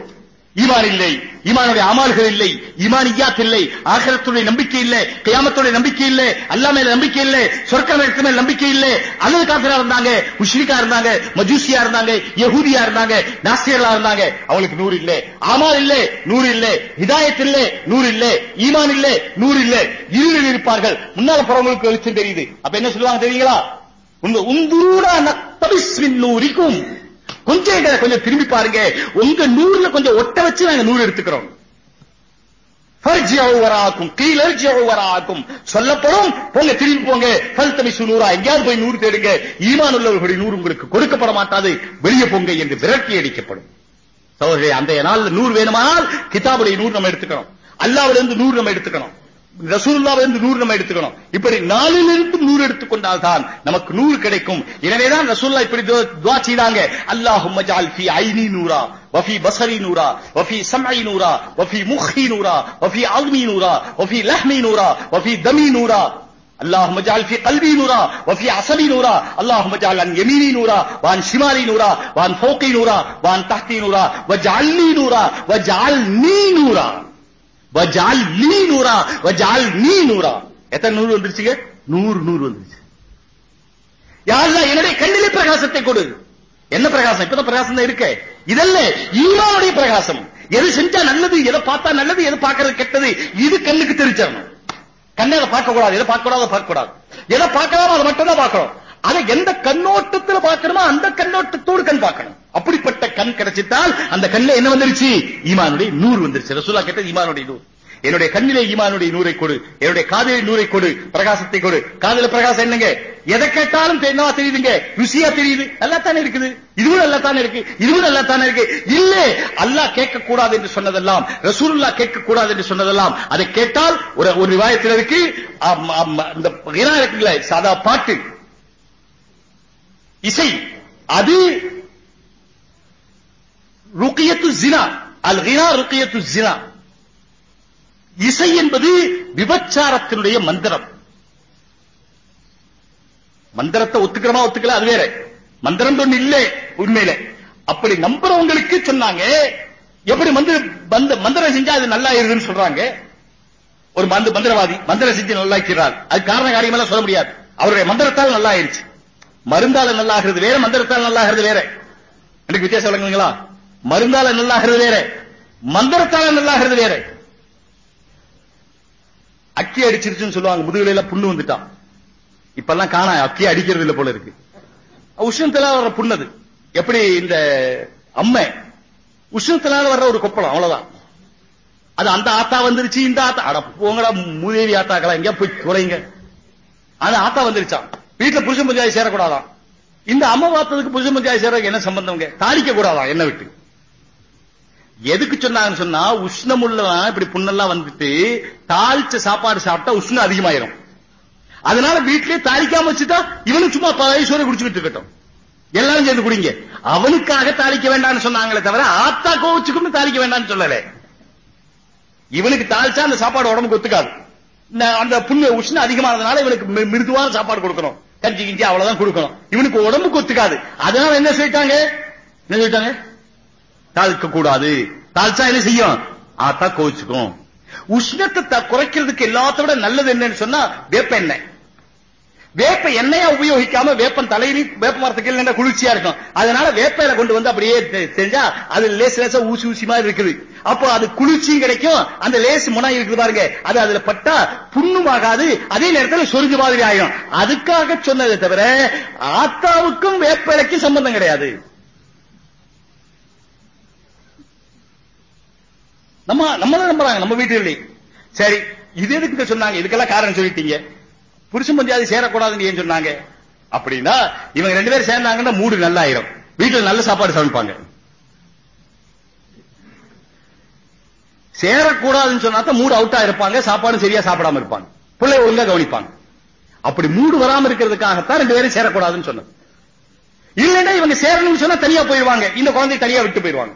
ஈமான் இல்லை ஈமானுடைய அமல்கள் இல்லை ஈமானியாத் இல்லை ஆகரத்துடைய நம்பிக்கை இல்லை கியாமத்துடைய நம்பிக்கை இல்லை அல்லா மேல நம்பிக்கை இல்லை சொர்க்க நேரத்து மேல நம்பிக்கை இல்லை. அல்லது காஃபிரா இருந்தாங்க முஷ்ரிகா இருந்தாங்க மஜூசியா இருந்தாங்க யஹூதியா இருந்தாங்க நாஸ்தியர்களா இருந்தாங்க. அவங்களுக்கு நூறு இல்லை. அமல் இல்லை நூறு இல்லை. ஹிதாயத் இல்லை நூறு இல்லை. ஈமான் இல்லை நூறு இல்லை. இருளில் இருப்பார்கள். முன்னால போறவங்களுக்கு வெளிச்சம் தெரியுது. அப்ப என்ன சொல்லுவாங்க தெரியுங்களா? உங்க உந்தூரா நத்தபிஸ்மின் நூறிக்கும் கொஞ்சம் எங்களை கொஞ்சம் திரும்பி பாருங்க. உங்க நூறுல கொஞ்சம் ஒட்ட வச்சு நாங்க நூறு எடுத்துக்கிறோம். வராக்கும் கீழர்ஜியவராக்கும் சொல்லப்படும் போங்க திரும்பி போங்க. பல்தமிசு நூறா எங்கேயாவது போய் நூறு தேடுங்க. ஈமான் உள்ளவர்களுடைய நூறு உங்களுக்கு கொடுக்கப்பட மாட்டாது. வெளியே போங்க என்று விரட்டி அடிக்கப்படும். சோதரே அந்த நாள்ல நூறு வேணுமானால் கிதாபுடைய நூறு நம்ம எடுத்துக்கிறோம். அல்லாவிலிருந்து இருந்து நூறு நம்ம எடுத்துக்கணும் ரசூலுல்லாவிலிருந்து இருந்து நூறு நம்ம எடுத்துக்கணும் இப்படி நாலிலிருந்து நூறு எடுத்துக்கொண்டால் தான் நமக்கு நூறு கிடைக்கும் எனவேதான் ரசூல்லா இப்படி துவா செய்தாங்க அல்லாஹும்ம ஜஅல் ஃபீ ஐனி நூரா வஃபி பஸரி நூரா வஃபி சம்இ நூரா வஃபி முஹி நூரா வஃபி அல்மி நூரா வஃபி லஹ்மி நூரா வஃபி தமி நூரா اللهم اجعل في قلبي نورا وفي عصبي نورا اللهم اجعل عن يميني نورا وعن شمالي نورا وعن فوقي نورا وعن تحتي نورا واجعلني نورا واجعلني نورا வஜால் நீ நூறா வஜால் நீ நூறா. எத்தனை நூறு வந்துருச்சுங்க? நூறு நூறு வந்துருச்சு. யாரெல்லாம் என்னுடைய கண்ணிலே பிரகாசத்தை கொடு? என்ன பிரகாசம்? இப்பதான் பிரகாசம் தான் இருக்க. இதல்ல ஈமானுடைய பிரகாசம். எது செஞ்சா நல்லது எதை பார்த்தா நல்லது எதை பார்க்கறது கெட்டது இது கண்ணுக்கு தெரிஞ்சிடணும். கண்ணை பார்க்க கூடாது எதை பார்க்க கூடாது பார்க்க கூடாது எதை பார்க்கலாம் அதை மட்டும் தான் பார்க்கணும் அதை எந்த கண்ணோட்டத்துல பார்க்கணுமோ அந்த கண்ணோட்டத்தோடு கண் பார்க்கணும். அப்படிப்பட்ட கண் கிடைச்சிட்டால் அந்த கண்ணில் என்ன வந்துருச்சு? ஈமானுடைய நூறு வந்துருச்சு. ரசூலா கேட்டது ஈமானுடைய நூறு. என்னுடைய கண்ணிலே ஈமானுடைய நூரை கொடு. என்னுடைய காதிலே நூரை கொடு. பிரகாசத்தை கொடு. காதல பிரகாசம் என்னங்க? எதை கேட்டாலும் என்னவா தெரியுதுங்க? ருசியா தெரியுது. நல்லா தானே இருக்குது. இதுவும் நல்லா தானே இருக்கு. இதுவும் நல்லா தானே இருக்கு. இல்ல அல்லாஹ் கேட்க கூடாது என்று சொன்னதெல்லாம் ரசூலுல்லா கேட்க கூடாது என்று சொன்னதெல்லாம் அதை கேட்டால் ஒரு ஒரு விவாயத்தில் இருக்கு. இந்த இருக்குங்களே சாதா பாட்டு. இசை. அது ருக்கியத்து ஜினா அல் ஹினா ருக்கியத்து ஜினா இசை என்பது விபச்சாரத்தினுடைய மந்திரம். மந்திரத்தை ஒத்துக்கிறமா ஒத்துக்கல? அது வேற. மந்திரம் ஒண்ணு இல்லை உண்மையில. அப்படி நம்புறவங்களுக்கு சொன்னாங்க எப்படி மந்திர மந்திரம் செஞ்சா அது நல்லா இருக்குன்னு சொல்றாங்க. ஒரு மந்த மந்திரவாதி மந்திரம் செஞ்சு நல்லா இருக்கிறார் அது காரண காரியமெல்லாம் சொல்ல முடியாது. அவருடைய மந்திரத்தால் நல்லா ஆயிருச்சு மருந்தால நல்லாகிறது வேற மந்திரத்தால் நல்லாகிறது வேற. எனக்கு வித்தியாசம் விளங்குங்களா மருந்தால நல்லாகிறது வேற மந்திரத்தால நல்லாகிறது வேற. அக்கி அடிச்சிருச்சுன்னு சொல்லுவாங்க முதுகுல எல்லாம் புண்ணு வந்துட்டான். இப்பெல்லாம் காணா அக்கி அடிக்கிறது இல்ல போல இருக்கு. உஷ்ணத்தில வர்ற புண்ணது எப்படி இந்த அம்மை உஷ்ணத்தினால வர்ற ஒரு கொப்பளம் அவ்வளவுதான். அது அந்த ஆத்தா வந்துருச்சு இந்த ஆத்தா. அட போங்கடா மூதேவி ஆத்தாக்களா எங்க போய் குறைங்க. அந்த ஆத்தா வந்துருச்சான் வீட்டுல புருஷன் பஞ்சாயத்து சேரக்கூடாதான். இந்த அம்மா பார்த்ததுக்கு புருஷன் பஞ்சாயத்து சேர என்ன சம்பந்தம் தாளிக்க கூடாதான் என்ன விட்டு. எதுக்கு சொன்னாங்கன்னு சொன்னா உஷ்ணம் இப்படி புண்ணெல்லாம் வந்துட்டு தாளிச்ச சாப்பாடு சாப்பிட்டா உஷ்ணம் அதிகமாயிரும். அதனால வீட்டிலேயே தாளிக்காம வச்சுட்டா இவனும் சும்மா வயசோட குடிச்சுக்கிட்டு இருக்கட்டும். எல்லாரும் சேர்ந்து குடிங்க. அவனுக்காக தாளிக்க வேண்டாம்னு சொன்னாங்களே தவிர ஆத்தா கோவிச்சுக்கும் தாளிக்க வேண்டாம்னு சொல்லல. இவனுக்கு தாளிச்சா அந்த சாப்பாடு உடம்புக்கு ஒத்துக்காது. அந்த புண்ணு உஷ்ணம் அதிகமானதுனால இவனுக்கு மிருதுவான சாப்பாடு கொடுக்கணும். கஞ்சி கிஞ்சி அவ்வளவுதான் கொடுக்கணும். இவனுக்கு உடம்புக்கு ஒத்துக்காது அதனால என்ன சொல்லிட்டாங்க? என்ன சொல்லிட்டாங்க? தாழ்க்க கூடாது தாழ்ச்சா என்ன செய்யும்? ஆத்தா கோச்சுக்கும் உஷ்ணத்தை குறைக்கிறதுக்கு எல்லாத்தோட நல்லது என்னன்னு சொன்னா வேப்ப எண்ணெய். வேப்ப எண்ணெயா உபயோகிக்காம வேப்பன் தலையில வேப்ப மரத்துக்கு இல்ல குளிர்ச்சியா இருக்கும். அதனால வேப்பையில கொண்டு வந்து அப்படியே செஞ்சா அது லேஸ் லேசா ஊசி ஊசி மாதிரி இருக்குது. அப்போ அது குளிர்ச்சியும் கிடைக்கும். அந்த லேஸ் முனா இருக்குது பாருங்க. அது அதுல பட்டா புண்ணும் ஆகாது அதே நேரத்தில் சொரிஞ்சு மாதிரி ஆகும் அதுக்காக சொன்னதை தவிர ஆத்தாவுக்கும் வேப்பிலைக்கும் சம்பந்தம் கிடையாது. நம்ம நம்ம தான் நம்புறாங்க. நம்ம வீட்டுல சரி இது எதுக்கு சொன்னாங்க? இதுக்கெல்லாம் காரணம் சொல்லிட்டீங்க. புருஷன் பந்தியாதி சேரக்கூடாதுன்னு ஏன் சொன்னாங்க? அப்படின்னா இவங்க ரெண்டு பேரும் சேர்ந்தாங்கன்னா மூடு நல்லா ஆயிரும் வீட்டுல நல்ல சாப்பாடு சமைப்பாங்க. சேரக்கூடாதுன்னு சொன்னா மூடு அவுட்டா இருப்பாங்க சாப்பாடு சரியா சாப்பிடாம இருப்பாங்க. பிள்ளை ஒழுங்கா கவனிப்பாங்க. அப்படி மூடு வராம இருக்கிறதுக்காகத்தான் ரெண்டு பேரும் சேரக்கூடாதுன்னு சொன்னது. இல்லைன்னா இவங்க சேரணும்னு சொன்னா தனியா போயிடுவாங்க இந்த குழந்தை தனியா விட்டு போயிடுவாங்க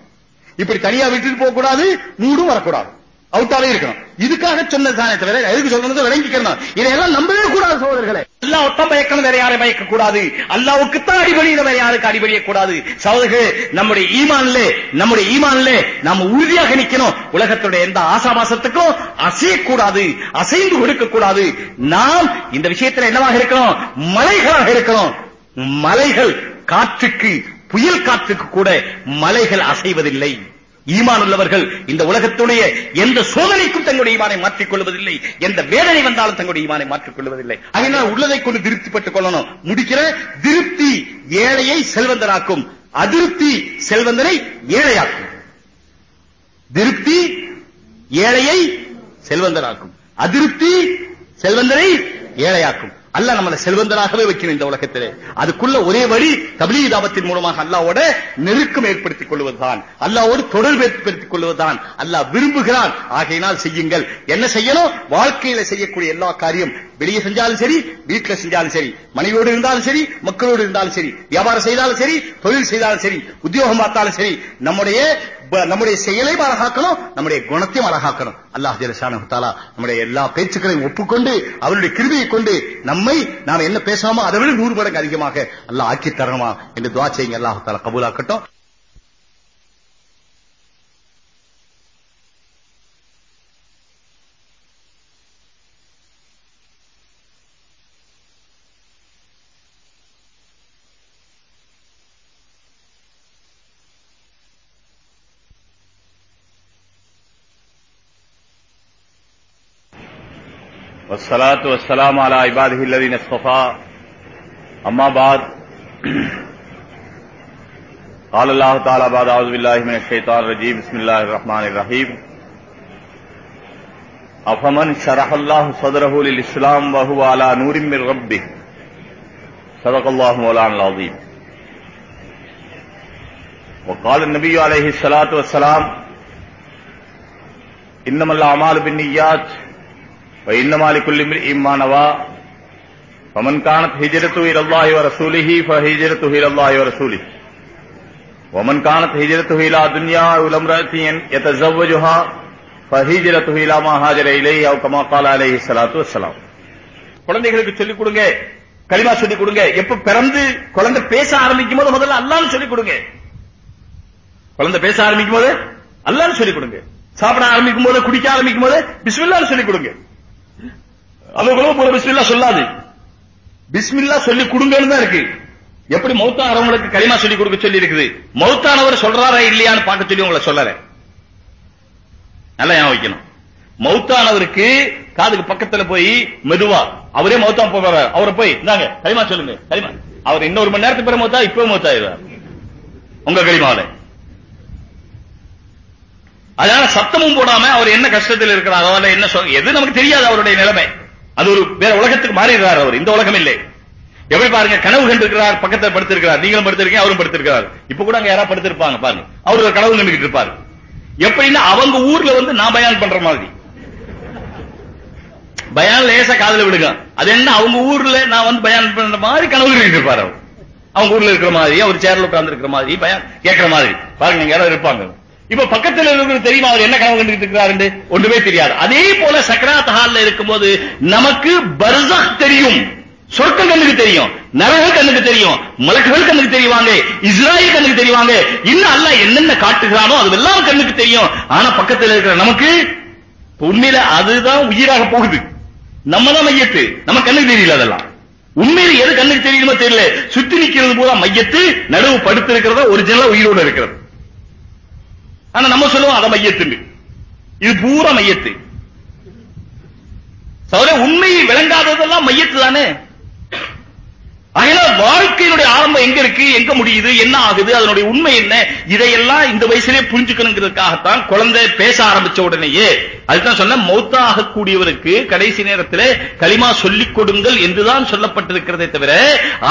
இப்படி தனியா விட்டுட்டு போக கூடாது மூடும் வரக்கூடாது. அவுட்டாவே இருக்கணும். இதுக்காக சொன்னதானே தவிர எதுக்கு சொல்றது விளங்கிக்கணும். இதையெல்லாம் நம்பவே கூடாது சகோதரர்களே. அல்லாஹ் ஒட்ட பயக்கணும் வேற யாரை பயக்க கூடாது அல்லாவுக்கு தான் அடிபணியில வேற யாருக்கு அடிபடிய கூடாது சகோதரர்களே நம்முடைய ஈமான்ல நம்முடைய ஈமான்ல நாம உறுதியாக நிக்கணும். உலகத்துடைய எந்த ஆசாபாசத்துக்கும் அசையக்கூடாது அசைந்து கொடுக்க கூடாது நாம் இந்த விஷயத்துல என்னவாக இருக்கணும்? மலைகளாக இருக்கணும். மலைகள் காற்றுக்கு புயல் காற்றுக்கு கூட மலைகள் அசைவதில்லை. ஈமான் உள்ளவர்கள் இந்த உலகத்துடைய எந்த சோதனைக்கும் தங்களுடைய ஈமானை மாற்றிக் கொள்வதில்லை எந்த வேதனை வந்தாலும் தங்களுடைய ஈமானை மாற்றிக் கொள்வதில்லை அதனால் உள்ளதை கொண்டு திருப்திப்பட்டுக் கொள்ளணும். முடிக்கிற திருப்தி ஏழையை செல்வந்தராக்கும் அதிருப்தி செல்வந்தனை ஏழையாக்கும். திருப்தி ஏழையை செல்வந்தராக்கும் அதிருப்தி செல்வந்தனை ஏழையாக்கும். அல்லாஹ் நம்மளை செல்வந்தனாகவே வைக்கணும் இந்த உலகத்திலே. அதுக்குள்ள ஒரே வழி தபிலீ தாபத்தின் மூலமாக அல்லாவோட நெருக்கம் ஏற்படுத்திக் கொள்வதுதான். அல்லாவோடு தொடர்பு ஏற்படுத்திக் கொள்வதுதான். அல்லாஹ் விரும்புகிறான். ஆகையினால் செய்யுங்கள். என்ன செய்யணும்? வாழ்க்கையில செய்யக்கூடிய எல்லா காரியம் வெளியே செஞ்சாலும் சரி வீட்டுல செஞ்சாலும் சரி மனைவியோடு இருந்தாலும் சரி மக்களோடு இருந்தாலும் சரி வியாபாரம் செய்தாலும் சரி தொழில் செய்தாலும் சரி உத்தியோகம் பார்த்தாலும் சரி நம்முடைய நம்முடைய செயலையும் அழகாக்கணும் நம்முடைய குணத்தையும் அழகாக்கணும். அல்லாஹ் ஜெலசானு நம்முடைய எல்லா பேச்சுக்களையும் ஒப்புக்கொண்டு அவருடைய கிருமியை கொண்டு நம்மை நாம் என்ன பேசணுமோ அதை விட நூறு மடங்கு அதிகமாக அல்லாஹ் ஆக்கி தரணுமா என்று துவா செய்யுங்க. அல்லாஹ் தாலா கபூலாக்கட்டும். والصلاة والسلام على عباده الذين اصطفى. أما بعد، قال الله تعالى بعد، أعوذ بالله من الشيطان الرجيم. بسم الله الرحمن الرحيم. أفمن شرح الله صدره للإسلام وهو على نور من ربه. صدق الله مولانا العظيم. وقال النبي عليه الصلاة والسلام، إنما الأعمال بالنيات وإنما لكل امرئ ما نوى فمن كانت هجرته إلى الله ورسوله فهجرته إلى الله ورسوله ومن كانت هجرته إلى دنيا أو امرأة يتزوجها فهجرته إلى ما هاجر إليه أو كما قال عليه الصلاة والسلام குழந்தைகளுக்கு சொல்லிக் கொடுங்க களிமா சொல்லிக் கொடுங்க எப்ப பிறந்து குழந்தை பேச ஆரம்பிக்கும் போது முதல்ல அல்லான்னு சொல்லிக் கொடுங்க குழந்தை பேச ஆரம்பிக்கும் போது அல்லான்னு சொல்லிக் கொடுங்க சாப்பிட ஆரம்பிக்கும் போது குடிக்க ஆரம்பிக்கும் போது பிஸ்மில்லான்னு சொல்லிக் கொடுங்க அவங்க ஒரு பிஸ்மில்லா சொல்லாது. பிஸ்மில்லா சொல்லி கொடுங்கன்னு தான் இருக்கு. எப்படி மௌத்தானவங்களுக்கு களிமா சொல்லி கொடுக்க சொல்லி இருக்குது மௌத்தானவர் சொல்றாரா இல்லையான்னு பார்க்க சொல்லி உங்களை சொல்லல. நல்லா ஞாபகம் வைக்கணும். மௌத்தானவருக்கு காதுக்கு பக்கத்துல போய் மெதுவா அவரே மௌத்தா போறாரு அவரை போய் இந்தாங்க களிமா சொல்லுங்க களிமா. அவர் இன்னொரு மணி நேரத்துக்கு பிறகு மௌத்தா இப்பவே மௌத்தாயிருவார் உங்க களிமாவில. அதனால சத்தமும் போடாம அவர் என்ன கஷ்டத்தில் இருக்கிறாரோ என்ன எது நமக்கு தெரியாது அவருடைய நிலைமை. அது ஒரு வேற உலகத்துக்கு மாறிடுறார் அவர். இந்த உலகம் இல்லை எப்படி பாருங்க கனவு கண்டிருக்கிறார் பக்கத்துல படுத்திருக்கிறார். நீங்களும் படுத்திருக்கீங்க அவரும் படுத்திருக்கிறார். இப்ப கூட அங்க யாராவது படுத்திருப்பாங்க பாருங்க. அவர் ஒரு கனவு கண்டுகிட்டு இருப்பாரு. எப்படின்னா அவங்க ஊர்ல வந்து நான் பயான் பண்ற மாதிரி. பயான் லேசா காதுல விடுங்க. அது என்ன அவங்க ஊர்ல நான் வந்து பயான் பண்ற மாதிரி கனவு கண்டுகிட்டு இருப்பாரு அவர். அவங்க ஊர்ல இருக்கிற மாதிரி அவர் சேர்ல உட்கார்ந்து இருக்கிற மாதிரி பயான் கேட்கிற மாதிரி. பாருங்க இங்க யாராவது இருப்பாங்க. இப்ப பக்கத்துல இருக்கிறது தெரியுமா? அவர் என்ன கனவு கண்டுகிட்டு இருக்கிறாரு ஒன்றுமே தெரியாது. அதே போல சக்கராத் ஹால்ல இருக்கும்போது நமக்கு பர்சக் தெரியும். சொர்க்கம் கண்ணுக்கு தெரியும். நரக கண்ணுக்கு தெரியும். மலக்குகள் கண்ணுக்கு தெரியுவாங்க இஸ்ராயல் கண்ணுக்கு தெரியுவாங்க இன்னும் அல்ல என்னென்ன காட்டுகிறானோ அதுவெல்லாம் கண்ணுக்கு தெரியும். ஆனா பக்கத்துல இருக்கிற நமக்கு உண்மையில அதுதான் உயிராக போகுது. நம்ம தான் மையத்து. நம்ம கண்ணுக்கு தெரியல அதெல்லாம். உண்மையில எது கண்ணுக்கு தெரியுமோ தெரியல. சுத்தி நிக்கிறது பூரா மையத்து நடுவு படுத்து இருக்கிறதா ஒரிஜினலா உயிரோட இருக்கிறது. ஆனா நம்ம சொல்லுவோம் அத மையத்துன்னு. இது பூரா மையத்து. சௌர உண்மையை விளங்காததெல்லாம் மையத்து தானே அதனால வாழ்க்கையினுடைய ஆரம்பம் எங்க இருக்கு எங்க முடியுது என்ன ஆகுது அதனுடைய உண்மை என்ன இதையெல்லாம் இந்த வயசுலயே புரிஞ்சுக்கணுங்கிறதுக்காகத்தான் குழந்தை பேச ஆரம்பிச்ச உடனேயே அதுதான் சொன்ன மௌத்தாக ஆகக்கூடியவருக்கு கடைசி நேரத்தில் களிமா சொல்லிக் கொடுங்கள் என்றுதான் சொல்லப்பட்டிருக்கிறதே தவிர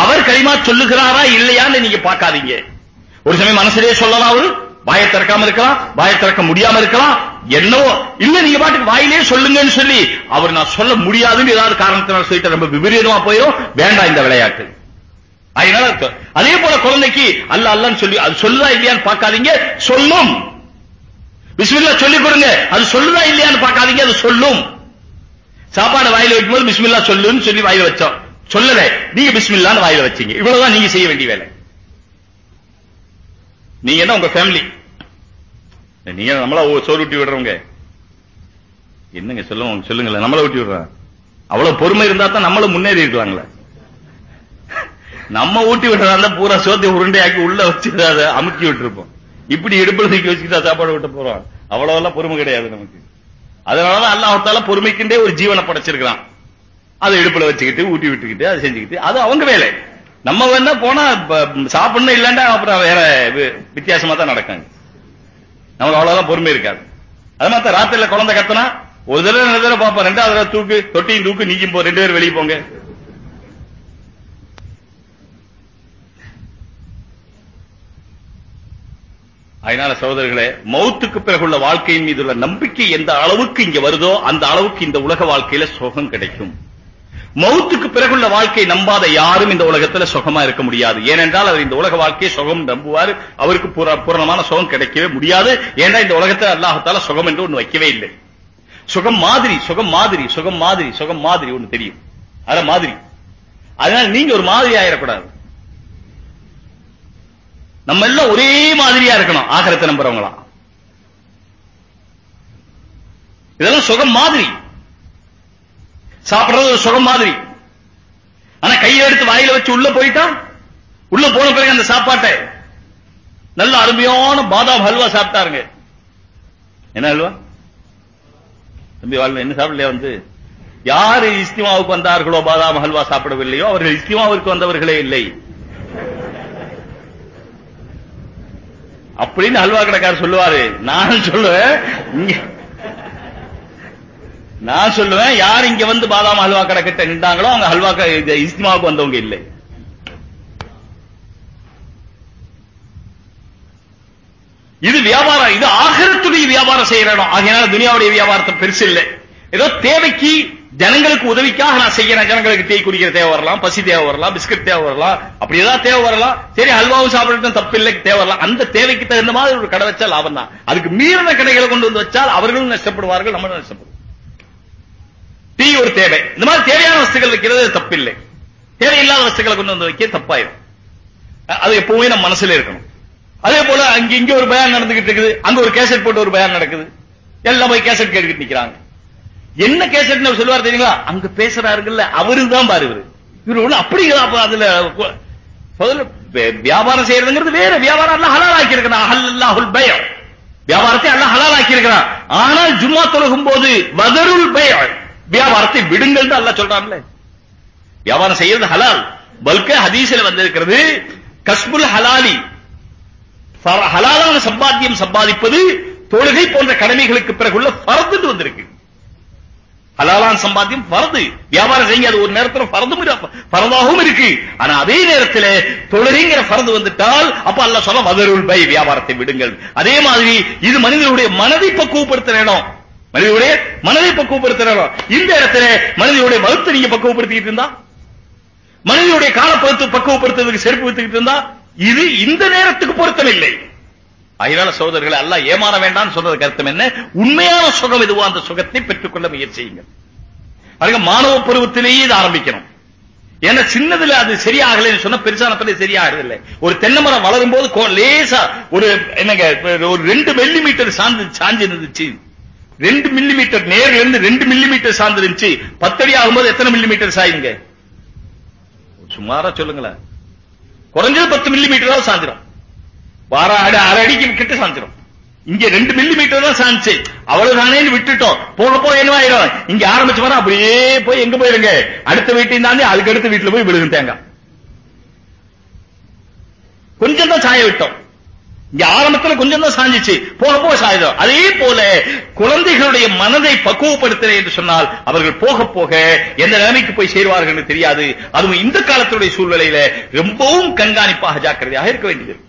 அவர் களிமா சொல்லுகிறாரா இல்லையான்னு நீங்க பாக்காதீங்க ஒரு சமயம் மனசிலே சொல்லலாம் அவரு. வாயை திறக்காம இருக்கலாம் வாயை திறக்க முடியாம இருக்கலாம் என்னவோ. இல்ல நீங்க பாட்டுக்கு வாயிலே சொல்லுங்கன்னு சொல்லி அவர் நான் சொல்ல முடியாதுன்னு ஏதாவது காரணத்தினால சொல்லிட்டு ரொம்ப விபரீதமா போயிடும் வேண்டாம் இந்த விளையாட்டு. அதனால அதே போல குழந்தைக்கு அல்ல அல்லன்னு சொல்லி அது சொல்லுதா இல்லையான்னு பார்க்காதீங்க சொல்லும். பிஸ்மில்லா சொல்லி கொடுங்க அது சொல்லுதா இல்லையான்னு பார்க்காதீங்க அது சொல்லும். சாப்பாடு வாயில வைக்கும்போது பிஸ்மில்லா சொல்லுன்னு சொல்லி வாயில வச்சோம். சொல்லல. நீங்க பிஸ்மில்லான்னு வாயில வச்சீங்க. இவ்வளவுதான் நீங்க செய்ய வேண்டிய வேலை. நீங்க என்ன உங்க ஃபேமிலி நீங்க நம்மளா சோறு ஊட்டி விடுறவங்க. என்னங்க சொல்லுங்க சொல்லுங்களேன் நம்மள ஊட்டி விடுறான் அவ்வளவு பொறுமை இருந்தா தான் நம்மளும் முன்னேறி இருக்கலாங்களே. நம்ம ஊட்டி விடுறதா பூரா சோத்தை உருண்டையாக்கி உள்ள வச்சு அதை அமுக்கி விட்டுருப்போம். இப்படி இடுப்புல தூக்கி வச்சுக்கிட்டா சாப்பாடு விட்டு போறோம். அவ்வளவெல்லாம் பொறுமை கிடையாது நமக்கு. அதனாலதான் அல்லாஹால பொறுமைக்குண்டே ஒரு ஜீவனை படைச்சிருக்கிறான். அதை இடுப்புல வச்சுக்கிட்டு ஊட்டி விட்டுக்கிட்டு அதை செஞ்சுக்கிட்டு அது அவங்க வேலை. நம்ம வேணா போனா சாப்பிடணும் இல்லைன்னா அப்புறம் வேற வித்தியாசமா தான் நடக்காங்க நமக்கு அவ்வளவுதான் பொறுமை இருக்காது. அது மாதிரி ராத்திரில குழந்தை கத்தனா ஒரு தடவை ரெண்டு தடவை பார்ப்போம். ரெண்டாவது தடவை தூக்கு தொட்டியும் தூக்கு நீக்கும் போ ரெண்டு பேரும் வெளியே போங்க. அதனால சகோதரர்களே மௌத்துக்கு பிறகுள்ள வாழ்க்கையின் மீது உள்ள நம்பிக்கை எந்த அளவுக்கு இங்க வருதோ அந்த அளவுக்கு இந்த உலக வாழ்க்கையில சுகம் கிடைக்கும். மௌத்துக்கு பிறகுள்ள வாழ்க்கை நம்பாத யாரும் இந்த உலகத்துல சுகமா இருக்க முடியாது. ஏனென்றால் அவர் இந்த உலக வாழ்க்கையை சுகம் நம்புவார். அவருக்கு பூரணமான சுகம் கிடைக்கவே முடியாது. ஏன்னா இந்த உலகத்துல அல்லாஹத்தால சுகம் என்று ஒண்ணு வைக்கவே இல்லை. சுகம் மாதிரி சுகம் மாதிரி சுகம் மாதிரி சுகம் மாதிரி ஒண்ணு தெரியும். அத மாதிரி. அதனால நீங்க ஒரு மாதிரி ஆயிடக்கூடாது நம்ம எல்லாம் ஒரே மாதிரியா இருக்கணும் ஆகரத்தை நம்புறவங்களா. இதெல்லாம் சுகம் மாதிரி. சாப்பிடுறது ஒரு சுகம் மாதிரி. ஆனா கையை எடுத்து வாயில வச்சு உள்ள போயிட்டா? உள்ள போன பிறகு அந்த சாப்பாட்டை நல்ல அருமையான பாதாம் ஹல்வா சாப்பிட்டாருங்க. என்ன ஹல்வா? தம்பி வாழ் என்ன சாப்பிடலையா வந்து? யாரு இஸ்திமாவுக்கு வந்தார்களோ பாதாம் ஹல்வா சாப்பிடவில்லையோ அவர்கள் இஸ்திமாவிற்கு வந்தவர்களே இல்லை. அப்படின்னு ஹல்வா கடைக்காரர் சொல்லுவாரு. நான் சொல்லுவேன் நான் சொல்லுவேன் யார் இங்க வந்து பாதாம் ஹல்வா கடை கிட்ட நின்றாங்களோ அவங்க ஹல்வா இஸ்மாவுக்கு வந்தவங்க இல்லை. இது வியாபாரம் இது ஆகிரத்துடைய வியாபாரம் செய்யற இடம். ஆகையினால துனியாவுடைய வியாபாரத்தை பெருசு இல்லை. ஏதோ தேவைக்கு ஜனங்களுக்கு உதவிக்காக நான் செய்யறேன். ஜனங்களுக்கு டீ குடிக்கிற தேவை வரலாம் பசி தேவை வரலாம் பிஸ்கட் தேவை வரலாம் அப்படி ஏதாவது தேவை வரலாம். சரி ஹல்வாவும் சாப்பிடட்டும் தப்பு இல்லை தேவை வரலாம். அந்த தேவைக்கு தகுந்த மாதிரி ஒரு கடை வச்சா லாபம் தான் அதுக்கு மீறின கடைகளை கொண்டு வந்து வச்சால் அவர்களும் நஷ்டப்படுவார்கள் நம்மளும் நஷ்டப்படுவோம். டீ ஒரு தேவை. இந்த மாதிரி தேவையான வஸ்துக்கள் வைக்கிறது தப்பில்லை. தேவையில்லாத வஸ்துக்களை கொண்டு வந்து வைக்க தப்பாயிரும். அது எப்பவுமே நம்ம மனசுல இருக்கணும். அதே போல அங்க இங்க ஒரு பயான் நடந்துகிட்டு இருக்குது. அங்க ஒரு கேசட் போட்டு ஒரு பயான் நடக்குது. எல்லாம் போய் கேசட் கேட்டுக்கிட்டு நிக்கிறாங்க. என்ன கேசட்னு சொல்லுவார் தெரியுங்களா? அங்க பேசுறாருங்கல்ல அவரு தான் பாரு இவரு. இவரு ஒண்ணு அப்படி அதுல வியாபாரம் செய்யறதுங்கிறது வேற. வியாபாரம் எல்லாம் ஹலால் ஆக்கி இருக்கிறான். அல்லாஹுல் பயம் வியாபாரத்தை எல்லாம் ஹலால் ஆக்கி இருக்கிறான். ஆனால் ஜும்மா தொழுகும் போது வதருல் பயம் வியாபாரத்தை விடுங்கள் அல்லாஹ் சொல்றான்ல. வியாபாரம் செய்யறது ஹலால். பல்க ஹதீஸ்ல வந்திருக்கிறது கஸ்புல் ஹலாலி. ஹலாலான சம்பாத்தியம் சம்பாதிப்பது தொழுகை போன்ற கடமைகளுக்கு பிறகுள்ள பரந்து வந்திருக்கு. ஹலாலான சம்பாத்தியம் பரது வியாபாரம் செய்ய அது ஒரு நேரத்துல ஃபர்தும் இரு- இருக்கு. ஆனா அதே நேரத்துல தொழுகைங்கிற பரது வந்துட்டால் அப்ப அல்ல சொல்ல மதருள் பை வியாபாரத்தை விடுங்கள். அதே மாதிரி இது மனிதனுடைய மனதை பக்குவப்படுத்துற இடம். மனைவியுடைய மனதை பக்குவப்படுத்துறோம் இந்த இடத்துல மனைவியுடைய மதத்தை நீங்க பக்குவப்படுத்திக்கிட்டு இருந்தா? மனைவியுடைய காலப்பகுத்து பக்குவப்படுத்துறதுக்கு செருப்பு வித்துக்கிட்டு இருந்தா? இது இந்த நேரத்துக்கு பொருத்தமில்லை. அதனால சகோதரர்களை எல்லாம் ஏமாற வேண்டாம்னு சொல்றதுக்கு அர்த்தம் என்ன? உண்மையான சுகம் எதுவோ? அந்த சுகத்தை பெற்றுக்கொள்ள முயற்சியுங்கள் பாருங்க மாணவ பருவத்திலேயே இது ஆரம்பிக்கணும். ஏன்னா சின்னதுல அது சரியாகலைன்னு சொன்னா பெருசான பிறகு சரியாகிறது இல்லை ஒரு தென்னை மரம் வளரும் போது லேசா ஒரு என்னங்க ஒரு ரெண்டு மில்லி மீட்டர் சாஞ்சு சாஞ்சு இருந்துச்சு ரெண்டு மில்லி மீட்டர் நேர்ல இருந்து ரெண்டு மில்லி மீட்டர் சார்ந்து இருந்துச்சு. பத்தடி ஆகும்போது எத்தனை மில்லி மீட்டர் சாயுங்க சுமாரா சொல்லுங்களேன். குறைஞ்சது பத்து மில்லி தான் சாஞ்சிரும். வார அடி அரை அடிக்கு கிட்ட சாஞ்சிரும். இங்க ரெண்டு மில்லி மீட்டர் தான் அவ்வளவு அவ்வளவுதானே விட்டுட்டோம். போக போய் என்ன ஆயிரும்? இங்க ஆரம்பிச்சு வர அப்படியே போய் எங்க போயிருங்க? அடுத்த வீட்டையும் தாண்டி அதுக்கு அடுத்த வீட்டுல போய் விழுகும் தேங்காய். கொஞ்சம் தான் சாய விட்டோம். இங்க ஆரம்பத்துல கொஞ்சம் தான் சாஞ்சிச்சு. போக போக சாயுதம். அதே போல குழந்தைகளுடைய மனதை பக்குவப்படுத்துறேன் என்று சொன்னால் அவர்கள் போக போக எந்த நிலைமைக்கு போய் சேருவார்கள் என்று தெரியாது. அதுவும் இந்த காலத்துடைய சூழ்நிலையில ரொம்பவும் கண்காணிப்பாக ஜாக்கிரதையாக இருக்க வேண்டியது.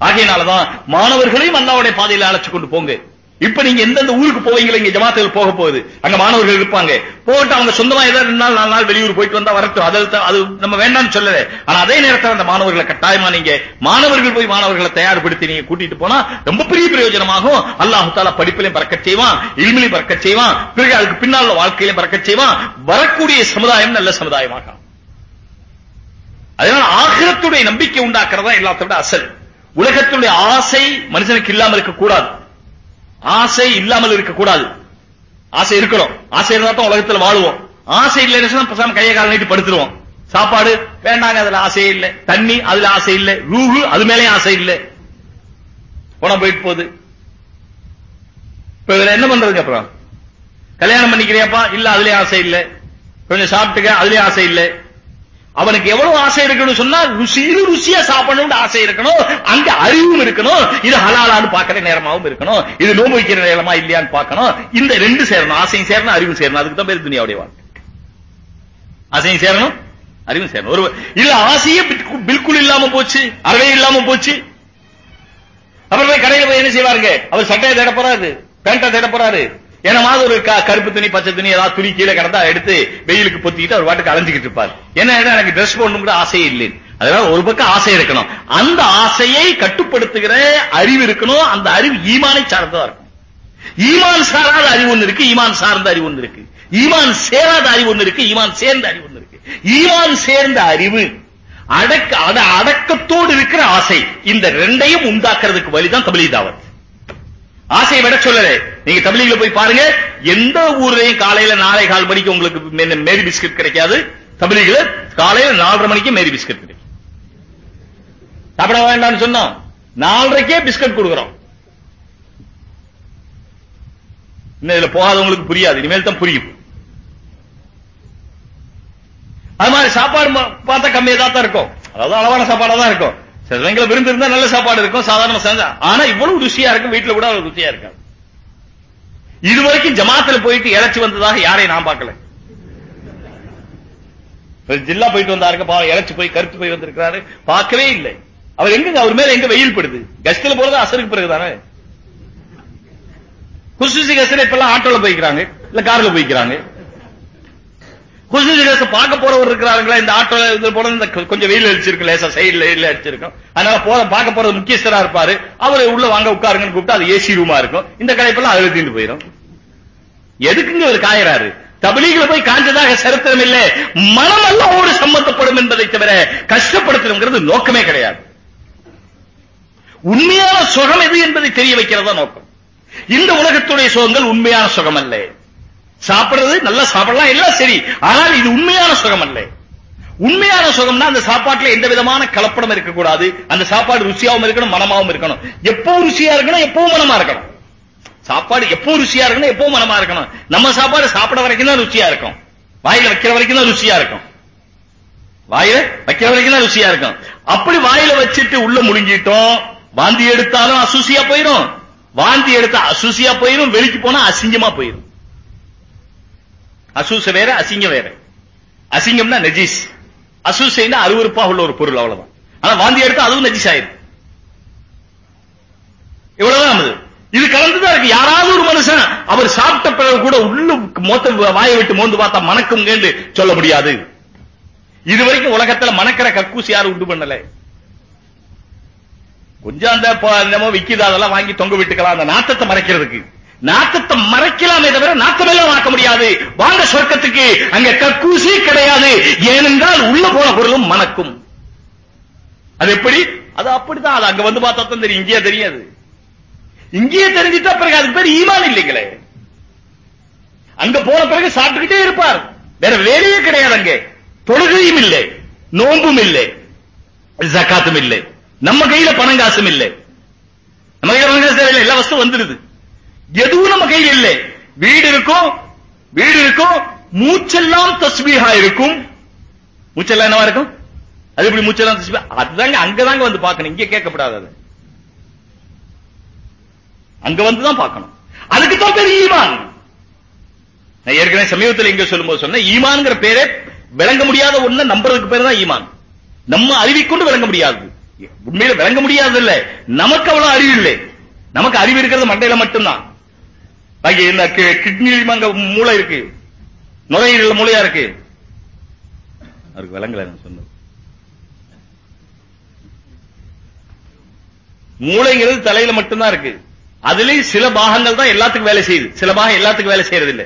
ஆகையினாலதான் மாணவர்களையும் அல்லாவுடைய பாதையில அழைச்சு கொண்டு போங்க. இப்ப நீங்க எந்தெந்த ஊருக்கு போவீங்களா இங்க ஜமாத்துகள் போக போகுது. அங்க மாணவர்கள் இருப்பாங்க. போட்டு அவங்க சொந்தமா ஏதாவது ரெண்டு நாள் நாலு நாள் வெளியூர் போயிட்டு வந்தா வரட்டும். அது அது நம்ம வேண்டாம்னு சொல்லல. ஆனா அதே நேரத்தில் அந்த மாணவர்களை கட்டாயமா நீங்க மாணவர்கள் போய் மாணவர்களை தயார்படுத்தி நீங்க கூட்டிட்டு போனா ரொம்ப பெரிய பிரயோஜனமாகும். அல்லாஹு தாலா படிப்பிலையும் பறக்க செய்வான் இல்மிலையும் பறக்க செய்வான் பிறகு அதுக்கு பின்னால் உள்ள வாழ்க்கையிலும் பறக்க செய்வான். வரக்கூடிய சமுதாயம் நல்ல சமுதாயமாக அதனால ஆகிரத்துடைய நம்பிக்கை உண்டாக்குறதா எல்லாத்த விட அசல். உலகத்துடைய ஆசை மனுஷனுக்கு இல்லாமல் இருக்கக்கூடாது. ஆசை இல்லாமல் இருக்கக்கூடாது. ஆசை இருக்கணும். ஆசை இருந்தா தான் உலகத்துல வாழுவோம். ஆசை இல்லைன்னு சொன்னா பேசாம கையை கால நீட்டி படுத்துருவோம். சாப்பாடு? வேண்டாங்க அதுல ஆசையே இல்ல. தண்ணி? அதுல ஆசை இல்ல. ரூஹு? அது மேலேயும் ஆசை இல்ல. போனா போயிட்டு போகுது. இப்ப இதுல என்ன பண்றதுக்கு அப்புறம்? கல்யாணம் பண்ணிக்கிறியாப்பா? இல்ல அதுலயும் ஆசை இல்ல. கொஞ்சம் சாப்பிட்டுக்க அதுலயும் ஆசை இல்ல. அவனுக்கு எவ்வளவு ஆசை இருக்கணும் சொன்னா ருசி ருசியா சாப்பிடணும்னு ஆசை இருக்கணும். அங்க அறிவும் இருக்கணும். இது ஹலாலான்னு பாக்குற நேரமாவும் இருக்கணும். இது நோம்பு வைக்கிற நேரமா இல்லையான்னு பார்க்கணும். இந்த ரெண்டு சேரணும். ஆசையும் சேரணும் அறிவும் சேரணும். அதுக்கு தான் பேர் துணியாவுடைய வாழ்க்கை. ஆசையும் சேரணும் அறிவும் சேரணும். ஒரு இல்ல ஆசையே பில்குல் இல்லாம போச்சு அறவே இல்லாம போச்சு. அப்புறம் போய் கடையில போய் என்ன செய்வாருங்க? அவர் சட்டையை தேட போறாரு பேண்டா தேட போறாரு. ஏனமாவது ஒரு க- கருப்பு துணி பச்சை துணி ஏதாவது துணி கீழே கிடந்தா எடுத்து வெயிலுக்கு பொத்திக்கிட்டு அவர் வாட்டுக்கு அலைஞ்சுக்கிட்டு இருப்பார். என்ன ஏன்னா எனக்கு ட்ரெஸ் போடணுங்கிற ஆசையே இல்லை. அதனால ஒரு பக்கம் ஆசை இருக்கணும். அந்த ஆசையை கட்டுப்படுத்துகிற அறிவு இருக்கணும். அந்த அறிவு ஈமானை சார்ந்ததா இருக்கும் ஈமான் சாராத அறிவு ஒன்று இருக்கு ஈமான் சார்ந்த அறிவு ஒண்ணு இருக்கு. ஈமான் சேராத அறிவு ஒன்று இருக்கு ஈமான் சேர்ந்த அறிவு ஒன்று இருக்கு. ஈமான் சேர்ந்த அறிவு அடக்க அட அடக்கத்தோடு இருக்கிற ஆசை இந்த ரெண்டையும் உண்டாக்குறதுக்கு வழிதான் தபிலீக் தாவத் ஆசையை விட சொல்லல. நீங்க தமிழில போய் பாருங்க. எந்த ஊர்லயும் காலையில நாளை கால் மணிக்கு உங்களுக்கு மேரி பிஸ்கட் கிடைக்காது. தமிழில காலையில நாலரை மணிக்கு மேரி பிஸ்கட் கிடைக்கும். சாப்பிட வேண்டாம்னு சொன்னோம். நாலரைக்கே பிஸ்கட் கொடுக்குறோம். இன்னும் இதுல போகாதவங்களுக்கு புரியாது. இனிமேல் தான் புரியும். அது மாதிரி சாப்பாடு பார்த்தா கம்மியா தான் இருக்கும். அதாவது அளவான சாப்பாடா தான் இருக்கும். சில விருந்து இருந்தா நல்ல சாப்பாடு இருக்கும் சாதாரண செஞ்சா ஆனா இவ்வளவு ருசியா இருக்கும் வீட்டுல கூட அவ்வளவு ருசியா இருக்காது. இதுவரைக்கும் ஜமாத்துல போயிட்டு இழைச்சு வந்ததாக யாரையும் நான் பார்க்கல. ஜில்லா போயிட்டு வந்தாருங்க பாவம் இழைச்சு போய் கருத்து போய் வந்திருக்கிறாரு. பார்க்கவே இல்லை. அவர் எங்க அவர் மேல எங்க வெயில் படுது? கஸ்ட்ல போறது அசருக்கு பிறகுதானே? குசுசி கஸ்ட்ல இப்ப எல்லாம் ஆட்டோல போய்க்கிறாங்க இல்ல கார்ல போய்க்கிறாங்க. குசு கஸ்ட் பார்க்க போறவர் இருக்கிறாங்களா இந்த ஆட்டோல இது போன இந்த கொஞ்சம் வெயில் அடிச்சிருக்கு லேசா சைடுல வெயில் அடிச்சிருக்கும். அதனால போற பார்க்க போறது முக்கியஸ்தரா இருப்பாரு. அவரு உள்ள வாங்க உட்காருங்கன்னு கூப்பிட்டு அது ஏசி ரூமா இருக்கும். இந்த கடைப்பெல்லாம் அழுத்திட்டு போயிடும் எதுக்குங்க ஒரு காயறாரு? தபிலீግல போய் காஞ்சதாக சரித்திரம் இல்லை. மனம் அல்லாவோடு சம்பந்தப்படும் என்பதை தவிர கஷ்டப்படுத்தணுங்கிறது நோக்கமே கிடையாது. உண்மையான சுகம் எது என்பதை தெரிய வைக்கிறதா நோக்கம். இந்த உலகத்துடைய சுகங்கள் உண்மையான சுகம் அல்ல சாப்பிடுறது நல்லா சாப்பிடலாம் எல்லாம் சரி. ஆனால் இது உண்மையான சுகம் அல்ல. உண்மையான சுகம்னா அந்த சாப்பாட்டுல எந்த விதமான கலப்படம் இருக்கக்கூடாது. அந்த சாப்பாடு ருசியாவும் இருக்கணும் மனமாவும் இருக்கணும். எப்பவும் ருசியா இருக்கணும் எப்பவும் மனமா இருக்கணும். சாப்பாடு எப்பவும் ருசியா இருக்கணும் எப்பவும் மனமா இருக்கணும். நம்ம சாப்பாடு சாப்பிட வரைக்கும் தான் ருசியா இருக்கும். வாயில வைக்கிற வரைக்கும் தான் ருசியா இருக்கும். வாயில வைக்கிற வரைக்கும் தான் ருசியா இருக்கும். அப்படி வாயில வச்சுட்டு உள்ள முடிஞ்சிட்டோம் வாந்தி எடுத்தாலும் அசூசியா போயிடும் வாந்தி எடுத்தா அசூசியா போயிடும் வெளிக்கு போனா அசிங்கமா போயிடும் அசூச வேற அசிங்கம் வேற. அசிங்கம்னா நஜீஸ். அசூசைன்னா அருவருப்பா உள்ள ஒரு பொருள் அவ்வளவுதான். ஆனா வாந்தி எடுத்து அதுவும் நஜீஸ் ஆயிடும் இவ்வளவுதான் அது இது கலந்துதான் இருக்கு. யாராவது ஒரு மனுஷன் அவர் சாப்பிட்ட பிறகு கூட உள்ள மோத்த வாயை விட்டு மோந்து பார்த்தா மணக்கும் கேண்டு சொல்ல முடியாது. இது வரைக்கும் உலகத்துல மணக்கிற கக்கூசி யாரும் உண்டு பண்ணல. கொஞ்சம் அந்த என்னமோ விக்குது அதெல்லாம் வாங்கி தொங்க விட்டுக்கலாம். அந்த நாத்தத்தை மறைக்கிறதுக்கு. நாத்தத்தை மறைக்கலாமே தவிர நாத்தமெல்லாம் மறக்க முடியாது. வாங்க சொர்க்கத்துக்கு. அங்க கக்கூசி கிடையாது. ஏனென்றால் உள்ள போன பொருளும் மணக்கும். அது எப்படி? அது அப்படிதான். அது அங்க வந்து பார்த்தா தான் தெரியும். இங்கேயே தெரியாது. இங்கேயே தெரிஞ்சிட்டா பிறகு அதுக்கு பேர் ஈமான் இல்லைங்களே. அங்க போன பிறகு சாப்பிட்டுக்கிட்டே இருப்பார். வேற வேலையே கிடையாது அங்க. தொழுகையும் இல்லை. நோன்பும் இல்லை. ஜக்காத்தும் இல்லை. நம்ம கையில பணம் காசும் இல்லை. நம்ம கையில பணம் காசு இல்லை எல்லா வஸ்து வந்துருது. எதுவும் நம்ம கையில் இல்லை. வீடு இருக்கும் வீடு இருக்கும் மூச்செல்லாம் தஸ்பீஹா இருக்கும். மூச்செல்லாம் என்னவா இருக்கும்? அது எப்படி மூச்செல்லாம் தஸ்பீஹா? அதுதாங்க அங்கதாங்க வந்து பார்க்கணும். இங்க கேட்கப்படாது அது. அங்க வந்து தான் பார்க்கணும். அதுக்கு தான் பேர் ஈமான். நான் ஏற்கனவே சமீபத்தில் எங்க சொல்லும்போது சொன்னேன் ஈமான்ங்கிற பேரே விளங்க முடியாத ஒண்ணு நம்புறதுக்கு பேர் தான் ஈமான். நம்ம அறிவிக்கொண்டு விளங்க முடியாது. உண்மையில விளங்க முடியாது இல்ல நமக்கு அவ்வளவு அறிவு இல்லை. நமக்கு அறிவு இருக்கிறது மண்டையில மட்டும்தான். அங்கே என்ன கிட்னிலையும் அங்க மூளை இருக்கு. நுரையீரல் மூளையா இருக்கு. அவருக்கு விளங்கல நான் சொன்னது. மூளைங்கிறது தலையில மட்டும்தான் இருக்கு. அதுலயும் சில பாகங்கள் தான் எல்லாத்துக்கும் வேலை செய்யுது. சில பாகம் எல்லாத்துக்கும் வேலை செய்யறது இல்ல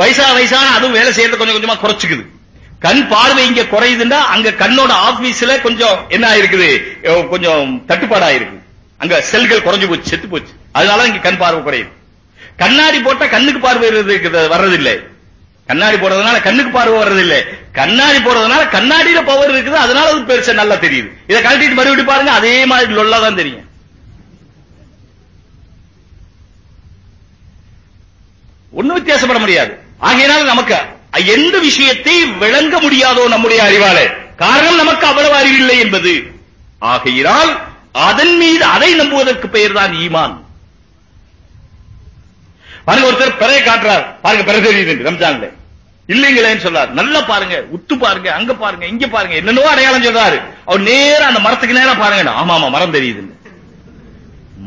வயசா வயசான அதுவும் வேலை செய்யறது கொஞ்சம் கொஞ்சமா குறைச்சுக்குது. கண் பார்வை இங்க குறையுதுன்னா அங்க கண்ணோட ஆபீஸ்ல கொஞ்சம் என்ன ஆயிருக்குது? கொஞ்சம் தட்டுப்பாடா இருக்கு அங்க செல்கள் குறைஞ்சு போச்சு செத்து போச்சு. அதனால இங்க கண் பார்வை குறையுது. கண்ணாடி போட்டா கண்ணுக்கு பார்வை வர்றதில்லை. கண்ணாடி போடுறதுனால கண்ணுக்கு பார்வை வர்றதில்லை. கண்ணாடி போடுறதுனால கண்ணாடியில பவர் இருக்குது அதனால அது பெருசா நல்லா தெரியுது. இதை கழட்டிட்டு மறுபடியும் பாருங்க அதே மாதிரி லொல்லா தான் தெரியும். ஒண்ணும் வித்தியாசப்பட முடியாது. ஆகையினால நமக்கு எந்த விஷயத்தை விளங்க முடியாதோ நம்முடைய அறிவாலே. காரணம் நமக்கு அவ்வளவு அறிவில்லை என்பது. ஆகையினால் அதன் மீது அதை நம்புவதற்கு பெயர்தான் ஈமான். பாருங்க ஒருத்தர் பிறைய காட்டுறாரு. பாருங்க பிறை தெரியுது ரம்ஜான்ல. இல்லைங்களேன்னு சொல்றாரு. நல்லா பாருங்க உத்து பாருங்க அங்க பாருங்க இங்க பாருங்க என்னென்னவோ அடையாளம் சொல்றாரு. அவர் நேரா அந்த மரத்துக்கு நேரா பாருங்க. ஆமா ஆமா மரம் தெரியுதுன்னு.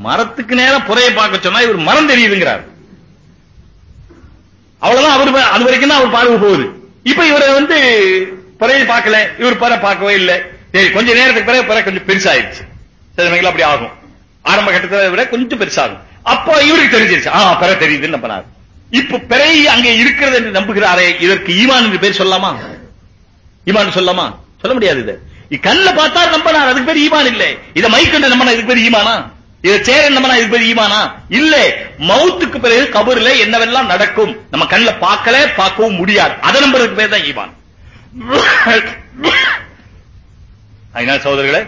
மரத்துக்கு நேரா புறைய பார்க்க சொன்னா இவர் மரம் தெரியுதுங்கிறார். அவ்வளவுதான் அவர் அது வரைக்கும் தான் அவர் பார்வை போகுது. இப்ப இவரை வந்து பிறையை பார்க்கல இவர் பிற பார்க்கவே இல்லை. சரி கொஞ்ச நேரத்துக்கு பிறகு பிற கொஞ்சம் பெருசாயிருச்சு. சில சமயங்கள் அப்படி ஆகும். ஆரம்ப கட்டத்தை விட கொஞ்சம் பெருசாகும். அப்போ இவருக்கு தெரிஞ்சிருச்சு. ஆ பிற தெரியுதுன்னு நம்பினார். இப்ப பிறை அங்கே இருக்கிறது என்று நம்புகிறாரே இதற்கு ஈமான் என்று பேர் சொல்லலாமா? ஈமான் சொல்லலாமா? சொல்ல முடியாது இது. கண்ண கண்ணுல பார்த்தா நம்பினார் அதுக்கு பேர் ஈமான் இல்லை. இதை மைக்கண்ட நம்பினா இதுக்கு பேர் ஈமானா? இதை சேரன் நம்பினா இதுக்கு பேர் ஈமானா? இல்ல. மௌத்துக்கு பிறகு கபூர்ல என்னவெல்லாம் நடக்கும்? நம்ம கண்ணுல பார்க்கல பார்க்கவும் முடியாது. அதை நம்புறதுக்கு பேர் தான் ஈமான். அதனால சகோதரர்களே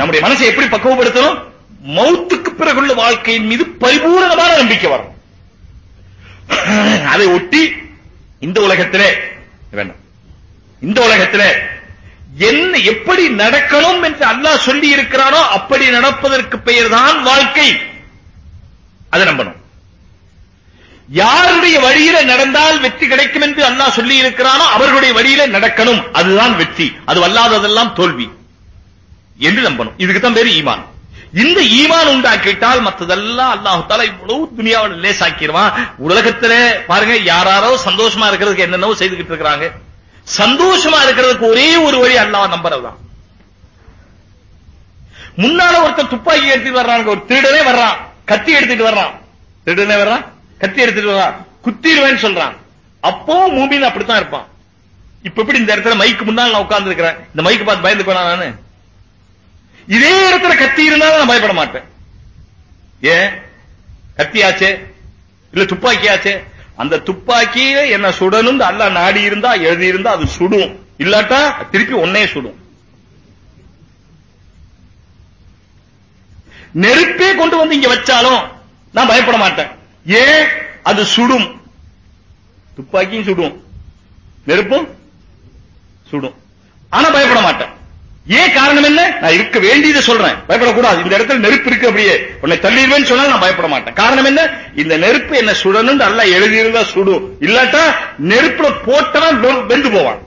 நம்முடைய மனசை எப்படி பக்குவப்படுத்தணும்? மௌத்துக்கு பிறகுள்ள வாழ்க்கையின் மீது பரிபூரணமான நம்பிக்கை வரும் அதை ஒட்டி இந்த உலகத்திலே வேண்டாம். இந்த உலகத்திலே என்ன எப்படி நடக்கணும் என்று அல்லாஹ் சொல்லி இருக்கிறானோ அப்படி நடப்பதற்கு பெயர்தான் வாழ்க்கை. அதை நம்பணும். யாருடைய வழியில நடந்தால் வெற்றி கிடைக்கும் என்று அல்லாஹ் சொல்லி இருக்கிறானோ அவர்களுடைய வழியில நடக்கணும். அதுதான் வெற்றி. அது அல்லாததெல்லாம் தோல்வி. என்று நம்பணும். இதுக்கு தான் பேரு ஈமான். இந்த ஈமான் உண்டாக்கிட்டால் மத்ததெல்லாம் அல்லாஹு தாலா இவ்வளவு துனியாவில் லேசாக்கிடுவான் உலகத்துல பாருங்க யாராரோ சந்தோஷமா இருக்கிறதுக்கு என்னென்னவோ செய்துகிட்டு இருக்கிறாங்க. சந்தோஷமா இருக்கிறதுக்கு ஒரே ஒரு வழி அல்லாஹ் நம்புறதுதான். முன்னால ஒருத்தர் துப்பாக்கி எடுத்துட்டு வர்றாங்க ஒரு திருடனே வர்றான். கத்தி எடுத்துட்டு வர்றான். திருடனே வர்றான் கத்தி எடுத்துட்டு வர்றான். குத்திடுவேன்னு சொல்றான். அப்போ மூமின் அப்படித்தான் இருப்பான். இப்ப எப்படி இந்த இடத்துல மைக்கு முன்னால் நான் உட்கார்ந்து இருக்கிறேன் இந்த மைக்கு பார்த்து பயந்து போனா நானு. இதே இடத்துல கத்தி இருந்தாலும் நான் பயப்பட மாட்டேன். ஏன்? கத்தியாச்சே? இல்ல துப்பாக்கியாச்சே? அந்த துப்பாக்கியில என்ன சுடணும்? அல்ல நாடி இருந்தா எழுதி இருந்தா அது சுடும். இல்லாட்டா திருப்பி ஒன்னே சுடும். நெருப்பே கொண்டு வந்து இங்க வச்சாலும் நான் பயப்பட மாட்டேன். ஏன்? அது சுடும். துப்பாக்கியும் சுடும். நெருப்பும் சுடும். ஆனா பயப்பட மாட்டேன். ஏன் காரணம் என்ன? நான் இருக்க வேண்டியதை சொல்றேன். பயப்படக்கூடாது. இந்த இடத்துல நெருப்பு இருக்கு அப்படியே. உன்னை தள்ளிடுவேன்னு சொன்னா நான் பயப்பட மாட்டேன். காரணம் என்ன? இந்த நெருப்பு என்ன சுடணும் நல்லா எழுதியிருந்தா சுடும் இல்லாட்டா நெருப்புல போட்டவன் வெந்து போவான்.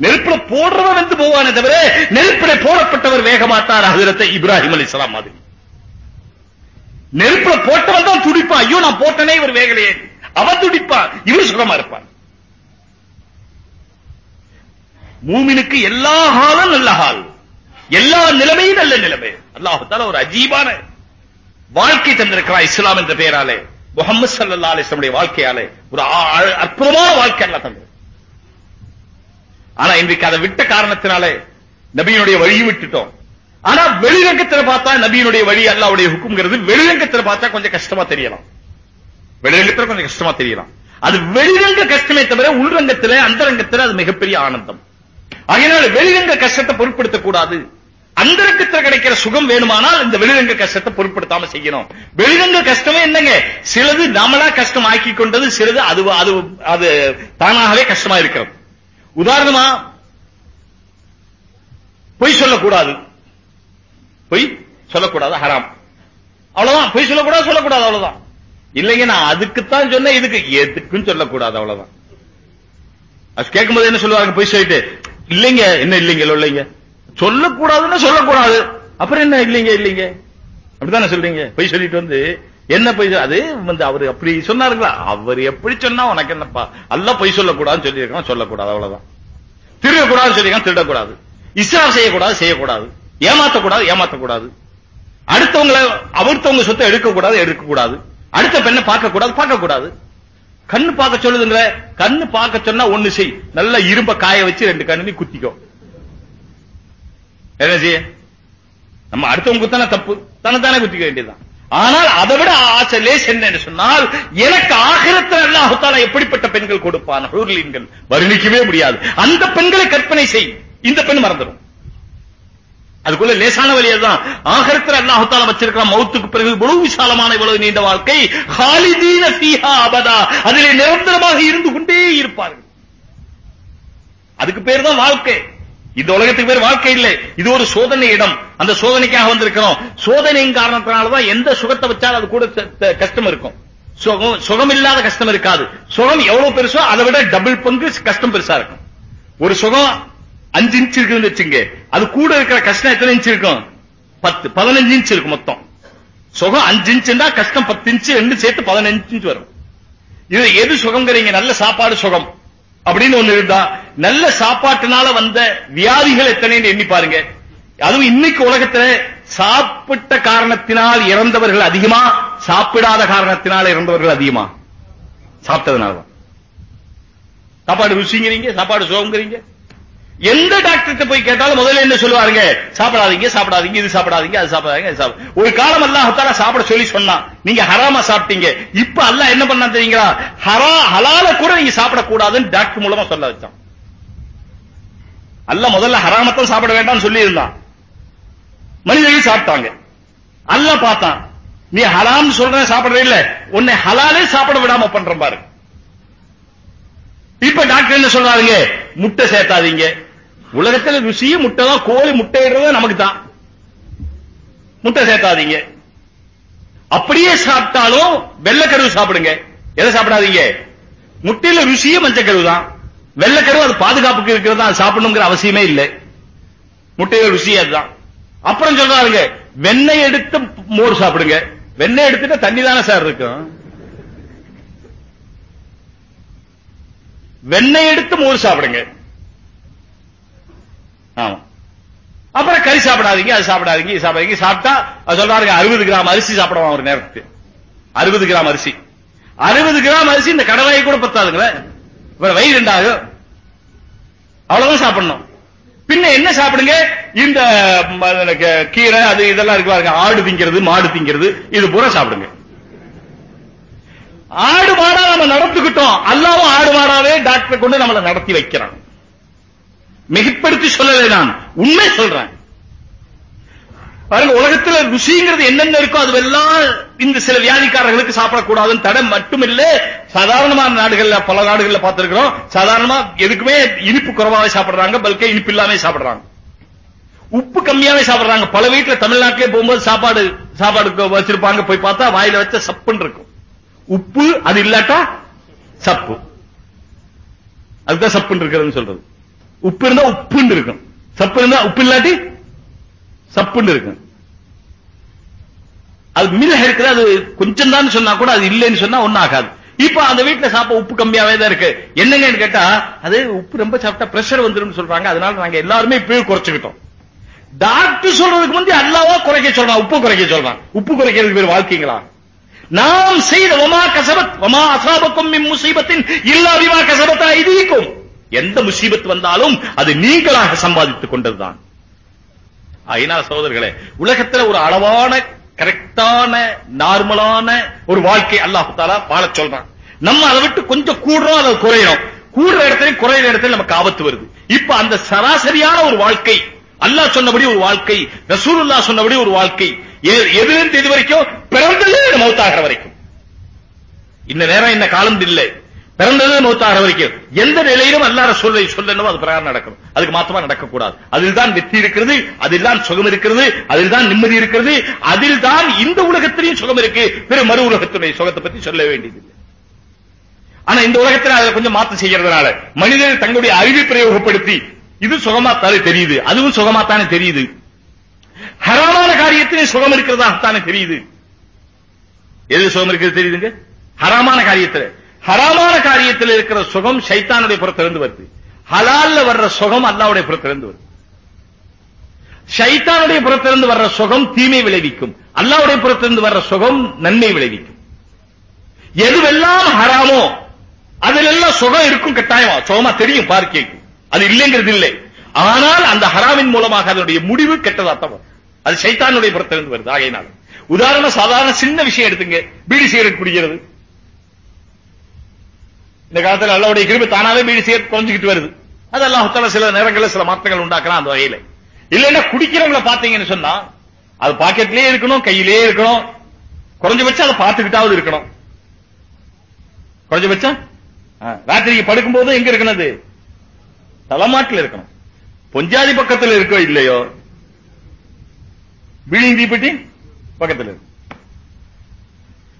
நெருப்புல போடுறவன் வெந்து போவானே தவிர நெருப்பில போடப்பட்டவர் வேகமாட்டார் மாட்டார் இப்ராஹிம் அலி இஸ்லாம் மாதிரி. நெருப்புல போட்டவன் தான் துடிப்பான். ஐயோ நான் போட்டனே இவர் வேகலையே. அவன் துடிப்பான். இவர் சுகமா இருப்பான். மூமினுக்கு எல்லா ஹாலும் நல்ல ஹால். எல்லா நிலைமையும் நல்ல நிலைமை. அல்லாஹால ஒரு அஜீபான வாழ்க்கை தந்திருக்கிறார் இஸ்லாம் என்ற பெயராலே. முகமது சல்லா அலிஸ்லமுடைய வாழ்க்கையாலே. ஒரு அற்புதமான வாழ்க்கை அல்ல தந்தது. ஆனா இன்றைக்கு அதை விட்ட காரணத்தினாலே நபியினுடைய வழியும் விட்டுட்டோம். ஆனா வெளிரங்கத்துல பார்த்தா நபியினுடைய வழி அல்லாவுடைய ஹுக்குங்கிறது வெளிரங்கத்தில் பார்த்தா கொஞ்சம் கஷ்டமா தெரியலாம். வெளிரங்கத்தில் கொஞ்சம் கஷ்டமா தெரியலாம். அது வெளிரங்க கஷ்டமே தவிர உள்ரங்கத்தில் அந்தரங்கத்துல அது மிகப்பெரிய ஆனந்தம். அதனால வெளிரங்க கஷ்டத்தை பொருட்படுத்த கூடாது அந்தரங்கத்துல கிடைக்கிற சுகம் வேணுமானால் இந்த வெளிரங்க கஷ்டத்தை பொருட்படுத்தாம செய்யணும். வெளிரங்க கஷ்டமே என்னங்க? சிலது நாமளா கஷ்டம் ஆக்கி கொண்டது சிலது அது அது அது தானாகவே கஷ்டமா இருக்கிறது. உதாரணமா பொய் சொல்லக்கூடாது. பொய் சொல்லக்கூடாது ஹராம். அவ்வளவுதான். பொய் சொல்லக்கூடாது சொல்லக்கூடாது அவ்வளவுதான். இல்லைங்க நான் அதுக்குத்தான் சொன்னேன் இதுக்கு எதுக்கும் சொல்லக்கூடாது அவ்வளவுதான். அது கேட்கும்போது என்ன சொல்லுவாங்க பொய் சொல்லிட்டு இல்லைங்க என்ன இல்லைங்க இல்லைங்க. சொல்லக்கூடாதுன்னு சொல்லக்கூடாது. அப்புறம் என்ன இல்லைங்க இல்லைங்க? அப்படித்தானே சொல்றீங்க? பொய் சொல்லிட்டு வந்து என்ன பொய் அது வந்து அவர் அப்படி சொன்னாருங்களா? அவர் எப்படி சொன்னா உனக்கு என்னப்பா? அல்ல பொய் சொல்லக்கூடாதுன்னு சொல்லியிருக்கான் சொல்லக்கூடாது அவ்வளவுதான். திருடக்கூடாதுன்னு சொல்லியிருக்கான் திருடக்கூடாது. இஸ்லாம் செய்யக்கூடாது செய்யக்கூடாது. ஏமாத்தக்கூடாது ஏமாத்தக்கூடாது. அடுத்தவங்களை அவர்த்தவங்க சொத்தை எடுக்கக்கூடாது எடுக்கக்கூடாது. அடுத்த பெண்ணை பார்க்க கூடாது பார்க்க கூடாது கண்ணு பார்க்க சொல்லுதுங்க கண்ணு பார்க்க சொன்னா ஒண்ணு செய். நல்ல இரும்ப காய வச்சு ரெண்டு கண்ணு குத்திக்கோ. என்ன செய்ய? நம்ம அடுத்தவங்க குத்தான தப்பு. தனத்தானே குத்திக்க வேண்டியதுதான். ஆனால் அதை விட ஆசை லேஸ் என்ன சொன்னால் எனக்கு ஆகிரத்தில் அல்லாஹத்தால எப்படிப்பட்ட பெண்கள் கொடுப்பான்? ஹூர்லீன்கள். வர்ணிக்கவே முடியாது. அந்த பெண்களை கற்பனை செய். இந்த பெண் மறந்துடும். அதுக்குள்ள லேசான வழியா தான் ஆகரத்தில் அல்லாஹால வச்சிருக்கிற மௌத்துக்கு பிறகு இவ்வளவு விசாலமான இவ்வளவு நீண்ட வாழ்க்கை ஹாலிதீன ஃபீஹா அபதா. அதிலே நிரந்தரமாக இருந்து கொண்டே இருப்பார்கள். அதுக்கு பேர் தான் வாழ்க்கை. இந்த உலகத்துக்கு பேர் வாழ்க்கை இல்லை. இது ஒரு சோதனை இடம். அந்த சோதனைக்காக வந்திருக்கிறோம். சோதனையின் காரணத்தினாலதான் எந்த சுகத்தை வச்சாலும் அது கூட கஷ்டம் இருக்கும். சுகம் சுகம் இல்லாத கஷ்டம் இருக்காது. சுகம் எவ்வளவு பெருசோ அதை விட டபுள் பங்கு கஷ்டம் பெருசா இருக்கும். ஒரு சுகம் அஞ்சு இன்ச் இருக்குன்னு வச்சுங்க. அது கூட இருக்கிற கஷ்டம் எத்தனை இன்ச் இருக்கும்? பத்து பதினஞ்சு இன்ச் இருக்கும் மொத்தம். சுகம் அஞ்சு இன்ச்சுன்னா கஷ்டம் பத்து இன்ச் ரெண்டு சேர்த்து பதினஞ்சு இன்ச் வரும். இது எது சுகம்ங்கிறீங்க? நல்ல சாப்பாடு சுகம். அப்படின்னு ஒண்ணு இருந்தா நல்ல சாப்பாட்டுனால வந்த வியாதிகள் எத்தனைன்னு எண்ணி பாருங்க. அதுவும் இன்னைக்கு உலகத்துல சாப்பிட்ட காரணத்தினால் இறந்தவர்கள் அதிகமா சாப்பிடாத காரணத்தினால் இறந்தவர்கள் அதிகமா. சாப்பிட்டதுனால தான் சாப்பாடு ருசிங்கிறீங்க சாப்பாடு சுகம்ங்கிறீங்க. எந்த டாக்டர்கிட்ட போய் கேட்டாலும் முதல்ல என்ன சொல்லுவாருங்க? சாப்பிடாதீங்க சாப்பிடாதீங்க இது சாப்பிடாதீங்க அது சாப்பிடாதீங்க சாப்பிட ஒரு காலம் அல்லாஹ் சாப்பிட சொல்லி சொன்னான். நீங்க ஹராமா சாப்பிட்டீங்க. இப்ப அல்லாஹ் என்ன பண்ணா தெரியுங்களா? ஹரா ஹலால கூட நீங்க சாப்பிடக்கூடாதுன்னு டாக்டர் மூலமா சொல்ல வச்சான். அல்ல முதல்ல ஹராமத்தான் சாப்பிட வேண்டாம்னு சொல்லி இருந்தான் மனிதர்கள் சாப்பிட்டாங்க. அல்ல பார்த்தான். நீ ஹராம் சொல்ற சாப்பிடுற இல்ல. உன்னை ஹலாலே சாப்பிட விடாம பண்ற பாரு. இப்ப டாக்டர் என்ன சொல்றாருங்க? முட்டை சேர்த்தாதீங்க. உலகத்துல ருசியும் முட்டை தான் கோழி முட்டையிடுறது நமக்கு தான் முட்டை சேர்க்காதீங்க. அப்படியே சாப்பிட்டாலும் வெள்ளைக்கருவு சாப்பிடுங்க. எதை சாப்பிடாதீங்க? முட்டையில ருசியே மஞ்சக்கருவு தான் வெள்ளைக்கருவு அது பாதுகாப்புக்கு இருக்கிறதா சாப்பிடணுங்கிற அவசியமே இல்லை. முட்டையில ருசி அதுதான். அப்புறம் சொல்றாருங்க வெண்ணெய் எடுத்து மோர் சாப்பிடுங்க. வெண்ணெய் எடுத்துட்டு தண்ணி தானே சார் இருக்கும்? வெண்ணெய் எடுத்து மோர் சாப்பிடுங்க. ஆமா. அப்புறம் கறி சாப்பிடாதீங்க அது சாப்பிடாதீங்க இது சாப்பிடாதீங்க. சாப்பிட்டா அது சொல்றாருங்க அறுபது கிராம் அரிசி சாப்பிடுவான் ஒரு நேரத்துக்கு? அறுபது கிராம் அரிசி. அறுபது கிராம் அரிசி இந்த கடவாய் கூட பத்தாதுங்களே. இவர் வயிறு ரெண்டாகும் அவ்வளவுதான் சாப்பிடணும். பின்ன என்ன சாப்பிடுங்க? இந்த கீரை அது இதெல்லாம் இருக்கு பாருங்க. ஆடு திங்கிறது மாடு திங்கிறது இது பூரா சாப்பிடுங்க. ஆடு மாடா நம்ம நடத்துக்கிட்டோம் அல்லாவும் ஆடு மாடாவே டாக்டர் கொண்டு நம்மளை நடத்தி வைக்கிறான். மிகப்படுத்தி சொல்லலை நான் உண்மை சொல்றேன். பாருங்க உலகத்துல ருசிங்கிறது என்னென்ன இருக்கோ அதுவெல்லாம் இந்த சில வியாதிக்காரர்களுக்கு சாப்பிடக்கூடாதுன்னு தடை மட்டுமில்ல. சாதாரணமான நாடுகள்ல பல நாடுகள்ல பார்த்திருக்கிறோம். சாதாரணமா எதுக்குமே இனிப்பு குறைவாவே சாப்பிடுறாங்க பல்கே இனிப்பு இல்லாம சாப்பிடுறாங்க. உப்பு கம்மியாவே சாப்பிடுறாங்க. பல வீட்டுல தமிழ்நாட்டிலே போகும்போது சாப்பாடு சாப்பாடு வச்சிருப்பாங்க. போய் பார்த்தா வாயில வச்ச சப்புன்னு இருக்கும். உப்பு அது இல்லாட்டா சப்பு. அதுதான் சப்புன்னு இருக்கிறதுன்னு சொல்றது. உப்பு இருந்தா உப்புன்னு இருக்கும். சப்பு இருந்தா உப்பு இல்லாட்டி சப்புன்னு இருக்கும். அது மிளக இருக்குது அது கொஞ்சம் தான் சொன்னா கூட அது இல்லைன்னு சொன்னா ஒண்ணும் ஆகாது. இப்ப அந்த வீட்டுல சாப்பிட உப்பு கம்மியாவே தான் இருக்கு. என்னங்கன்னு கேட்டா அது உப்பு ரொம்ப சாப்பிட்டா பிரஷர் வந்துடும் சொல்றாங்க. அதனால நாங்க எல்லாருமே இப்பவே குறைச்சுக்கிட்டோம். டாக்டர் சொல்றதுக்கு முந்தைய அல்லாவா குறைக்க சொல்றான் உப்பு குறைக்க சொல்றான். உப்பு குறைக்கிறதுக்கு பேர் வாழ்க்கைங்களா? நாம் செய்த ஒமா கசபத் ஒமா அசாபக்கும் மின் முசீபத்தின் இல்லா விமா கசபத்தா இதுக்கும் எந்த முசீபத் வந்தாலும் அது நீங்களாக சம்பாதித்துக் கொண்டதுதான். ஐநா சகோதரர்களே உலகத்துல ஒரு அளவான கரெக்டான நார்மலான ஒரு வாழ்க்கை அல்லாஹுத்தாலா வாழ சொல்றான். நம்ம அதை விட்டு கொஞ்சம் கூடுறோம் அதை குறையணும் கூடுற இடத்துல குறையிற இடத்துல நமக்கு ஆபத்து வருது. இப்ப அந்த சராசரியான ஒரு வாழ்க்கை அல்லாஹ் சொன்னபடி ஒரு வாழ்க்கை ரசூலுல்லாஹ் சொன்னபடி ஒரு வாழ்க்கை எ- இது வரைக்கும் பிறந்தது மௌத்தாகிற வரைக்கும். இந்த நேரம் இந்த காலம் இல்லை. பிறந்தது நூத்தாறு வரைக்கும். எந்த நிலையிலும் அல்லாஹ் ரசூலை சொல்லணும் அது பிரகாரம் நடக்கும். அதுக்கு மாத்தமா நடக்கக்கூடாது. அதில் தான் வெற்றி இருக்கிறது அதில் தான் சுகம் இருக்கிறது அதில் தான் நிம்மதி இருக்கிறது அதில் தான் இந்த உலகத்திலையும் சுகம் இருக்கு. பிற மறு உலகத்துடைய சுகத்தை பத்தி சொல்ல வேண்டியது ஆனா இந்த உலகத்தில் அதுல கொஞ்சம் மாற்றம் செய்யறதுனால மனிதர்கள் தங்களுடைய அறிவை பிரயோகப்படுத்தி இது சுகமாத்தானே தெரியுது அதுவும் சுகமாத்தானே தெரியுது. ஹராமான காரியத்திலே சுகம் இருக்கிறதாகத்தானே தெரியுது. எது சுகம் இருக்கிறது தெரியுதுங்க? ஹராமான காரியத்துல. ஹராமான காரியத்தில் இருக்கிற சுகம் சைத்தானுடைய புறத்திலிருந்து வருது. ஹலால்ல வர்ற சுகம் அல்லாவுடைய புறத்திலிருந்து வருது. சைத்தானுடைய புறத்திலிருந்து வர்ற சுகம் தீமை விளைவிக்கும். அல்லாவுடைய புறத்திலிருந்து வர்ற சுகம் நன்மை விளைவிக்கும். எதுவெல்லாம் ஹராமோ அதிலெல்லாம் சுகம் இருக்கும் கட்டாயமா? சுகமா தெரியும் பார்க்கைக்கு அது இல்லைங்கிறது இல்லை. ஆனால் அந்த ஹராமின் மூலமாக அதனுடைய முடிவு கெட்டதாத்தான் அது சைத்தானுடைய புறத்திலிருந்து வருது. ஆகையினால். உதாரண சாதாரண சின்ன விஷயம் எடுத்துங்க. பீடி சிகரெட் குடிக்கிறது. இந்த காலத்துல அல்லாவுடைய கிருபை தானாவே பீடி சிகரெட் குறைஞ்சிக்கிட்டு வருது. அது அல்லாஹால சில நேரங்களில் சில மாற்றங்கள் உண்டாக்கலாம் அந்த வகையில. இல்லைன்னா குடிக்கிறவங்கள பாத்தீங்கன்னு சொன்னா அது பாக்கெட்லயே இருக்கணும் கையிலேயே இருக்கணும். குறைஞ்சபட்சம் அதை பார்த்துக்கிட்டாவது இருக்கணும். குறைஞ்சபட்சம்? ஆ, ராத்திரிக்கு படுக்கும்போது எங்க இருக்கணும் அது? தலைமாட்டில் இருக்கணும். பொஞ்சாதி பக்கத்துல இருக்கோ இல்லையோ? விழி தீப்பெட்டி பக்கத்துல இருக்கு.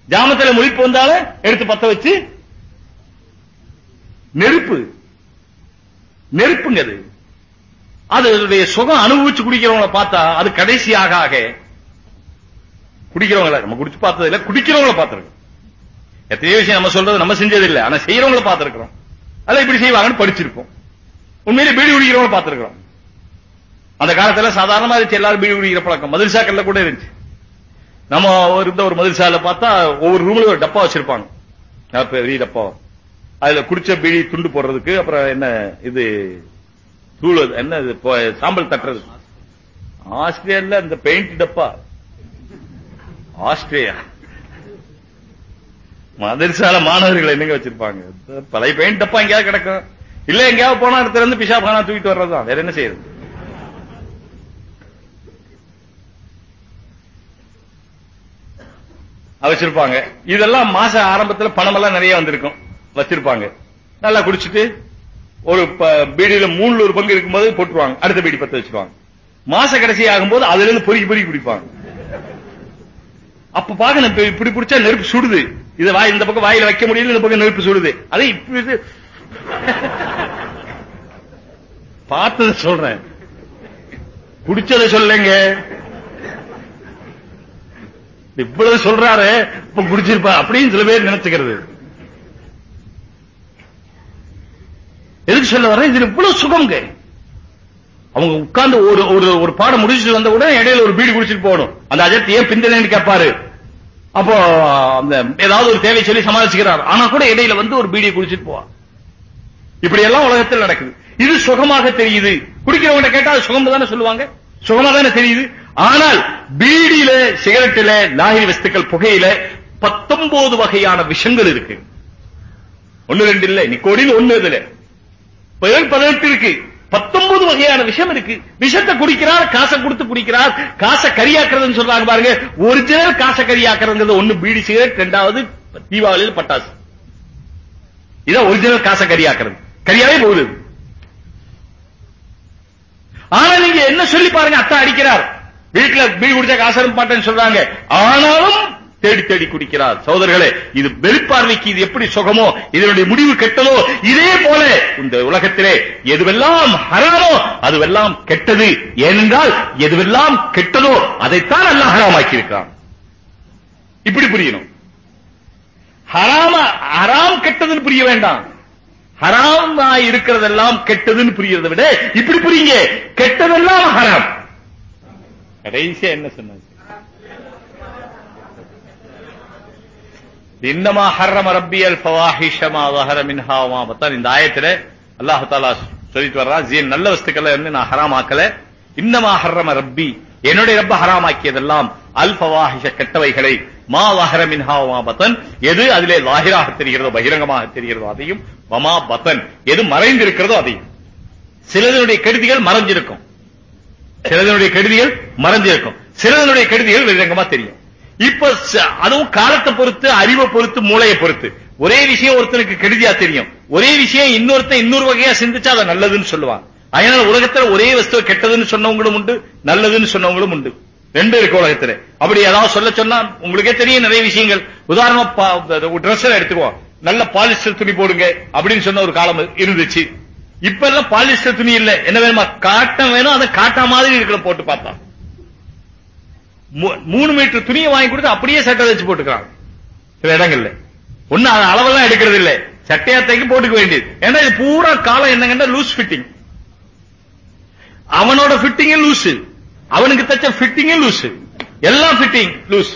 ஜாமத்துல முழிப்பு வந்தாலும் எடுத்து பத்த வச்சு நெருப்பு. நெருப்புங்க அது அது அதனுடைய சுகம் அனுபவிச்சு குடிக்கிறவங்கள பார்த்தா அது கடைசியாக ஆக குடிக்கிறவங்கள நம்ம குடிச்சு பார்த்தது இல்ல குடிக்கிறவங்கள பார்த்திருக்கோம் எத்தனையோ விஷயம் நம்ம சொல்றது நம்ம செஞ்சது இல்ல ஆனா செய்யறவங்கள பார்த்திருக்கிறோம். அத இப்படி செய்வாங்கன்னு படிச்சிருக்கோம் உண்மையிலே பீடி குடிக்கிறவங்கள பார்த்திருக்கிறோம். அந்த காலத்துல சாதாரணமா இருந்துச்சு எல்லாரும் பீடி குடிக்கிற பழக்கம். மதுரசாக்கள்ல கூட இருந்துச்சு. நம்ம இருந்த ஒரு மதுரசால பார்த்தா ஒவ்வொரு ரூம்ல ஒரு டப்பா வச்சிருப்பாங்க. பெரிய டப்பா அதுல குடிச்ச பீடி துண்டு போடுறதுக்கு அப்புறம் என்ன இது தூள் என்ன சாம்பல் தட்டுறது. ஆஸ்திரேலியா இந்த பெயிண்ட் டப்பா. ஆஸ்திரேலியா. மதரசால மாணவர்கள் என்னங்க வச்சிருப்பாங்க? பழைய பெயிண்ட் டப்பா எங்கேயாவது கிடக்கும். இல்ல எங்கேயாவது போனா இடத்துல இருந்து பிஷா பானா தூக்கிட்டு வர்றதுதான். வேற என்ன செய்யறது? வச்சிருப்பாங்க. இதெல்லாம் மாச ஆரம்பத்துல பணம் எல்லாம் நிறைய வந்திருக்கும். வச்சிருப்பாங்க. நல்லா குடிச்சிட்டு ஒரு ப- பீடியில மூணுல ஒரு பங்கு இருக்கும்போது போட்டுருவாங்க. அடுத்த பீடி பத்த வச்சிருவாங்க. மாச கடைசி ஆகும்போது அதுல இருந்து பொறுக்கி பொறுக்கி குடிப்பாங்க. அப்ப பாக்க இப்படி பிடிச்சா நெருப்பு சுடுது. இது வாய் இந்த பக்கம் வாயில வைக்க முடியல இந்த பக்கம் நெருப்பு சுடுது. அதே இப்படி பார்த்தத சொல்றேன். குடிச்சதை சொல்லுங்க. இவ்வளவு சொல்றாரு இப்ப குடிச்சிருப்பா அப்படின்னு சில பேர் நினைச்சுக்கிறது. எதுக்கு சொல்ல வர இதுல இவ்வளவு சுகம்ங்க. அவங்க உட்கார்ந்து ஒரு ஒரு ஒரு பாடம் முடிச்சுட்டு வந்த உடனே இடையில ஒரு பீடி குடிச்சிட்டு போகணும். அந்த அஜத் ஏன் பிந்தனேன்னு கேட்பாரு? அப்போ அந்த ஏதாவது ஒரு தேவை சொல்லி சமாளிச்சுக்கிறார். ஆனா கூட இடையில வந்து ஒரு பீடியை குடிச்சிட்டு போவார் இப்படி எல்லாம் உலகத்தில் நடக்குது. இது சுகமாக தெரியுது. குடிக்கிறவங்க கேட்டா அது சுகம் தானே சொல்லுவாங்க? சுகமா தானே தெரியுது. ஆனால் பீடியில சிகரெட்டில லாகிரி வஸ்துக்கள் புகையில பத்தொன்பது வகையான விஷங்கள் இருக்கு. ஒண்ணு ரெண்டு இல்ல. நிக்கோடின் ஒண்ணு இதுல. பதினெட்டு பதினெட்டு இருக்கு. பத்தொன்பது வகையான விஷயம் இருக்கு. விஷத்தை குடிக்கிறார் காசை கொடுத்து குடிக்கிறார். காசை கரியாக்குறதுன்னு சொல்றாங்க பாருங்க. ஒரிஜினல் காசை கரியாக்குறதுங்கிறது ஒண்ணு பீடி சிகரெட் ரெண்டாவது தீபாவளியில் பட்டாசு. இதான் ஒரிஜினல் காசை கரியாக்குறது. கரியாவே போகுது. ஆனா நீங்க என்ன சொல்லி பாருங்க அத்தா அடிக்கிறார். வீட்டுல பீடி குடிச்சா காசு அனுப்ப மாட்டேன்னு சொல்றாங்க. ஆனாலும் தேடி தேடி குடிக்கிறார். சகோதரர்களே இது வெளிப்பார்வைக்கு இது எப்படி சுகமோ இதனுடைய முடிவு கெட்டதோ இதே போல இந்த உலகத்திலே எதுவெல்லாம் ஹராமோ அதுவெல்லாம் கெட்டது. ஏனென்றால் எதுவெல்லாம் கெட்டதோ அதைத்தான் அல்லாஹ் ஹராமாக்கி இருக்கிறான் இப்படி புரியணும். ஹராம ஹராம் கெட்டதுன்னு புரிய வேண்டாம். ஹராமா இருக்கிறதெல்லாம் கெட்டதுன்னு புரியறதை விட இப்படி புரியுங்க. கெட்டதெல்லாம் ஹராம். கடைசியா என்ன சொன்னாங்க? இன்னமா ஹர்ரம் ரப்பியல் பவாஹிஷமா வஹர பத்தான். இந்த ஆயத்துல அல்லாஹு சொல்லிட்டு வர்றா ஜீன் நல்ல வஸ்துக்கள் வந்து நான் ஹராமாக்கல. இன்னமா ஹர்ரம ரப்பி என்னுடைய ரப்ப ஹராமாக்கியதெல்லாம் அல்பவாஹிஷ அல் பவாஹிஷ கெட்டவைகளை மா வஹர பத்தன். எது அதிலே லாகிராக தெரிகிறதோ பகிரங்கமாக தெரிகிறதோ அதையும் வமா பத்தன். எது மறைந்திருக்கிறதோ அதையும். சிலதனுடைய கெடுதிகள் மறைஞ்சிருக்கும். சிலதனுடைய கெடுதிகள் மறைஞ்சிருக்கும். சிலதனுடைய கெடுதிகள் வெளிரங்கமா தெரியும். இப்ப அதுவும் காலத்தை பொறுத்து அறிவை பொறுத்து மூளையை பொறுத்து. ஒரே விஷயம் ஒருத்தனுக்கு கெடுதியா தெரியும். ஒரே விஷயம் இன்னொருத்தன் இன்னொரு வகையா சிந்திச்சா அதை நல்லதுன்னு சொல்லுவான். அதனால உலகத்துல ஒரே வஸ்துவ கெட்டதுன்னு சொன்னவங்களும் உண்டு நல்லதுன்னு சொன்னவங்களும் உண்டு. ரெண்டு இருக்கு உலகத்துல. அப்படி ஏதாவது சொல்ல சொன்னா உங்களுக்கே தெரியும் நிறைய விஷயங்கள். உதாரணமா ட்ரெஸ் எடுத்துக்குவோம். நல்ல பாலிஸ்டர் துணி போடுங்க அப்படின்னு சொன்ன ஒரு காலம் இருந்துச்சு. இப்ப எல்லாம் பாலிஸ்டர் துணி இல்ல. என்ன வேணுமா? காட்டம் வேணும் அதை காட்டா மாதிரி இருக்கிற போட்டு பார்த்தா மூணு மீட்டர் துணியை வாங்கி கொடுத்து அப்படியே சட்டை வச்சு போட்டுக்கிறாங்க. சில இடங்கள்ல. ஒண்ணு அளவெல்லாம் எடுக்கிறது இல்ல. சட்டையாத்தைக்கு போட்டுக்க வேண்டியது. ஏன்னா இது பூரா காலம் என்னங்கன்னா லூஸ் ஃபிட்டிங் அவனோட ஃபிட்டிங்கும் லூஸ் அவனுக்கு தச்ச ஃபிட்டிங்கும் லூஸ் எல்லாம் ஃபிட்டிங் லூஸ்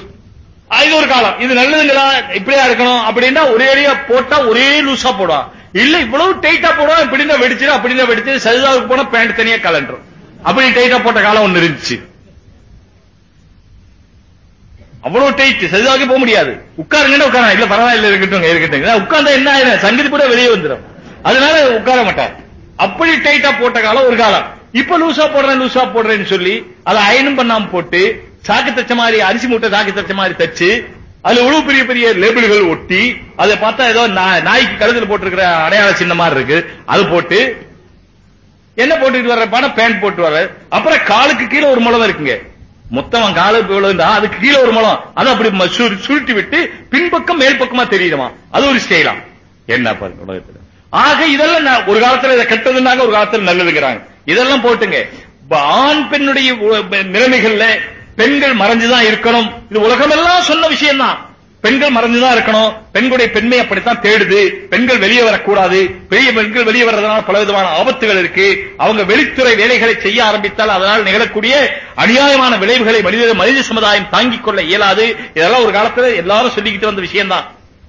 இது ஒரு காலம். இது நல்லதுங்களா? இப்படியா இருக்கணும்? அப்படின்னா ஒரே அடியா போட்டா ஒரே லூசா போடுவான். இல்ல இவ்வளவு டைட்டா போடுவான். இப்படின்னா வெடிச்சிரு அப்படின்னா வெடிச்சிரு சரிதாவுக்கு போனா பேண்ட் தனியா கலண்டரும் அப்படி டைட்டா போட்ட காலம் ஒன்னு இருந்துச்சு. அவ்வளவு டைட் சஜிதாவுக்கு போக முடியாது. உட்காருங்கன்னா உட்கார இல்ல பரவாயில்ல இருக்கட்டும் இருக்கட்டும். உட்கார்ந்தா என்ன ஆயிரும்? சங்கீத கூட வெளியே வந்துடும் அதனால உட்கார மாட்டார். அப்படி டைட்டா போட்ட காலம் ஒரு காலம். இப்ப லூசா போடுறேன் லூசா போடுறேன்னு சொல்லி அதை அயனும் பண்ணாம போட்டு சாக்கு தச்ச மாதிரி அரிசி மூட்டை சாக்கு தச்ச மாதிரி தச்சு அதுல இவ்வளவு பெரிய பெரிய லேபிள்கள் ஒட்டி அதை பார்த்தா ஏதோ நாய்க்கு கழுத்துல போட்டிருக்கிற அடையாள சின்ன மாதிரி இருக்கு. அது போட்டு என்ன போட்டுட்டு வர்ற? படம் பேண்ட் போட்டு வர்ற. அப்புறம் காலுக்கு கீழே ஒரு முளவை இருக்குங்க. மொத்தம் அவன் காலுக்கு இவ்வளவு இருந்தா அதுக்கு கீழே ஒரு முளம். அது அப்படி ம- சுரு- சுருட்டி விட்டு பின்பக்கம் மேல் பக்கமா தெரியுமா அது ஒரு ஸ்டைலா என்ன பாருங்க உலகத்துல? ஆக இதெல்லாம் ஒரு காலத்துல இதை கெட்டதுனாங்க ஒரு காலத்துல நல்லதுங்கிறாங்க. இதெல்லாம் போட்டுங்க. ஆண் பெண்ணுடைய நிலைமைகள்ல பெண்கள் மறைஞ்சுதான் இருக்கணும். இது உலகமெல்லாம் சொன்ன விஷயம் தான் பெண்கள் மறைஞ்சுதான் இருக்கணும். பெண்களுடைய பெண்மை அப்படித்தான் தேடுது. பெண்கள் வெளியே வரக்கூடாது. பெரிய பெண்கள் வெளியே வர்றதுனால பல விதமான ஆபத்துகள் இருக்கு. அவங்க வெளித்துறை வேலைகளை செய்ய ஆரம்பித்தால் அதனால் நிகழக்கூடிய அநியாயமான விளைவுகளை மனித மனித சமுதாயம் தாங்கிக் கொள்ள இயலாது. இதெல்லாம் ஒரு காலத்துல எல்லாரும் சொல்லிக்கிட்டு வந்த விஷயம் தான்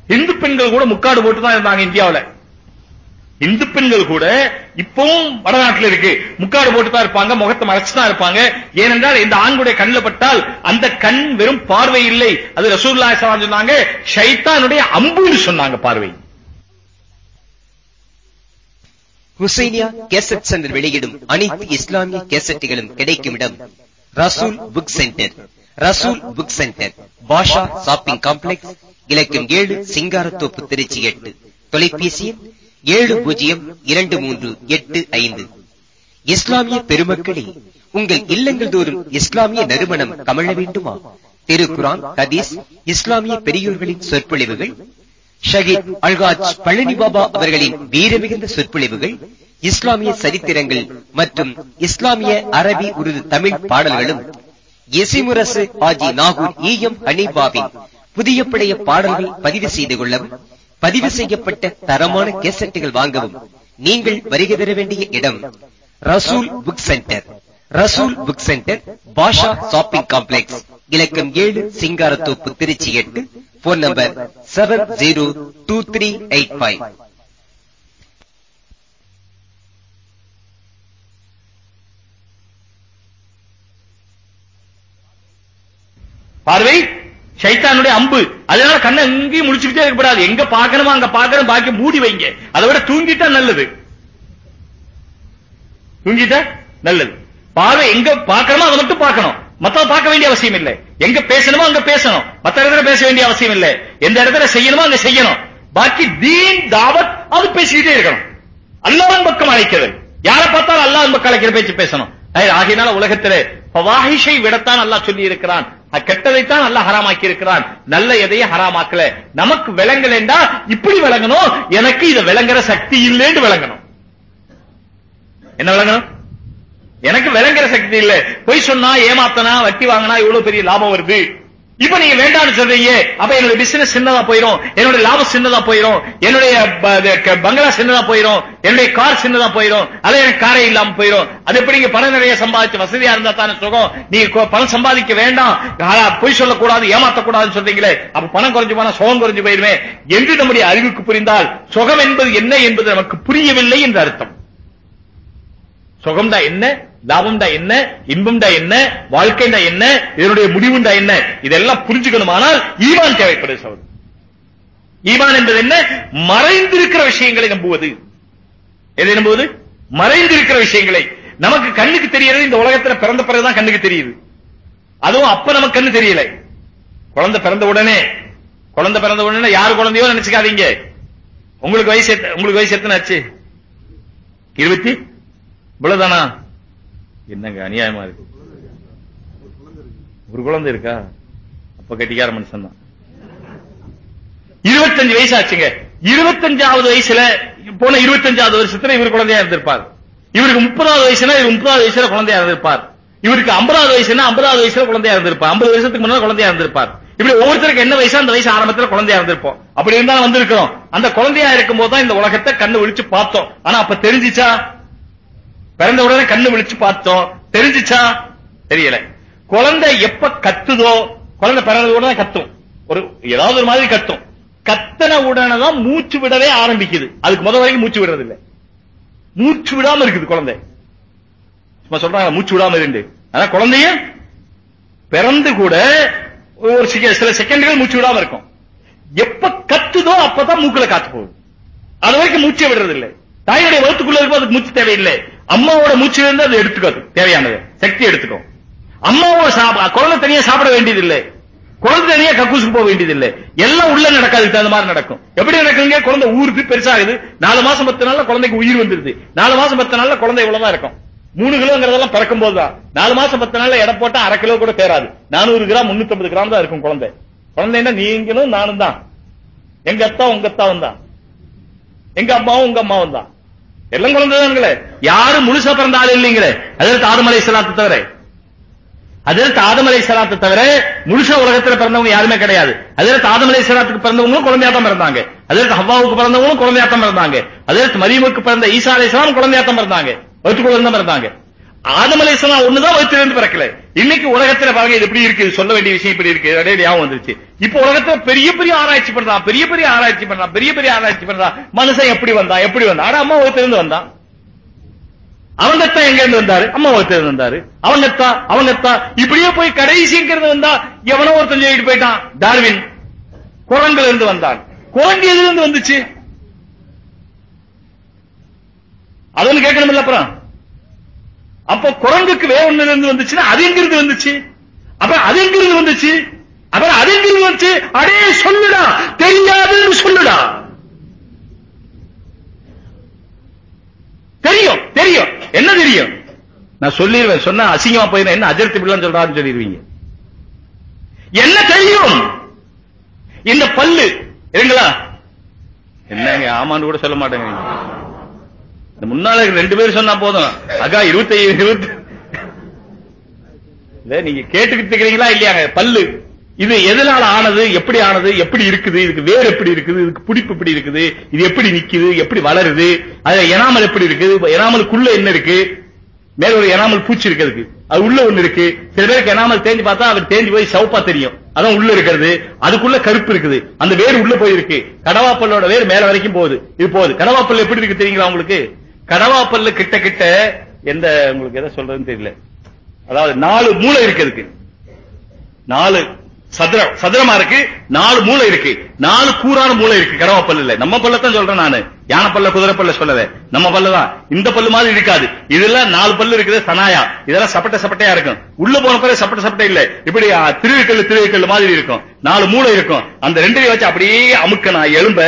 இந்து பெண்கள் கூட முக்காடு போட்டு தான் இருந்தாங்க இந்தியாவுல. இந்து பெண்கள் கூட இப்பவும் வடநாட்டில் இருக்கு. முக்காடு போட்டு தான் இருப்பாங்க முகத்தை மறைச்சு தான் இருப்பாங்க. ஏனென்றால் இந்த ஆண்களுடைய கண்ணில் பட்டால் அந்த கண் வெறும் பார்வை இல்லை. அது ரசூல்லா சொன்னாங்க ஷைத்தானுடைய அம்புன்னு சொன்னாங்க பார்வை. ஹுசைனியா கேசட் சென்டர் வெளியிடும் அனைத்து இஸ்லாமிய கேசட்டுகளும் கிடைக்கும் இடம். Rasool book centre. Rasool book centre. Basha shopping complex இலக்கம் ஏழு சிங்காரத்தோப்பு திருச்சி எட்டு. தொலைபேசி ஏழு பூஜ்ஜியம் இரண்டு மூன்று எட்டு ஐந்து. இஸ்லாமிய பெருமக்களே உங்கள் இல்லங்கள் தோறும் இஸ்லாமிய நறுமணம் கமழ வேண்டுமா? திருக்குரான் ஹதீஸ் இஸ்லாமிய பெரியோர்களின் சொற்பொழிவுகள் ஷஹீத் அல்காஜ் பழனி பாபா அவர்களின் வீரமிகுந்த சொற்பொழிவுகள் இஸ்லாமிய சரித்திரங்கள் மற்றும் இஸ்லாமிய அரபி உருது தமிழ் பாடல்களும் எசிமுரசு ஆஜி நாகூர் ஈயம் ஹனீபாவின் புதிய பழைய பாடல்கள் பதிவு செய்து கொள்ளவும் பதிவு செய்யப்பட்ட தரமான கேசட்டுகள் வாங்கவும். நீங்கள் வருகை தர வேண்டிய இடம் Rasool book centre. Rasool book centre Basha shopping complex. இலக்கம் ஏழு சிங்காரத்தோப்பு திருச்சி எட்டு. Phone number seven zero two three eight five. பார்வை? சைத்தானுடைய அம்பு. அதனால கண்ணை எங்கேயும் முடிச்சுக்கிட்டே இருக்கக்கூடாது எங்க பாக்கணுமோ அங்க பாக்கணும் பாக்கி மூடி வைங்க. அதை விட தூங்கிட்டா நல்லது. தூங்கிட்டா நல்லது. பார்வை எங்க பாக்கணுமோ அதை மட்டும் பார்க்கணும். மத்தவ பார்க்க வேண்டிய அவசியம் இல்லை. எங்க பேசணுமோ அங்க பேசணும். மத்த இடத்துல பேச வேண்டிய அவசியம் இல்லை. எந்த இடத்துல செய்யணுமோ அங்க செய்யணும். பாக்கி தீன் தாவத் அது பேசிக்கிட்டே இருக்கணும். அல்லாவின் பக்கம் அழைக்கிறது. யாரை பார்த்தாலும் அல்லாவின் பக்கம் அழைக்கிற பேச்சு பேசணும். ஆகினால உலகத்திலே பவாஹிஷை விடத்தான் அல்லாஹ் சொல்லி இருக்கிறான் கெட்டதைத்தான் அல்லாஹ் ஹராமாக்கி இருக்கிறான் நல்ல எதையே ஹராமாக்கல. நமக்கு விளங்கலேண்டா இப்படி விளங்கணும். எனக்கு இதை விளங்குற சக்தி இல்லைன்னு விளங்கணும். என்ன விளங்கணும்? எனக்கு விளங்குற சக்தி இல்ல. பொய் சொன்னா ஏமாத்தனா வட்டி வாங்கினா இவ்வளவு பெரிய லாபம் வருது. இப்ப நீங்க வேண்டாம்னு சொல்றீங்க அப்ப என்னோட பிசினஸ் சின்னதா போயிரும் என்னோட லாபம் சின்னதா போயிரும் என்னுடைய பங்களா சின்னதா போயிரும் என்னுடைய கார் சின்னதா போயிரும் அது எனக்கு காரே இல்லாம போயிரும். அது எப்படி நீங்க பணம் நிறைய சம்பாதிச்சு வசதியா இருந்தா தானே சுகம்? நீங்க பணம் சம்பாதிக்க வேண்டாம். பொய் சொல்லக்கூடாது ஏமாத்தக்கூடாதுன்னு சொல்றீங்களே அப்ப பணம் குறைஞ்சு போனா சுகம் குறைஞ்சு போயிருமே. என்று நம்முடைய அறிவுக்கு புரிந்தால் சுகம் என்பது என்ன என்பது நமக்கு புரியவில்லை என்று அர்த்தம். சுகம் தான் என்ன? லாபம்டா என்ன இன்பம்டா என்ன வாழ்க்கைடா என்ன இதனுடைய முடிவுண்டா என்ன இதெல்லாம் புரிஞ்சுக்கணுமானால் ஈமான் தேவைப்படுது சகோதரர். ஈமான் என்பது என்ன? மறைந்திருக்கிற விஷயங்களை நம்புவது. எதை நம்புவது? மறைந்திருக்கிற விஷயங்களை. நமக்கு கண்ணுக்கு தெரியறது இந்த உலகத்துல பிறந்த பிறகுதான் கண்ணுக்கு தெரியுது. அதுவும் அப்ப நமக்கு கண்ணு தெரியல. குழந்தை பிறந்த உடனே குழந்தை பிறந்த உடனே யாரு குழந்தையோ நினைச்சுக்காதீங்க. உங்களுக்கு வயசு உங்களுக்கு வயசு எத்தனை ஆச்சு? இருபத்தி? இவ்வளவுதானா? என்னங்க அநியாயமா இருக்கு? ஒரு குழந்தை இருக்கா? அப்ப கட்டிக்கார மனுஷன் தான். இருபத்தஞ்சு வயசு ஆச்சுங்க இருபத்தஞ்சாவது வயசுல போன இருபத்தஞ்சாவது வருஷத்துல இவர் குழந்தையா இருந்திருப்பார். இவருக்கு முப்பதாவது வயசுனா இவர் முப்பதாவது வயசுல குழந்தையா இருந்திருப்பார். இவருக்கு ஐம்பதாவது வயசுனா ஐம்பதாவது வயசுல குழந்தையா இருந்திருப்பார். ஐம்பது வருஷத்துக்கு முன்னாடி குழந்தையா இருந்திருப்பார். இப்படி ஒவ்வொருத்தருக்கு என்ன வயசு அந்த வயசு ஆரம்பத்துல குழந்தையா இருந்திருப்போம். அப்படி இருந்தாலும் வந்திருக்கிறோம். அந்த குழந்தையா இருக்கும் போது தான் இந்த உலகத்தை கண்ணு ஒழிச்சு பார்த்தோம். ஆனா அப்ப தெரிஞ்சிச்சா பிறந்த உடனே கண்ணு விழிச்சு பார்த்தோம். தெரிஞ்சிச்சா? தெரியல. குழந்தை எப்ப கத்துதோ குழந்தை பிறந்த உடனே கத்தும். ஒரு ஏதாவது ஒரு மாதிரி கத்தும். கத்தன உடனே தான் மூச்சு விடவே ஆரம்பிக்குது. அதுக்கு முதல் வரைக்கும் மூச்சு விடுறது இல்ல மூச்சு விடாம இருக்குது குழந்தை. சும்மா சொல்றாங்க மூச்சு விடாம இருந்து ஆனா குழந்தைய பிறந்து கூட ஒரு சில சில செகண்டுகள் மூச்சு விடாம இருக்கும். எப்ப கத்துதோ அப்பதான் மூக்குல காத்து போகுது. அது வரைக்கும் மூச்சே விடுறது இல்லை தாயுடைய வகுத்துக்குள்ள இருக்கும் அதுக்கு மூச்சு தேவையில்லை. அம்மாவோட மூச்சு இருந்து அது எடுத்துக்காது தேவையானது. சக்தி எடுத்துக்கும் அம்மாவோட சாப்ப- குழந்தை தனியா சாப்பிட வேண்டியதில்லை. குழந்தை தனியா கக்கூசுக்கு போக வேண்டியதில்லை. எல்லாம் உள்ள நடக்காது தகுந்த மாதிரி நடக்கும். எப்படி நடக்குங்க குழந்தை ஊருக்கு பெருசாகுது. நாலு மாசம் பத்து நாள்ல குழந்தைக்கு உயிர் வந்துருது. நாலு மாசம் பத்து நாள்ல குழந்தை இவ்வளவுதான் இருக்கும். மூணு கிலோங்கிறதெல்லாம் பிறக்கும் போதுதான் நாலு மாசம் பத்து நாள்ல எடை போட்டா அரை கிலோ கூட தேராது. நானூறு கிராம் முன்னூத்தி ஐம்பது கிராம் தான் இருக்கும் குழந்தை. குழந்தைன்னா நீங்களும் நானும் தான் எங்க அத்தா உங்க அத்தாவும் தான். எங்க அம்மாவும் உங்க அம்மாவும் தான். எல்லாம் குழந்தைதான்களே யாரும் முழுசா பிறந்த ஆள் இல்லைங்களே. அதற்கு ஆதமலை சலாத்து தவிர. அதற்கு ஆதமலை சலாத்து தவிர முழுசா உலகத்துல பிறந்தவங்க யாருமே கிடையாது. அதற்கு ஆதமலை சலாத்துக்கு பிறந்தவங்களும் குழந்தையாட்டம் பிறந்தாங்க. அதற்கு ஹவ்வாவுக்கு பிறந்தவங்களும் குழந்தையாட்டம் பிறந்தாங்க. அதற்கு மரியமுக்கு பிறந்த ஈசா அலைஹிஸ்ஸலாம் குழந்தையாட்டம் பிறந்தாங்க. வயிற்றுக்குள்ள தான் பிறந்தாங்க. ஆதமலை சலாம் ஒண்ணுதான் வயிற்றுல இருந்து பிறக்கல. இன்னைக்கு உலகத்துல பாருங்க இது எப்படி இருக்கு சொல்ல வேண்டிய விஷயம் இப்படி இருக்கு. இடையில ஞாபகம் வந்துருச்சு. இப்ப உலகத்துல பெரிய பெரிய ஆராய்ச்சி பண்றான் பெரிய பெரிய ஆராய்ச்சி பண்றான் பெரிய பெரிய ஆராய்ச்சி பண்றான் மனுஷன் எப்படி வந்தான் எப்படி வந்தான் ஆனா அம்மா வயிற்றுல இருந்து வந்தான். தான் எங்க இருந்து வந்தாரு? அம்மா வயிற்றுல இருந்து வந்தாரு. அவங்க தான் இப்படியே போய் கடைசிங்கிறது வந்தா? எவனோ ஒருத்தன் சொல்லிட்டு போயிட்டான். டார்வின். குரங்குல இருந்து வந்தான். குரங்கு எதுல இருந்து வந்துச்சு? அதுன்னு கேட்கணும் இல்ல அப்புறம். அப்ப குரங்குக்கு வேற ஒண்ணுல இருந்து வந்துச்சுன்னா அது எங்க இருந்து வந்துச்சு? அப்ப அது எங்க இருந்து வந்துச்சு? அப்புறம் அது எங்கிருந்து வந்துச்சு? அடே சொல்லுடா. தெரியாதுன்னு சொல்லுடா. தெரியும் தெரியும். என்ன தெரியும்? நான் சொல்லிடுவேன். சொன்னா அசிங்கமா போயிடும். என்ன அஜர்த்தி பிள்ளைன்னு சொல்றான்னு சொல்லிடுவீங்க. என்ன தெரியும்? இந்த பல்லு. இருங்களா என்னங்க ஆமான்னு கூட சொல்ல மாட்டேங்க இந்த ரெண்டு பேரும் சொன்னா போதும். அக்கா இருபத்தி இருபத்தி இல்ல நீங்க கேட்டுக்கிட்டு இருக்கிறீங்களா இல்லையாங்க? பல்லு. இது எதனால ஆனது? எப்படி ஆனது? எப்படி இருக்குது? இதுக்கு வேர் எப்படி இருக்குது? இதுக்கு பிடிப்பு எப்படி இருக்குது? இது எப்படி நிக்குது? எப்படி வளருது? அது எனாமல் எப்படி இருக்குது? எனாமலுக்குள்ள என்ன இருக்கு? மேல ஒரு எனாமல் பூச்சி இருக்கு அதுக்கு. அது உள்ள ஒண்ணு இருக்கு. சில பேருக்கு எனாமல் தேஞ்சு பார்த்தா அவர் தேஞ்சு போய் சவுப்பா தெரியும். அதான் உள்ள இருக்கிறது. அதுக்குள்ள கருப்பு இருக்குது. அந்த வேர் உள்ள போயிருக்கு. கடவாப்பல்லோட வேர் மேல வரைக்கும் போகுது. இது போகுது. கடவாப்பல் எப்படி இருக்கு தெரியுங்களா உங்களுக்கு? கடவாப்பல்லு கிட்ட கிட்ட எந்த உங்களுக்கு எதை சொல்றதுன்னு தெரியல. அதாவது நாலு மூளை இருக்கு அதுக்கு. நாலு சதுரம் சதுரமா இருக்கு நாலு மூளை இருக்கு. நாலு கூறான மூளை இருக்கு கடவா பல்லு இல்ல நம்ம பல்லத்தான் சொல்றேன் நானு. யானை பல்ல குதிரை பல்ல சொல்லல. நம்ம பல்லு தான். இந்த பல்லு மாதிரி இருக்காது. இதெல்லாம் நாலு பல்லு இருக்குது சனாயா. இதெல்லாம் சப்பட்ட சப்பட்டையா இருக்கும். உள்ள போன பிறகு சப்பட்ட சப்பட்டை இல்ல. இப்படி திருவிக்கல் திருவிக்கல் மாதிரி இருக்கும். நாலு மூளை இருக்கும். அந்த ரெண்டையும் வச்சு அப்படியே அமுக்க நான் எலும்ப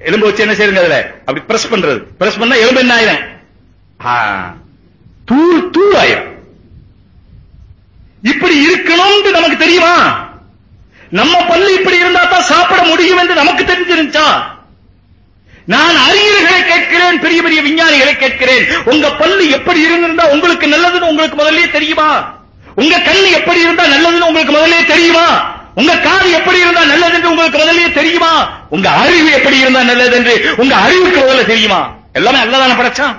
எலும்பு வச்சு என்ன செய்யுங்க அதுல? அப்படி பிரஸ் பண்றது. பிரஸ் பண்ணா எலும்பு என்ன ஆயிரும்? தூள் தூள் ஆயிரும். இப்படி இருக்கணும்னு நமக்கு தெரியுமா? நம்ம பல்லு இப்படி இருந்தா தான் சாப்பிட முடியும் என்று நமக்கு தெரிஞ்சிருந்துச்சா நான் அறிஞர்களை கேட்கிறேன் பெரிய பெரிய விஞ்ஞானிகளை கேட்கிறேன். உங்க பல்லு எப்படி இருந்திருந்தா உங்களுக்கு நல்லதுன்னு உங்களுக்கு முதல்ல தெரியுமா? உங்க கண்ணு எப்படி இருந்தா நல்லதுன்னு உங்களுக்கு முதல்ல தெரியுமா? உங்க காது எப்படி இருந்தா நல்லது என்று உங்களுக்கு முதல்லயே தெரியுமா? உங்க அறிவு எப்படி இருந்தா நல்லது என்று உங்க அறிவுக்கு முதல்ல தெரியுமா? எல்லாமே அல்லதான படைச்சான்?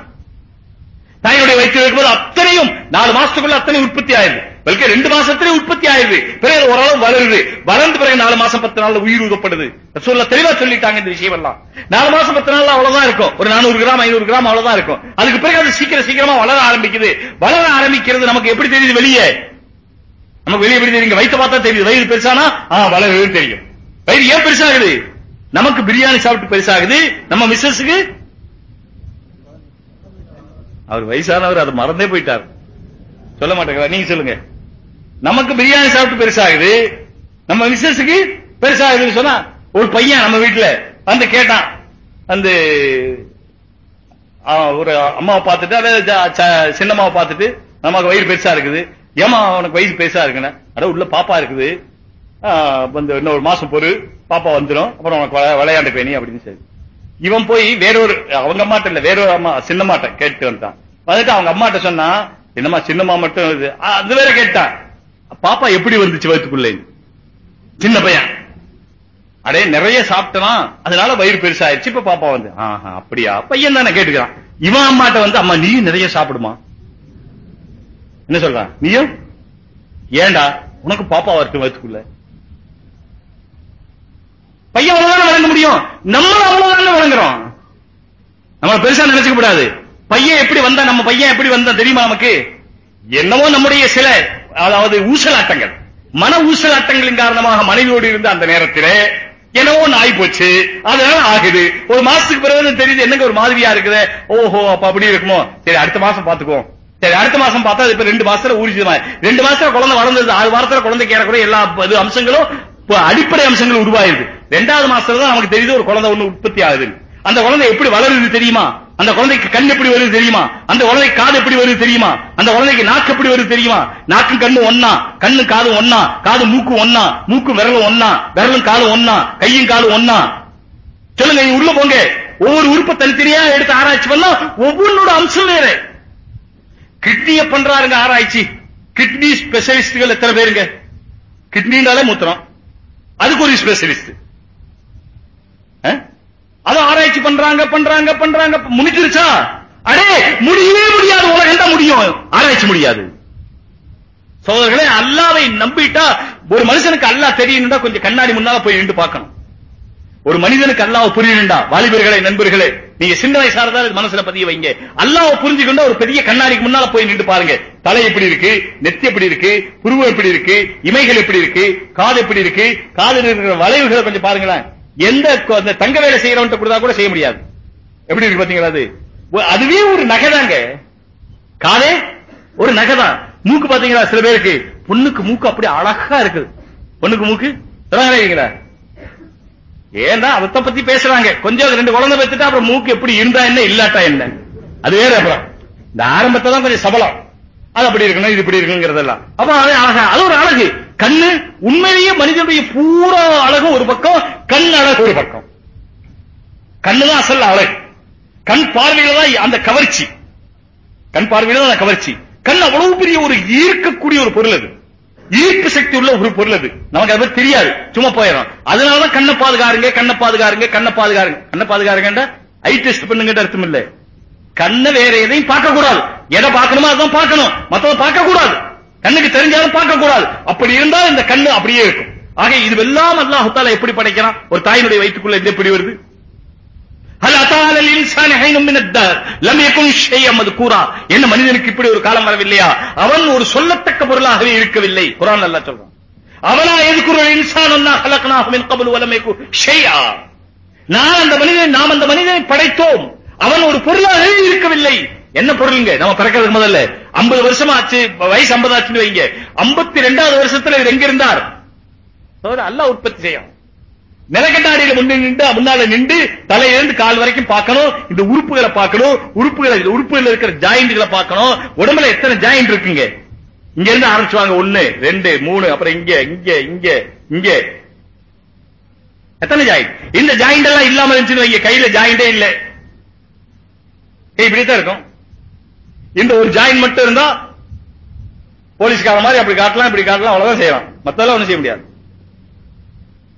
தாயினுடைய வயிற்றில் இருக்கும்போது அத்தனையும் நாலு மாசத்துக்குள்ள அத்தனை உற்பத்தி ஆயிருது பல்கே ரெண்டு மாசத்திலே உற்பத்தி ஆயிருது பிறகு ஓரளவு வளருது. வளர்ந்து பிறகு நாலு மாசம் பத்து நாள்ல உயிர் ஊதப்படுது. சொல்ல தெளிவா சொல்லிட்டாங்க இந்த விஷயம் எல்லாம் நாலு மாசம் பத்து நாள்ல அவ்வளவுதான் இருக்கும். ஒரு நானூறு கிராம் ஐநூறு கிராம் அவ்வளவுதான் இருக்கும். அதுக்கு பிறகு அது சீக்கிரம் சீக்கிரமா வளர ஆரம்பிக்குது. வளர ஆரம்பிக்கிறது நமக்கு எப்படி தெரியுது வெளியே? நமக்கு வெளியே எப்படி தெரியுங்க வயிற்று பார்த்தா தெரியுது. வயிறு பெருசானா? ஆ வளருதுன்னு தெரியும். வயிறு ஏன் பெருசாகுது? நமக்கு பிரியாணி சாப்பிட்டு பெருசாகுது. நம்ம மிஸ்ஸஸுக்கு? அவர் வயசானவர் அதை மறந்தே போயிட்டார். சொல்ல மாட்டேங்கிறா. நீங்க சொல்லுங்க. நமக்கு பிரியாணி சாப்பிட்டு பெருசாகுது. நம்ம மிஸ்ஸஸுக்கு பெருசாகுதுன்னு சொன்னா ஒரு பையன் நம்ம வீட்டுல வந்து கேட்டான். அந்த ஒரு அம்மாவை பார்த்துட்டு அதாவது சின்னம்மாவை பார்த்துட்டு நமக்கு வயிறு பெருசா இருக்குது. ஏமா உனக்கு வயசு பெருசா இருக்குன்னு? அட உள்ள பாப்பா இருக்குது. வந்து இன்னும் ஒரு மாசம் பொறு பாப்பா வந்துடும் அப்புறம் உனக்கு விளையாண்டு பேணி அப்படின்னு சொல்லி. இவன் போய் வேறொரு அவங்க அம்மாட்ட இல்ல வேறொரு அம்மா சின்னம்மாட்ட கேட்டு வந்துட்டான். வந்துட்டு அவங்க அம்மாட்ட சொன்னா என்னம்மா சின்னம்மா மட்டும் இது அது வேற கேட்டான். பாப்பா எப்படி வந்துச்சு வயிற்றுக்குள்ளே சின்ன பையன். அடே நிறைய சாப்பிட்டலாம் அதனால வயிறு பெருசாயிருச்சு. இப்ப பாப்பா வந்து ஆஹா அப்படியா? பையன் தானே கேட்டுக்கிறான். இவன் அம்மாட்ட வந்து அம்மா நீயும் நிறைய சாப்பிடுமா? என்ன சொல்றான் நீயும் ஏன்டா உனக்கு பாப்பா வரட்டும் வயிற்றுக்குள்ள பையன் அவ்வளவுதான் வழங்க முடியும்? நம்மளும் அவ்வளவுதான் வழங்குறோம் நம்ம பெருசா நினைச்சுக்க கூடாது பையன் எப்படி வந்தா நம்ம பையன் எப்படி வந்தா தெரியுமா நமக்கு? என்னவோ நம்முடைய சில அதாவது ஊசலாட்டங்கள். மன ஊசலாட்டங்களின் காரணமாக மனைவியோடு இருந்த அந்த நேரத்திலே என்னவோ நாய் போச்சு. அதனால ஆகுது. ஒரு மாசத்துக்கு பிறகு தெரியுது என்னங்க ஒரு மாதிரியா இருக்குது? ஓஹோ அப்ப அப்படி இருக்குமோ? சரி அடுத்த மாசம் பாத்துக்குவோம் சரி அடுத்த மாசம் பார்த்தா அது இப்ப ரெண்டு மாசத்துல ஊறிச்சுமா? ரெண்டு மாசத்துல குழந்தை வளர்ந்தது ஆறு வாரத்துல குழந்தைக்கு ஏறக்கூடிய எல்லா இது அம்சங்களும் அடிப்படை அம்சங்கள் உருவாயிருது. ரெண்டாவது மாசத்துல தான் நமக்கு தெரியுது ஒரு குழந்தை ஒண்ணு உற்பத்தி ஆகுது அந்த குழந்தை எப்படி வளருது தெரியுமா? அந்த குழந்தைக்கு கண் எப்படி வருது தெரியுமா? அந்த குழந்தைக்கு காது எப்படி வருது தெரியுமா? அந்த குழந்தைக்கு நாக்கு எப்படி வருது தெரியுமா? நாக்கு கண்ணு ஒன்னா கண்ணு காது ஒன்னா காது மூக்கு ஒன்னா மூக்கு விரலும் ஒன்னா விரலும் காலும் ஒன்னா கையும் காலும் ஒன்னா சொல்லுங்க உள்ள போங்க. ஒவ்வொரு உறுப்பை தனித்தனியா எடுத்து ஆராய்ச்சி பண்ணா ஒவ்வொன்னோட அம்சம் வேற. கிட்னிய பண்றாருங்க ஆராய்ச்சி. கிட்னி ஸ்பெஷலிஸ்டுகள் எத்தனை பேருங்க? கிட்னினாலே மூத்திரம். அதுக்கு ஒரு ஸ்பெஷலிஸ்ட். அது ஆராய்ச்சி பண்றாங்க பண்றாங்க பண்றாங்க. முடிஞ்சிருச்சா? அடே முடியவே முடியாது. உலகம் தான் முடியும். ஆராய்ச்சி முடியாது. சோதர்களே அல்லாவை நம்பிட்டா ஒரு மனுஷனுக்கு அல்லாஹ் தெரியணும்னா கொஞ்சம் கண்ணாடி முன்னால போய் நின்று பார்க்கணும். ஒரு மனிதனுக்கு அல்லாஹ் புரியணும்டா. வாலிபர்களே நண்பர்களே நீங்க சின்ன வயசா இருந்தா மனசுல பதிய வைங்க. அல்லாஹ் புரிஞ்சுக்கொண்டு ஒரு பெரிய கண்ணாடிக்கு முன்னால போய் நின்று பாருங்க. தலை எப்படி இருக்கு? நெத்தி எப்படி இருக்கு? புருவம் எப்படி இருக்கு? இமைகள் எப்படி இருக்கு? காது எப்படி இருக்கு? காதில் இருக்கிற வளைவுகளை கொஞ்சம் பாருங்களேன். எந்த அந்த தங்க வேலை செய்யறவன்ட்ட கொடுத்தா கூட செய்ய முடியாது. எப்படி இருக்கு பாத்தீங்களா அது? ஒ- அதுவே ஒரு நகைதாங்க காதே ஒரு நகைதான் மூக்கு பாத்தீங்களா சில பேருக்கு? பொண்ணுக்கு மூக்கு அப்படி அழகா இருக்குது. பொண்ணுக்கு மூக்கு? ஏன்னா ஏன்டா அவத்த பத்தி பேசுறாங்க? கொஞ்சம் ரெண்டு குழந்தை பெத்துட்டா அப்புறம் மூக்கு எப்படி இருந்தா என்ன இல்லாட்டா என்ன? அது வேற அப்புறம். இந்த ஆரம்பத்தை தான் கொஞ்சம் சபலம். அது அப்படி இருக்கணும் இது இப்படி இருக்குங்கிறதெல்லாம் அப்ப அது அழகா அது ஒரு அழகு. கண்ணு உண்மையிலேயே மனிதனுடைய பூரா அழகு ஒரு பக்கம் கண் அழகு ஒரு பக்கம். கண்ணுதான் அசல் அழகு. கண் பார்வையில தான் அந்த கவர்ச்சி. கண் பார்வையில தான் அந்த கவர்ச்சி. கண் அவ்வளவு பெரிய ஒரு ஈர்க்கக்கூடிய ஒரு பொருள் அது. ஈர்ப்பு சக்தி உள்ள ஒரு பொருள் அது. நமக்கு அது தெரியாது. சும்மா போயிடும் அதனாலதான் கண்ணை பாதுகாருங்க கண்ணை பாதுகாருங்க கண்ணை பாதுகாருங்க. கண்ணை பாதுகாருங்க ஐ டெஸ்ட் பண்ணுங்க அர்த்தம் இல்ல. கண்ணை வேற எதையும் பார்க்க கூடாது எதை பார்க்கணுமோ அதான் பார்க்கணும். மத்தவங்க பார்க்க கூடாது கண்ணுக்கு தெரிஞ்சாலும் பார்க்க கூடாது அப்படி இருந்தால் இந்த கண்ணு அப்படியே இருக்கும். ஆக இது எல்லாம் அல்லாஹ் எப்படி படைக்கிறான்? ஒரு தாயினுடைய வயிற்றுக்குள்ள எப்படி வருது? ஹல் அதால இன்சான் ஹைனும் மின் அத்தார் லம் யகுன் ஷையன் மذكورا என்ன மனிதனுக்கு இப்படி ஒரு காலம் வரவில்லையா? அவன் ஒரு சொல்லத்தக்க பொருளாகவே இருக்கவில்லை. குர்ஆன் அல்லாஹ் சொல்றான். அவலா எதுக்குற இன்சான் அன்னா ஹலக்னாஹு மின் கபல் வலம் யகு ஷையா. நான் அந்த மனிதன் நாம் அந்த மனிதனை படைத்தோம். அவன் ஒரு பொருளாகவே இருக்கவில்லை. என்ன பொருளுங்க? நம்ம பிறக்கிறதுக்கு முதல்ல. 50 வருஷம் ஆச்சு வயசு 50 ஆச்சுன்னு வைங்க 52வது வருஷத்துல இவர் எங்க இருந்தார் அல்லாஹ் உற்பத்தி செய்யும் நிலக்கட்டாடியில முன்னே நின்று முன்னால நின்று தலையிலிருந்து கால் வரைக்கும் பார்க்கணும் இந்த உறுப்புகளை பார்க்கணும் உறுப்புகளை இந்த உறுப்புகள் இருக்கிற ஜாயிண்ட்களை பார்க்கணும். உடம்புல எத்தனை ஜாயிண்ட் இருக்குங்க? இங்க இருந்து ஆரம்பிச்சுவாங்க. ஒண்ணு ரெண்டு மூணு அப்புறம் இங்க இங்க இங்க இங்க. எத்தனை ஜாயிண்ட் இந்த ஜாயிண்ட் எல்லாம் இல்லாம இருந்துச்சுன்னு வைங்க. கையில ஜாயிண்டே இல்ல. இப்படித்தான் இருக்கும். இந்த ஒரு ஜாயிண்ட் மட்டும் இருந்தா போலீஸ்கார மாதிரி அப்படி காட்டலாம் இப்படி காட்டலாம் அவ்வளவுதான் செய்யலாம். மத்தெல்லாம் ஒண்ணும் செய்ய முடியாது.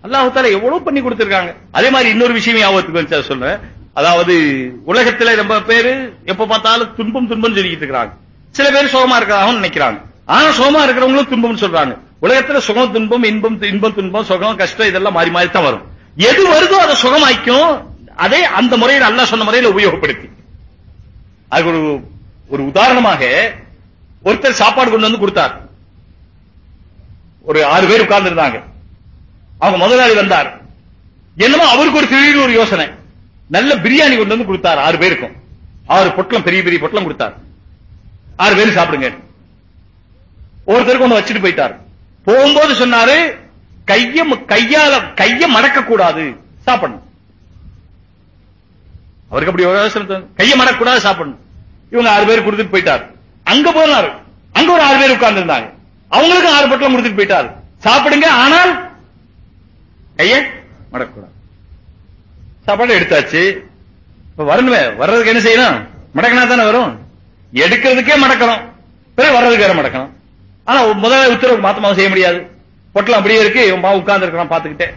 அல்லாஹ் எவ்வளவு பண்ணி கொடுத்திருக்காங்க. அதே மாதிரி இன்னொரு விஷயம் ஞாபகத்துக்கு வந்து சொல்றேன். அதாவது உலகத்துல ரொம்ப பேரு எப்ப பார்த்தாலும் துன்பம் துன்பம் சொல்லிட்டு இருக்காங்க சில பேர் சுகமா இருக்கிறாங்கன்னு நினைக்கிறாங்க. ஆனா சோகமா இருக்கிறவங்களும் துன்பம்னு சொல்றாங்க. உலகத்துல சுகம் துன்பம் இன்பம் இன்பம் துன்பம் சுகம் கஷ்டம் இதெல்லாம் மாறி மாறி தான் வரும். எது வருதோ அதை சுகமாய்க்கும் அதே அந்த முறையில் அல்லாஹ் சொன்ன முறையில் உபயோகப்படுத்தி. அதுக்கு ஒரு ஒரு உதாரணமாக ஒருத்தர் சாப்பாடு கொண்டு வந்து கொடுத்தார். ஒரு ஆறு பேர் உட்கார்ந்து இருந்தாங்க அவங்க முதலாளி வந்தார். என்னமோ அவருக்கு ஒரு திடீர்னு ஒரு யோசனை. நல்ல பிரியாணி கொண்டு வந்து கொடுத்தார் ஆறு பேருக்கும். ஆறு பொட்டலம் பெரிய பெரிய பொட்டலம் கொடுத்தார். ஆறு பேரும் சாப்பிடுங்க. ஒருத்தருக்கு ஒண்ணு வச்சுட்டு போயிட்டார். போகும்போது சொன்னாரு கைய கையால கைய மடக்க கூடாது சாப்பிடணும். அவருக்கு அப்படி யோசனை கைய மடக்க கூடாது சாப்பிடணும். இவங்க ஆறு பேர் கொடுத்துட்டு போயிட்டார். அங்க போனாரு. அங்க ஒரு ஆறு பேர் உட்கார்ந்து இருந்தாங்க அவங்களுக்கு ஆறு பொட்டலம் கொடுத்துட்டு போயிட்டார். சாப்பிடுங்க ஆனால் கைய மடக்கூடாது. சாப்பாடு எடுத்தாச்சு. இப்ப வரணுமே வர்றதுக்கு என்ன செய்யணும்? மடக்கினா தானே வரும். எடுக்கிறதுக்கே மடக்கணும். பிறகு வர்றதுக்கு வேற மடக்கணும். ஆனா முதல்ல உத்தரவு மாத்தமாக செய்ய முடியாது. பொட்டலம் அப்படியே இருக்கு. இவன் பா உட்கார்ந்து இருக்கிறான் பாத்துக்கிட்டே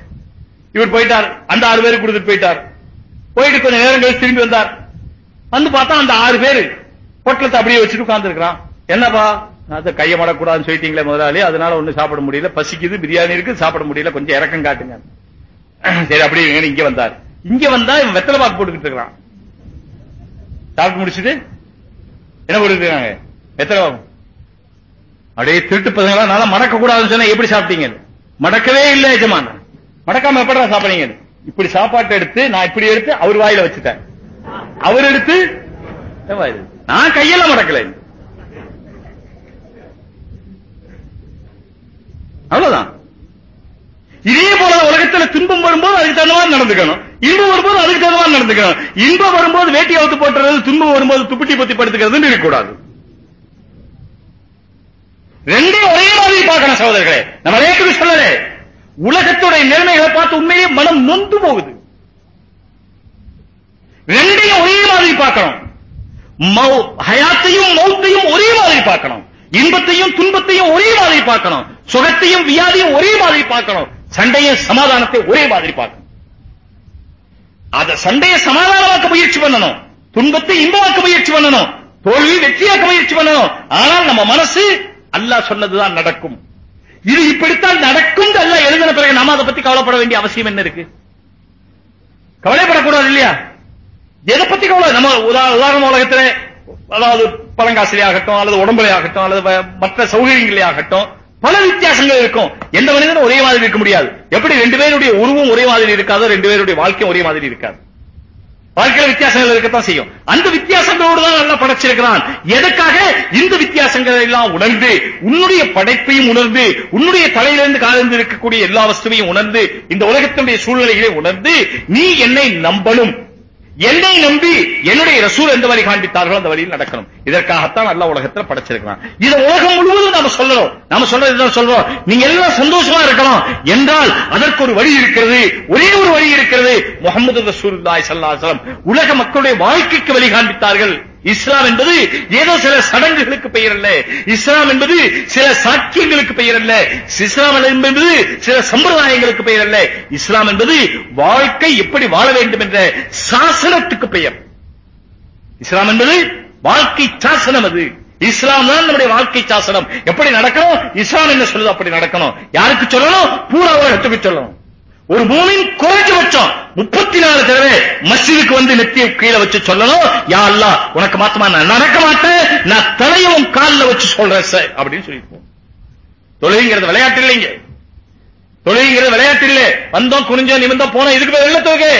இவர் போயிட்டார். அந்த ஆறு பேருக்கு கொடுத்துட்டு போயிட்டார். போயிட்டு கொஞ்ச நேரம் கழிச்சு திரும்பி வந்தார். வந்து பார்த்தா அந்த ஆறு பேரு பொட்டலத்தை அப்படியே வச்சுட்டு உட்கார்ந்து இருக்கிறான். என்னப்பா? அது கையை மடக்கூடாதுன்னு சொல்லிட்டீங்களே முதலாளி அதனால ஒண்ணு சாப்பிட முடியல. பசிக்குது பிரியாணி இருக்கு சாப்பிட முடியல. கொஞ்சம் இறக்கம் காட்டுங்க. <clears throat> சரி அப்படி இங்க வந்தார். இங்க வந்தா இவன் வெத்தலை பாக்கு போட்டுக்கிட்டு இருக்கிறான் சாப்பிட்டு முடிச்சுட்டு என்ன போட்டுட்டு இருக்காங்க? வெத்தலை பாக்கு. அப்படியே திருட்டு பசங்களா நல்லா மடக்க கூடாதுன்னு சொன்னா எப்படி சாப்பிட்டீங்க? மடக்கவே இல்லை எஜமான. மடக்காம எப்படா சாப்பிடுறீங்க? இப்படி சாப்பாட்டை எடுத்து நான் இப்படி எடுத்து அவர் வாயில வச்சுட்டேன். அவர் எடுத்து. நான் கையெல்லாம் மடக்கல. அவ்வளவுதான். இதே போல உலகத்துல துன்பம் வரும்போது அதுக்கு தகுந்த மாதிரி நடந்துக்கணும். இன்பம் வரும்போது அதுக்கு தகுந்த மாதிரி நடந்துக்கணும். இன்பம் வரும்போது வேட்டி அவுத்து போட்டுறது துன்பம் வரும்போது துப்பிட்டி பத்தி படுத்துக்கிறதுன்னு இருக்கக்கூடாது. ரெண்டே ஒரே மாதிரி பார்க்கணும் சகோதரர்களே. நம்ம ரேக்கவி சொல்லலே. உலகத்துடைய நிலைமைகளை பார்த்து உண்மையே மனம் நொந்து போகுது. ரெண்டையும் ஒரே மாதிரி பார்க்கணும். மௌ- ஹயாத்தையும் மௌத்தையும் ஒரே மாதிரி பார்க்கணும். இன்பத்தையும் துன்பத்தையும் ஒரே மாதிரி பார்க்கணும். சுகத்தையும் வியாதியும் ஒரே மாதிரி பார்க்கணும். சண்டையும் சமாதானத்தை ஒரே மாதிரி பார்க்கணும். அத சண்டையை சமாதானமாக்க முயற்சி பண்ணணும். துன்பத்தை இன்பமாக்க முயற்சி பண்ணணும். தோல்வி வெற்றியாக்க முயற்சி பண்ணணும். ஆனால் நம்ம மனசு அல்லாஹ் சொன்னதுதான் நடக்கும். இது இப்படித்தான் நடக்கும் எல்லாம் எழுதின பிறகு நாம அதை பத்தி கவலைப்பட வேண்டிய அவசியம் என்ன இருக்கு? கவலைப்படக்கூடாது இல்லையா? எதை பத்தி கவலை? நம்ம உதாரண உலகத்துல அதாவது பழங்காசிலே ஆகட்டும் அல்லது உடம்புலே ஆகட்டும் அல்லது மற்ற சௌகரியங்களே ஆகட்டும் பல வித்தியாசங்கள் இருக்கும். எந்த மனிதனும் ஒரே மாதிரி இருக்க முடியாது. எப்படி ரெண்டு பேருடைய உருவம் ஒரே மாதிரி இருக்காதோ ரெண்டு பேருடைய வாழ்க்கையும் ஒரே மாதிரி இருக்காது. வாழ்க்கையில வித்தியாசங்கள் இருக்கத்தான் செய்யும். அந்த வித்தியாசங்களோடு தான் நல்லா படைச்சிருக்கிறான். எதற்காக இந்த வித்தியாசங்களை எல்லாம் உணர்ந்து உன்னுடைய படைப்பையும் உணர்ந்து உன்னுடைய தலையிலிருந்து காலிருந்து இருக்கக்கூடிய எல்லா வஸ்துவையும் உணர்ந்து இந்த உலகத்தினுடைய சூழ்நிலைகளை உணர்ந்து நீ என்னை நம்பணும். என்னை நம்பி என்னுடைய ரசூல் எந்த வழி காண்பித்தார்களோ அந்த வழியில் நடக்கணும். இதற்காகத்தான் நல்ல உலகத்துல படைச்சிருக்கிறான். இதை உலகம் முழுவதும் நாம சொல்லணும். நாம சொல்றது சொல்றோம். நீங்க எல்லாம் சந்தோஷமா இருக்கலாம். என்றால் அதற்கு ஒரு வழி இருக்கிறது ஒரே ஒரு வழி இருக்கிறது. முகமது ரசூலுல்லாஹி ஸல்லல்லாஹு உலக மக்களுடைய வாழ்க்கைக்கு வழி காண்பித்தார்கள். இஸ்லாம் என்பது ஏதோ சில சடங்குகளுக்கு பெயர் அல்ல. இஸ்லாம் என்பது சில சாட்சியங்களுக்கு பெயர் அல்ல. இஸ்லாம் என்பது சில சம்பிரதாயங்களுக்கு பெயர் அல்ல. இஸ்லாம் என்பது வாழ்க்கை எப்படி வாழ வேண்டும் என்ற சாசனத்துக்கு பெயர். இஸ்லாம் என்பது வாழ்க்கை சாசனம் அது. இஸ்லாம் தான் நம்முடைய வாழ்க்கை சாசனம். எப்படி நடக்கணும்? இஸ்லாம் என்ன சொல்லுது அப்படி நடக்கணும். யாருக்கு சொல்லணும்? பூரா உலகத்துக்கு சொல்லணும். ஒரு மூமின் குறைஞ்சபட்சம் முப்பத்தி நாலு தடவை மஸ்ஜிதுக்கு வந்து நெத்திய கீழே வச்சு சொல்லணும். யா அல்லாஹ் உனக்கு மாத்தமா? நான் நடக்க மாட்டேன். நான் தலையவும் கால்ல வச்சு சொல்றேன் சார் அப்படின்னு சொல்லிருப்போம் தொழுகிறது விளையாட்டு இல்லைங்க. தொழுகிறது விளையாட்டு இல்ல. வந்தோம் குனிஞ்சோம் நிமிந்தோம் போனோம் இதுக்கு பேர் வெள்ள தொகை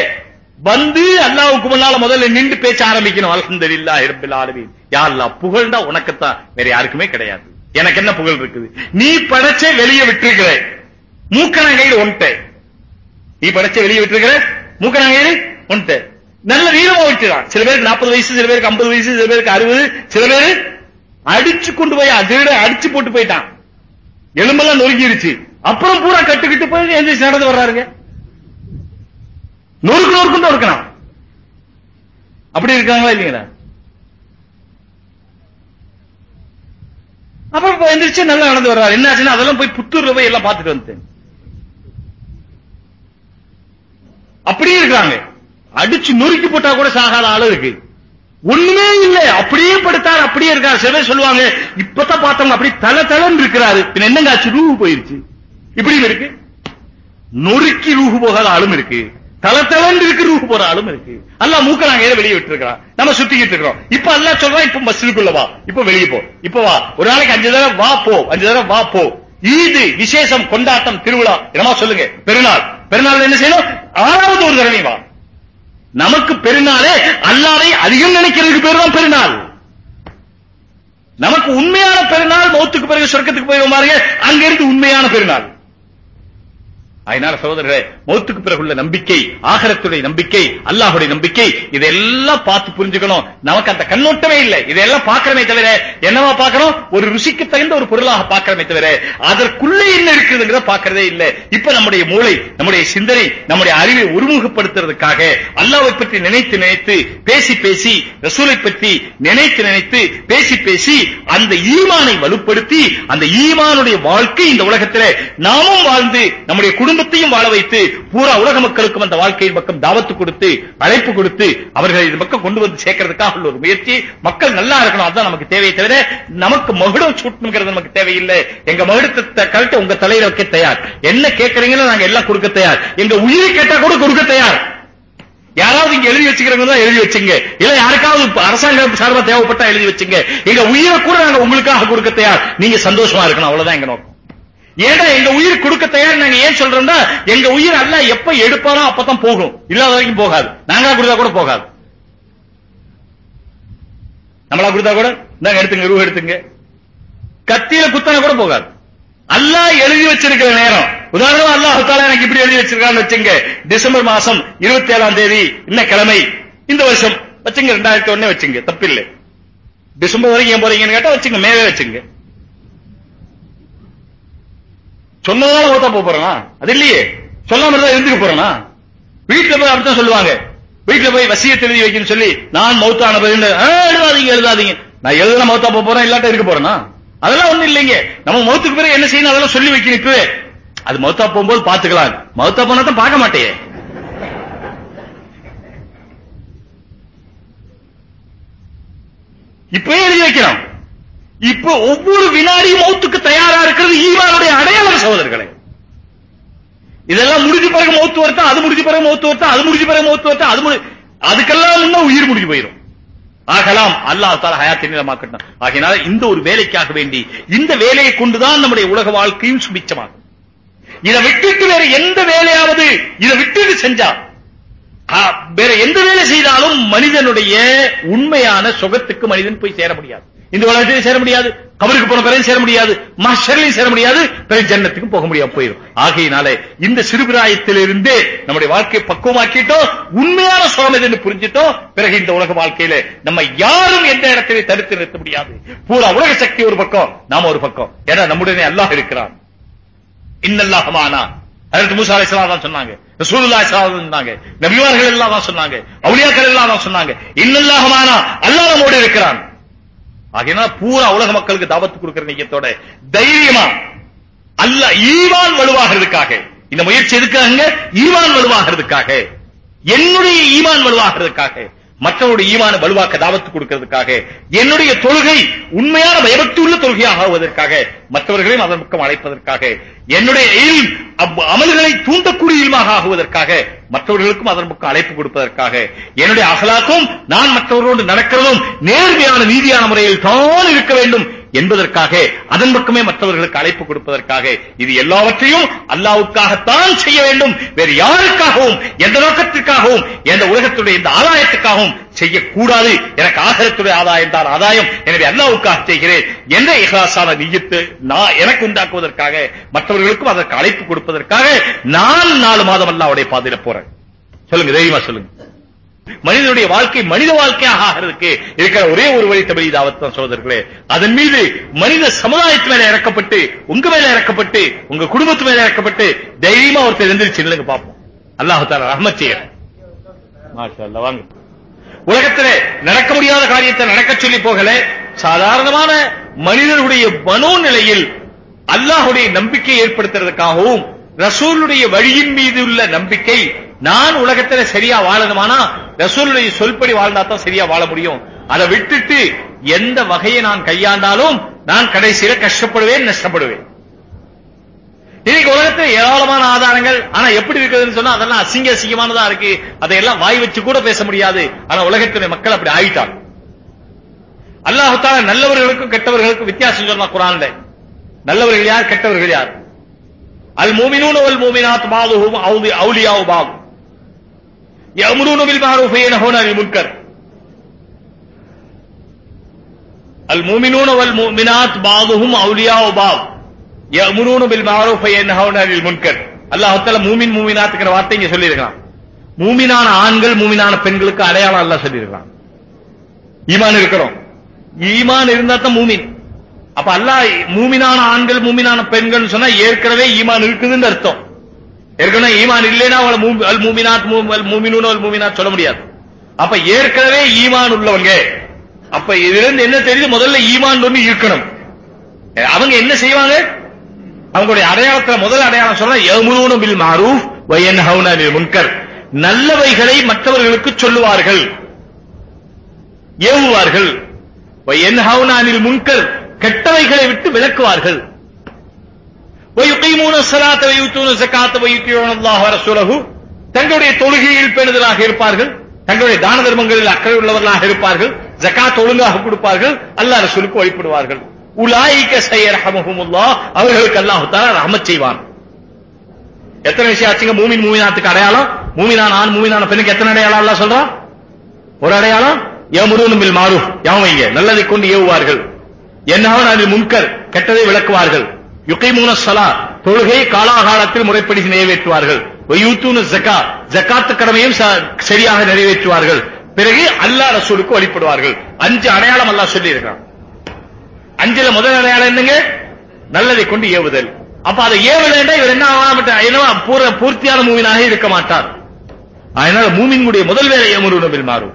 வந்து அல்லாவுக்கு முன்னால முதல்ல நின்று பேச்ச ஆரம்பிக்கணும். அல்ஹம்துலில்லாஹி ரப்பில் ஆளுவி யா அல்லா புகழ்ந்தா உனக்குத்தான். வேற யாருக்குமே கிடையாது. எனக்கு என்ன புகழ் இருக்குது? நீ படைச்சே வெளியே விட்டுருக்கிற மூக்கணங்கையில் ஒன்ட்டேன் நீ படைச்ச வெளியே விட்டுருக்கிற? மூக்கணங்கையில் ஒன்ட்ட நல்ல வீரமா விட்டுறான் சில பேருக்கு நாற்பது வயசு சில பேருக்கு ஐம்பது வயசு சில பேருக்கு அறுபது சில பேர் அடிச்சு கொண்டு போய் அதிர அடிச்சு போட்டு போயிட்டான். எலும்பெல்லாம் நொறுக்கிருச்சு. அப்புறம் பூரா கட்டுக்கிட்டு போய் எந்திரிச்சு நடந்து வர்றாருங்க. நொறுக்கு நொறுக்குன்னு நொறுக்கணும் அப்படி இருக்காங்களா இல்லைங்களா? அப்புறம் எந்திரிச்சு நல்லா நடந்து வர்றாரு. என்ன ஆச்சுன்னா அதெல்லாம் போய் புத்தூர்ல போய் எல்லாம் பார்த்துட்டு வந்துட்டேன். அப்படியே இருக்காங்க அடிச்சு நொறுக்கி போட்டா கூட சாகாத ஆளு இருக்கு. ஒண்ணுமே இல்ல. அப்படியே படுத்தார் அப்படியே இருக்காரு. சில சொல்லுவாங்க இப்பதான் பார்த்தவங்க அப்படி தல தலன்னு இருக்கிறாரு. பின்ன என்னங்க ஆச்சு? ரூஹு போயிருச்சு. இப்படியும் இருக்கு. நொறுக்கி ரூஹு போகாத ஆளும் இருக்கு. தல தலன்னு இருக்கு ரூஹு போற ஆளும் இருக்கு. அல்லாஹ் மூக்க நாங்க ஏதோ வெளியே விட்டு நம்ம சுத்திக்கிட்டு இருக்கிறோம். இப்ப அல்லாஹ் சொல்றான் இப்ப மஸ்ஜிதுக்குள்ள வா. இப்ப வெளியே போ. இப்ப வா. ஒரு நாளைக்கு அஞ்சு தடவை வா போ. அஞ்சு தடவை வா போ. ஈது விசேஷம் கொண்டாட்டம் திருவிழா. என்னமா சொல்லுங்க? பெருநாள். பெருநாள் என்ன செய்யணும்? ஆறாவது ஒரு தடவை வா. நமக்கு பெருநாளே அல்லாவை அதிகம் நினைக்கிறதுக்கு பேர் தான் பெருநாள். நமக்கு உண்மையான பெருநாள் மௌத்துக்கு பிறகு சொர்க்கத்துக்கு போயிடும் பாருங்க அங்க இருந்து உண்மையான பெருநாள். அதனால சகோதரர்களே மௌத்துக்கு பிறகுள்ள நம்பிக்கை ஆகரத்துடைய நம்பிக்கை அல்லாஹுடைய நம்பிக்கை இதெல்லாம் பார்த்து புரிஞ்சுக்கணும். நமக்கு அந்த கண்ணோட்டமே இல்லை. இதெல்லாம் பாக்கிறமே தவிர என்னவா பாக்கிறோம் ஒரு ருசிக்கு தகுந்த ஒரு பொருளாக பார்க்கிறமே தவிர அதற்குள்ளே என்ன இருக்குதுங்கிறத பாக்கிறதே இல்லை. இப்ப நம்முடைய மூளை நம்முடைய சிந்தனை நம்முடைய அறிவை ஒருமுகப்படுத்துறதுக்காக அல்லாவை பற்றி நினைத்து நினைத்து பேசி பேசி ரசூலை பற்றி நினைத்து நினைத்து பேசி பேசி அந்த ஈமானை வலுப்படுத்தி அந்த ஈமானுடைய வாழ்க்கை இந்த உலகத்தில் நாமும் வாழ்ந்து நம்முடைய குடும்பத்தையும் வாழ வைத்து பூரா உலக மக்களுக்கும் அந்த வாழ்க்கையின் பக்கம் தாவத்து கொடுத்து அழைப்பு கொடுத்து அவர்களை இது பக்கம் கொண்டு வந்து சேர்க்கறதுக்காக உள்ள ஒரு முயற்சி. மக்கள் நல்லா இருக்கணும் அதுதான் நமக்கு தேவையை தவிர நமக்கு மகுடம் சூட்டணுங்கிறது நமக்கு தேவையில்லை. எங்க மகுடத்தை கழட்ட உங்க தலையில வைக்க தயார். என்ன கேட்கறீங்களோ நாங்க எல்லாம் கொடுக்க தயார். எங்க உயிரை கேட்டா கூட கொடுக்க தயார். யாராவது இங்க எழுதி வச்சுக்கிறவங்க தான் எழுதி வச்சுங்க. இல்ல யாருக்காவது இப்ப அரசாங்கம் சார்பா தேவைப்பட்டா எழுதி வச்சுங்க. எங்க உயிரை கூட நாங்க உங்களுக்காக கொடுக்க தயார். நீங்க சந்தோஷமா இருக்கணும் அவ்வளவுதான் எங்க நோக்கம். ஏடா எங்க உயிர் கொடுக்க தயார்? நாங்க ஏன் சொல்றோம்னா எங்க உயிர் அல்ல எப்ப எடுப்பாரோ அப்பதான் போகும். இல்லாத வரைக்கும் போகாது. நாங்களா கொடுத்தா கூட போகாது. நம்மளா கொடுத்தா கூட? இந்தாங்க எடுத்துங்க ரூ எடுத்துங்க. கத்தியில குத்தன கூட போகாது. அல்லாஹ் எழுதி வச்சிருக்கிற நேரம். உதாரணமா அல்லாஹ் தாலா எனக்கு இப்படி எழுதி வச்சிருக்கான்னு வச்சுங்க. டிசம்பர் மாசம் இருபத்தி ஏழாம் தேதி இன்ன கிழமை. இந்த வருஷம். வச்சுங்க ரெண்டாயிரத்தி ஒண்ணே வச்சுங்க. தப்பில்லை. டிசம்பர் வரைக்கும் ஏன் போறீங்கன்னு கேட்டா வச்சுங்க மேவே வச்சுங்க. சொன்னதால ஓத்தா போக போறேனா? அது இல்லையே. சொல்லாம இருந்தா இருந்துக்க போறேனா? வீட்டுல போய் அப்படித்தான் சொல்லுவாங்க. வீட்டுல போய் வசியத்தை எழுதி வைக்கணும்னு சொல்லி நான் மௌத்தான பிறகு எழுதாதீங்க எழுதாதீங்க. நான் எழுதுன மௌத்தா போக போறேன் இல்லாட்ட இருக்க போறேனா? அதெல்லாம் ஒண்ணும் இல்லைங்க. நம்ம மௌத்துக்கு பிறகு என்ன செய்யணும்? அதெல்லாம் சொல்லி வைக்கணும் இப்பவே. அது மௌத்தா போகும்போது பாத்துக்கலாம் மௌத்தா போனா தான் பார்க்க மாட்டேயே. இப்பவே எழுதி வைக்கிறோம் இப்ப ஒவ்வொரு வினாடியும் மௌத்துக்கு தயாரா இருக்கிறது ஈமானுடைய அடையாளம் சகோதரர்களே. இதெல்லாம் முடிஞ்ச பிறகு மௌத்து வரட்டா அது முடிஞ்ச பிறகு மௌத்து வரட்டா அது முடிஞ்ச பிறகு மௌத்து வரட்டா அது அதுக்கெல்லாம் முன்ன உயிர் முடிஞ்சு போயிடும் ஆகலாம் அல்லாஹ் தால ஹயாத்தை நீளமாக்கட்டும். ஆகையினால இந்த ஒரு வேலைக்காக வேண்டி இந்த வேலையை கொண்டுதான் நம்முடைய உலக வாழ்க்கையும் சுபிச்சமாகும். இதை விட்டுட்டு வேற எந்த வேலையாவது இதை விட்டுட்டு செஞ்சா வேற எந்த வேலை செய்தாலும் மனிதனுடைய உண்மையான சுகத்துக்கு மனிதன் போய் சேர முடியாது. இந்த உலகத்திலும் சேர முடியாது கபருக்கு போன பிறகு சேர முடியாது மஷர்லையும் சேர முடியாது பிறகு ஜன்னத்துக்கும் போக முடியாது போயிடும். ஆகையினாலே இந்த சிறுபிராயத்திலிருந்தே நம்முடைய வாழ்க்கையை பக்குவமாக்கிட்டோம் உண்மையான சுவாமி என்று புரிஞ்சிட்டோம் பிறகு இந்த உலக வாழ்க்கையில நம்ம யாரும் எந்த இடத்திலே தடுத்து நிறுத்த முடியாது. பூரா உலக சக்தி ஒரு பக்கம் நாம ஒரு பக்கம். ஏன்னா நம்முடனே அல்லாஹ் இருக்கிறான். இன்னல்லாகமானா அதற்கு மூசா அலை தான் சொன்னாங்க. ரசூலுல்லாஹி ஸல்லல்லாஹு சொன்னாங்க. நபிவார்கள் எல்லாம் தான் சொன்னாங்க. அவுளியாக்கள் எல்லாம் தான் சொன்னாங்க. இன்னல்லாகமானா அல்லாஹ் நம்மோடு இருக்கிறான். ஆகையினால பூரா உலக மக்களுக்கு தாவத்து கொடுக்கிற நெய்யத்தோட தைரியமா அல்ல ஈமான் வலுவாகிறதுக்காக. இந்த முயற்சி எதுக்காக ஈமான் வலுவாகிறதுக்காக. என்னுடைய ஈமான் வலுவாகிறதுக்காக. மற்றவருடைய ஈமான வலுவாக்க தாவத்து கொடுக்கிறதுக்காக என்னுடைய தொழுகை உண்மையான பயபக்தி உள்ள தொழுகையாக ஆவதற்காக மற்றவர்களையும் அதன் பக்கம் அழைப்பதற்காக என்னுடைய இல்ம், அப்- அமல்களை தூண்டக்கூடிய இல்மாக ஆகுவதற்காக மற்றவர்களுக்கும் அதன் பக்கம் அழைப்பு கொடுப்பதற்காக என்னுடைய அகலாக்கும் நான் மற்றவர்களோடு நடக்கிறதும் நேர்மையான நீதியான முறையில் தான் இருக்க வேண்டும் என்பதற்காக அதன் பக்கமே மற்றவர்களுக்கு அழைப்பு கொடுப்பதற்காக இது எல்லாவற்றையும் அல்லாவுக்காகத்தான் செய்ய வேண்டும். வேறு யாருக்காகவும் எந்த நோக்கத்திற்காகவும் எந்த உலகத்துடைய இந்த ஆதாயத்துக்காகவும் செய்யக்கூடாது. எனக்கு ஆகரத்துடைய ஆதாயம் தான் ஆதாயம். எனவே அல்லாவுக்காக செய்கிறேன் என்ற இகலாசான நீயத்து நான் எனக்கு உண்டாக்குவதற்காக மற்றவர்களுக்கும் அதற்கு அழைப்பு கொடுப்பதற்காக நான் நாலு மாதம் அல்லாவுடைய பாதையில போறேன். சொல்லுங்க தைரியமா சொல்லுங்க. மனிதனுடைய வாழ்க்கை மனித வாழ்க்கையாக ஆகிறதுக்கு இருக்கிற ஒரே ஒரு வழி தமிழ் தாவத் தான் சோதர்களே அதன் மீது மனித சமுதாயத்து மேல இறக்கப்பட்டு உங்க மேல இறக்கப்பட்டு உங்க குடும்பத்து மேல இறக்கப்பட்டு தைரியமா ஒருத்தர் எந்திரிச்சு நில்லுங்க பார்ப்போம். அல்லாஹு தாலா ரஹ்மத் செய்யறேன் வாங்க. உலகத்திலே நடக்க முடியாத காரியத்தை நடக்க சொல்லி போகல. சாதாரணமான மனிதனுடைய மனோநிலையில் அல்லாஹுடைய நம்பிக்கை ஏற்படுத்துறதுக்காகவும் ரசூலுடைய வழியின் மீது உள்ள நம்பிக்கை நான் உலகத்துல சரியா வாழணுமானா? ரசூலுடைய சொல்படி வாழ்ந்தா தான் சரியா வாழ முடியும். அதை விட்டுட்டு எந்த வகையை நான் கையாண்டாலும் நான் கடைசியில கஷ்டப்படுவேன் நஷ்டப்படுவேன். இன்னைக்கு உலகத்துல ஏராளமான ஆதாரங்கள். ஆனா எப்படி இருக்குதுன்னு சொன்னா அதெல்லாம் அசிங்க அசிங்கமானதா இருக்கு. அதையெல்லாம் வாய் வச்சு கூட பேச முடியாது. ஆனா உலகத்துடைய மக்கள் அப்படி ஆயிட்டாங்க. அல்லாஹால நல்லவர்களுக்கும் கெட்டவர்களுக்கும் வித்தியாசம் சொன்னா குரான்ல? நல்லவர்கள் யார் கெட்டவர்கள் யார்? அல் மூமினூன் அல் மூமினாத் பாதுஹும் அவுலி அவுலியாவு பாது يأمرون بالمعروف وينهون عن المنكر المؤمنون والمؤمنات بعضهم أولياء بعض يأمرون بالمعروف وينهون عن المنكر அல்லாஹால மூமின் மூமினாத்துக்கிற வார்த்தை இங்க சொல்லியிருக்கான் மூமினான ஆண்கள் மூமினான பெண்களுக்கு அடையாளம் அல்லாஹ் சொல்லியிருக்கான் ஈமான் இருக்கிறோம் ஈமான் இருந்தா தான் மூமின் அப்ப அல்லாஹ் மூமினான ஆண்கள் மூமினான பெண்கள் சொன்னா ஏற்கனவே ஈமான் இருக்குதுன்னு அர்த்தம் ஏற்கனவே ஈமான் இல்லைன்னா அவங்கள அல் மூமினாத் அல் மூமினூன் அல் மூமினாத் சொல்ல முடியாது. அப்ப ஏற்கனவே ஈமான் உள்ளவங்க. அப்ப இதுல இருந்து என்ன தெரியுது? முதல்ல ஈமான் ஒண்ணு இருக்கணும். அவங்க என்ன செய்வாங்க? அவங்களுடைய அடையாளத்துல முதல் அடையாளம் சொன்னா யமுனூன பில் மாரூஃப் வ யன்ஹவுன அனில் முன்கர். நல்லவைகளை மற்றவர்களுக்கு சொல்லுவார்கள். ஏவுவார்கள். வ யன்ஹவுன அனில் முன்கர் கெட்டவைகளை விட்டு விளக்குவார்கள் ويقيمون الصلاة ويؤتون الزكاة ويطيعون الله ورسوله தங்களுடைய தொழுகையில் பேணுதலாக இருப்பார்கள் தங்களுடைய தான தர்மங்களில் அக்கறை உள்ளவர்களாக இருப்பார்கள் ஜகாத் ஒழுங்காக கொடுப்பார்கள் அல்லாஹ் ரசூலுக்கு வழிபடுவார்கள் உலாயிக சையர்ஹமுஹுமுல்லாஹ் அவர்களுக்கு அல்லாஹ் தஆலா ரஹமத் செய்வான் எத்தனை விஷயம் ஆச்சுங்க மூமின் மூமினாத்துக்கு அடையாளம் மூமினான ஆண் மூமினான பெண்ணுக்கு எத்தனை அடையாளம் அல்லாஹ் சொல்றான் ஒரு அடையாளம் யமுருன் பில் மாரூஃப் யாவைங்க நல்லதை கொண்டு ஏவுவார்கள் என்னவன் அதில் முன்கர் கெட்டதை விளக்குவார்கள் யுகைமூன சலா தொழுகை காலாகாலத்தில் முறைப்படி நிறைவேற்றுவார்கள். வயூத்தூன ஜக்கா ஜக்காத்து கடமையும் ச- சரியாக நிறைவேற்றுவார்கள். பிறகு அல்லாஹ் ரசூலுக்கு வழிபடுவார்கள். அஞ்சு அடையாளம் அல்லாஹ் சொல்லி இருக்கிறான் அஞ்சுல முதல் அடையாளம் என்னங்க? நல்லதை கொண்டு ஏவுதல். அப்ப அதை ஏவலைன்னா இவர் என்ன ஆகாமட்ட என்னவா பூர பூர்த்தியான மூவினாக இருக்க மாட்டார். அதனால மூமின்களுடைய முதல் வேலை ஏமுரு நபில் மாறும்.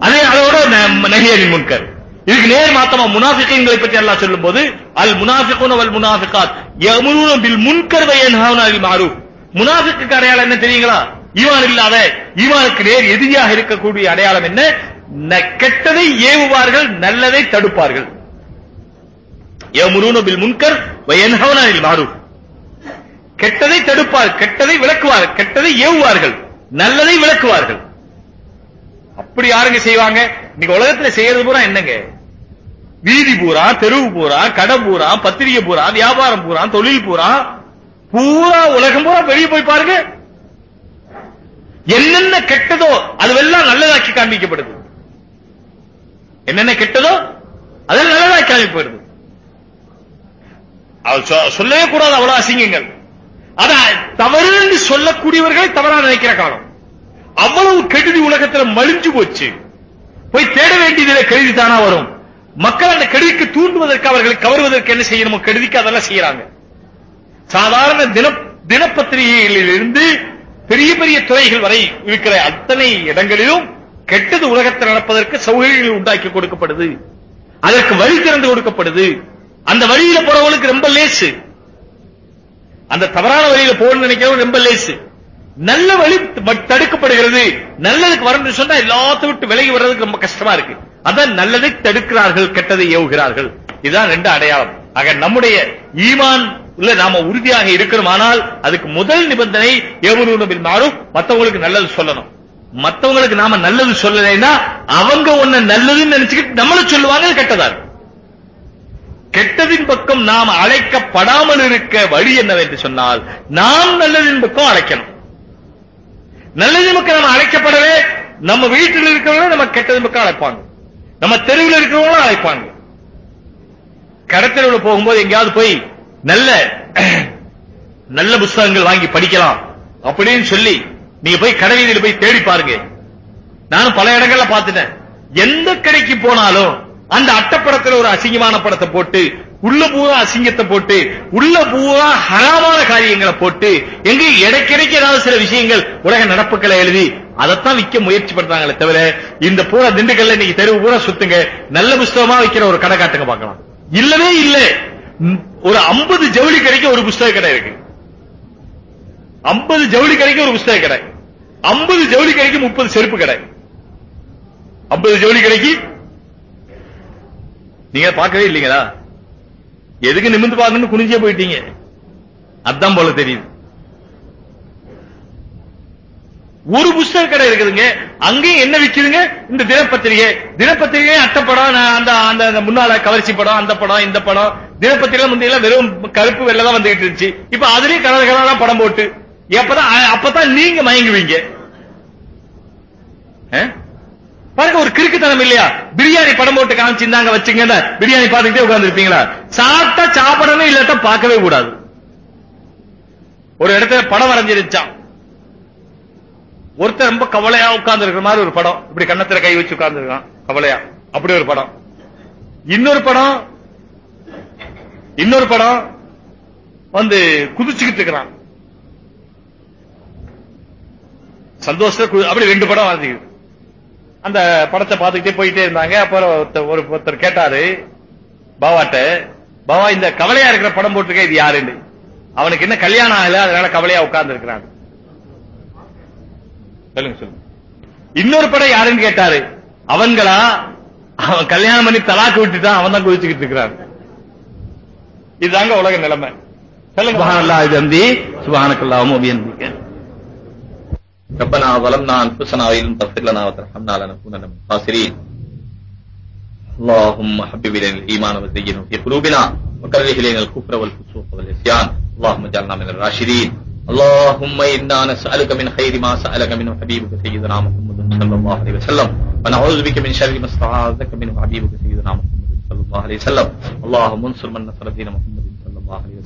அதே அதோட ந- முன்கர். இதுக்கு நேர் மாத்தமா முனாஃபிகங்களை பற்றி அல்லாஹ் சொல்லும்போது அல் முனாஃபிகுன வல் முனாஃபிகாத் யமுருன பில் முன்கர் வ யன்ஹவுன அனில் மஅரூஃப் முனாஃபிக்கு அடையாளம் என்ன தெரியுங்களா? ஈமான் இல்லாத ஈமானுக்கு நேர் எதிரியாக இருக்கக்கூடிய அடையாளம் என்ன? கெட்டதை ஏவுவார்கள் நல்லதை தடுப்பார்கள். யமுருன பில் முன்கர் வ யன்ஹவுன அனில் மஅரூஃப் கெட்டதை தடுப்பார் கெட்டதை விளக்குவார் கெட்டதை ஏவுவார்கள் நல்லதை விளக்குவார்கள். அப்படி யாருங்க செய்வாங்க? இன்னைக்கு உலகத்துல செய்யறது பூரா என்னங்க? வீதி பூரா தெருவு பூரா கடை பூரா பத்திரிகை பூரா வியாபாரம் பூரா தொழில் பூரா பூரா உலகம் பூரா வெளியே போய் பாருங்க. என்னென்ன கெட்டதோ அதுவெல்லாம் நல்லதாக்கி காண்பிக்கப்படுது. என்னென்ன கெட்டதோ அதெல்லாம் நல்லதாக்கி காண்பிக்கப்படுது. சொ- சொல்லவே கூடாது அவ்வளவு அசிங்கங்கள். ஆனா தவறு என்று சொல்லக்கூடியவர்களை தவறா நினைக்கிற காலம். அவ்வளவு கெடுதி உலகத்துல மலிஞ்சு போச்சு. போய் தேட வேண்டியதிலே கெடுதி தானா வரும். மக்கள் அந்த கெடுதிக்கு தூண்டுவதற்கு அவர்களை கவருவதற்கு என்ன செய்யணுமோ கெடுதிக்கு அதெல்லாம் செய்யறாங்க. சாதாரண தின தினப்பத்திரிகைகளிலிருந்து பெரிய பெரிய துறைகள் வரை இருக்கிற அத்தனை இடங்களிலும் கெட்டது உலகத்தில் நடப்பதற்கு சௌகரியங்கள் உண்டாக்கி கொடுக்கப்படுது. அதற்கு வழி திறந்து கொடுக்கப்படுது. அந்த வழியில போறவங்களுக்கு ரொம்ப லேசு. அந்த தவறான வழியில போகணும்னு நினைக்கிறவங்க ரொம்ப லேசு. நல்ல வழி தடுக்கப்படுகிறது. நல்லதுக்கு வரணும்னு சொன்னா எல்லாத்த விட்டு விலகி வர்றதுக்கு ரொம்ப கஷ்டமா இருக்கு. அதான் நல்லதை தடுக்கிறார்கள் கெட்டதை ஏவுகிறார்கள். இதுதான் ரெண்டு அடையாளம். ஆக நம்முடைய ஈமான் உள்ள நாம உறுதியாக இருக்கிறோமானால் அதுக்கு முதல் நிபந்தனை ஏவனூன மாறும் மத்தவங்களுக்கு நல்லது சொல்லணும். மத்தவங்களுக்கு நாம நல்லது சொல்லலைன்னா அவங்க ஒன்ன நல்லதுன்னு நினைச்சுக்கிட்டு நம்மள சொல்லுவாங்க கெட்டதா கெட்டதின் பக்கம் நாம் அழைக்கப்படாமல் இருக்க வழி என்னவென்று சொன்னால் நாம் நல்லதின் பக்கம் அழைக்கணும். நல்லதின் பக்கம் நம்ம அழைக்கப்படவே நம்ம வீட்டில் இருக்கிறவங்க நம்ம கெட்டதின் பக்கம் அழைப்பாங்க. நம்ம தெருவில் இருக்கிறவங்களும் அழைப்பாங்க. கடத்தெருவில் போகும்போது எங்கேயாவது போய் நல்ல நல்ல புஸ்தகங்கள் வாங்கி படிக்கலாம் அப்படின்னு சொல்லி நீங்க போய் கடை போய் தேடி பாருங்க. நானும் பல இடங்கள்ல பார்த்துட்டேன். எந்த கடைக்கு போனாலும் அந்த அட்டப்படத்துல ஒரு அசிங்கமான படத்தை போட்டு உள்ள பூரா அசிங்கத்தை போட்டு உள்ள பூரா ஹராமான காரியங்களை போட்டு எங்க இடைக்கிடைக்கு ஏதாவது சில விஷயங்கள் உலக நடப்புகளை எழுதி அதைத்தான் விற்க முயற்சி பண்றாங்களே தவிர இந்த பூரா திண்டுக்கல்ல இன்னைக்கு தெருவு பூரா சுத்துங்க நல்ல புஸ்தகமா விக்கிற ஒரு கடை காட்டுங்க பார்க்கலாம். இல்லவே இல்ல. ஒரு 50 ஜவுளி கடைக்கு ஒரு புஸ்தக கடை இருக்கு. 50 ஜவுளி கடைக்கு ஒரு புஸ்தக கடை. 50 ஜவுளி கடைக்கு 30 செருப்பு கடை. 50 ஜவுளி கடைக்கு நீங்க பார்க்கவே இல்லீங்களா? எதுக்கு நிமிந்து பார்க்கணும்னு குனிஞ்சே போயிட்டீங்க? அதான் போல தெரியுது. ஒரு புஸ்தக கடை இருக்குதுங்க. அங்கேயும் என்ன விக்குதுங்க? இந்த தினப்பத்திரிகை. தினப்பத்திரிகை அட்டப்படம் நான் அந்த அந்த முன்னால கவர்ச்சி படம் அந்த படம் இந்த படம். தினப்பத்திரிகை முந்தைய வெறும் கருப்பு வெள்ளை தான் வந்துகிட்டு இருந்துச்சு. இப்ப அதுலயும் கலர் கலரா படம் போட்டு. எப்பதான் அப்பதான் நீங்க மயங்குவீங்க. ஆ? பாருங்க ஒரு கிறுக்குத்தனம் இல்லையா? பிரியாணி படம் போட்டு காமிச்சிருந்தாங்க வச்சுங்க பிரியாணி பார்த்துக்கிட்டே உட்கார்ந்து இருப்பீங்களா சாப்பிட்டா சாப்பிடணும் இல்லாட்டா பார்க்கவே கூடாது. ஒரு இடத்துல படம் வரைஞ்சிருச்சான். ஒருத்தர் ரொம்ப கவலையா உட்கார்ந்து இருக்கிற மாதிரி ஒரு படம். இப்படி கண்ணத்துல கை வச்சு உட்கார்ந்து இருக்கான் கவலையா. அப்படி ஒரு படம். இன்னொரு படம் இன்னொரு படம் வந்து குதிச்சுக்கிட்டு இருக்கிறான். சந்தோஷத்தை அப்படி ரெண்டு படம் வரைஞ்சிக்கிட்டு அந்த படத்தை பார்த்துக்கிட்டே போயிட்டே இருந்தாங்க. அப்புறம் ஒருத்தர் ஒரு ஒருத்தர் கேட்டாரு பாவாட்ட பாவா இந்த கவலையா இருக்கிற படம் போட்டிருக்க இது யாருன்னு? அவனுக்கு என்ன கல்யாணம் ஆகல அதனால கவலையா உட்கார்ந்து இருக்கிறான் சொல்லுங்க சொல்லுங்க. இன்னொரு படம் யாருன்னு கேட்டாரு. அவன்களா அவன் கல்யாணம் பண்ணி தலாக்கு விட்டுட்டான் அவன் தான் குதிச்சுக்கிட்டு இருக்கிறான். இதுதாங்க உலக நிலைமை. சொல்லுங்க. சுபஹானல்லாஹ் பிஹம்தி சுபஹானக்கல்லாஹு வபிஹம்திக ربنا ظلمنا أنفسنا وإن لم تغفر لنا وترحمنا لنكونن من الخاسرين. اللهم حبب إلينا الإيمان وزينه في قلوبنا وكره إلينا الكفر والفسوق والعصيان. اللهم اجعلنا من الراشدين. اللهم إنا نسألك من خير ما سألك منه حبيبك سيدنا محمد صلى الله عليه وسلم. ونعوذ بك من شر ما استعاذك منه حبيبك سيدنا محمد صلى الله عليه وسلم. اللهم انصر من نصر دين محمد.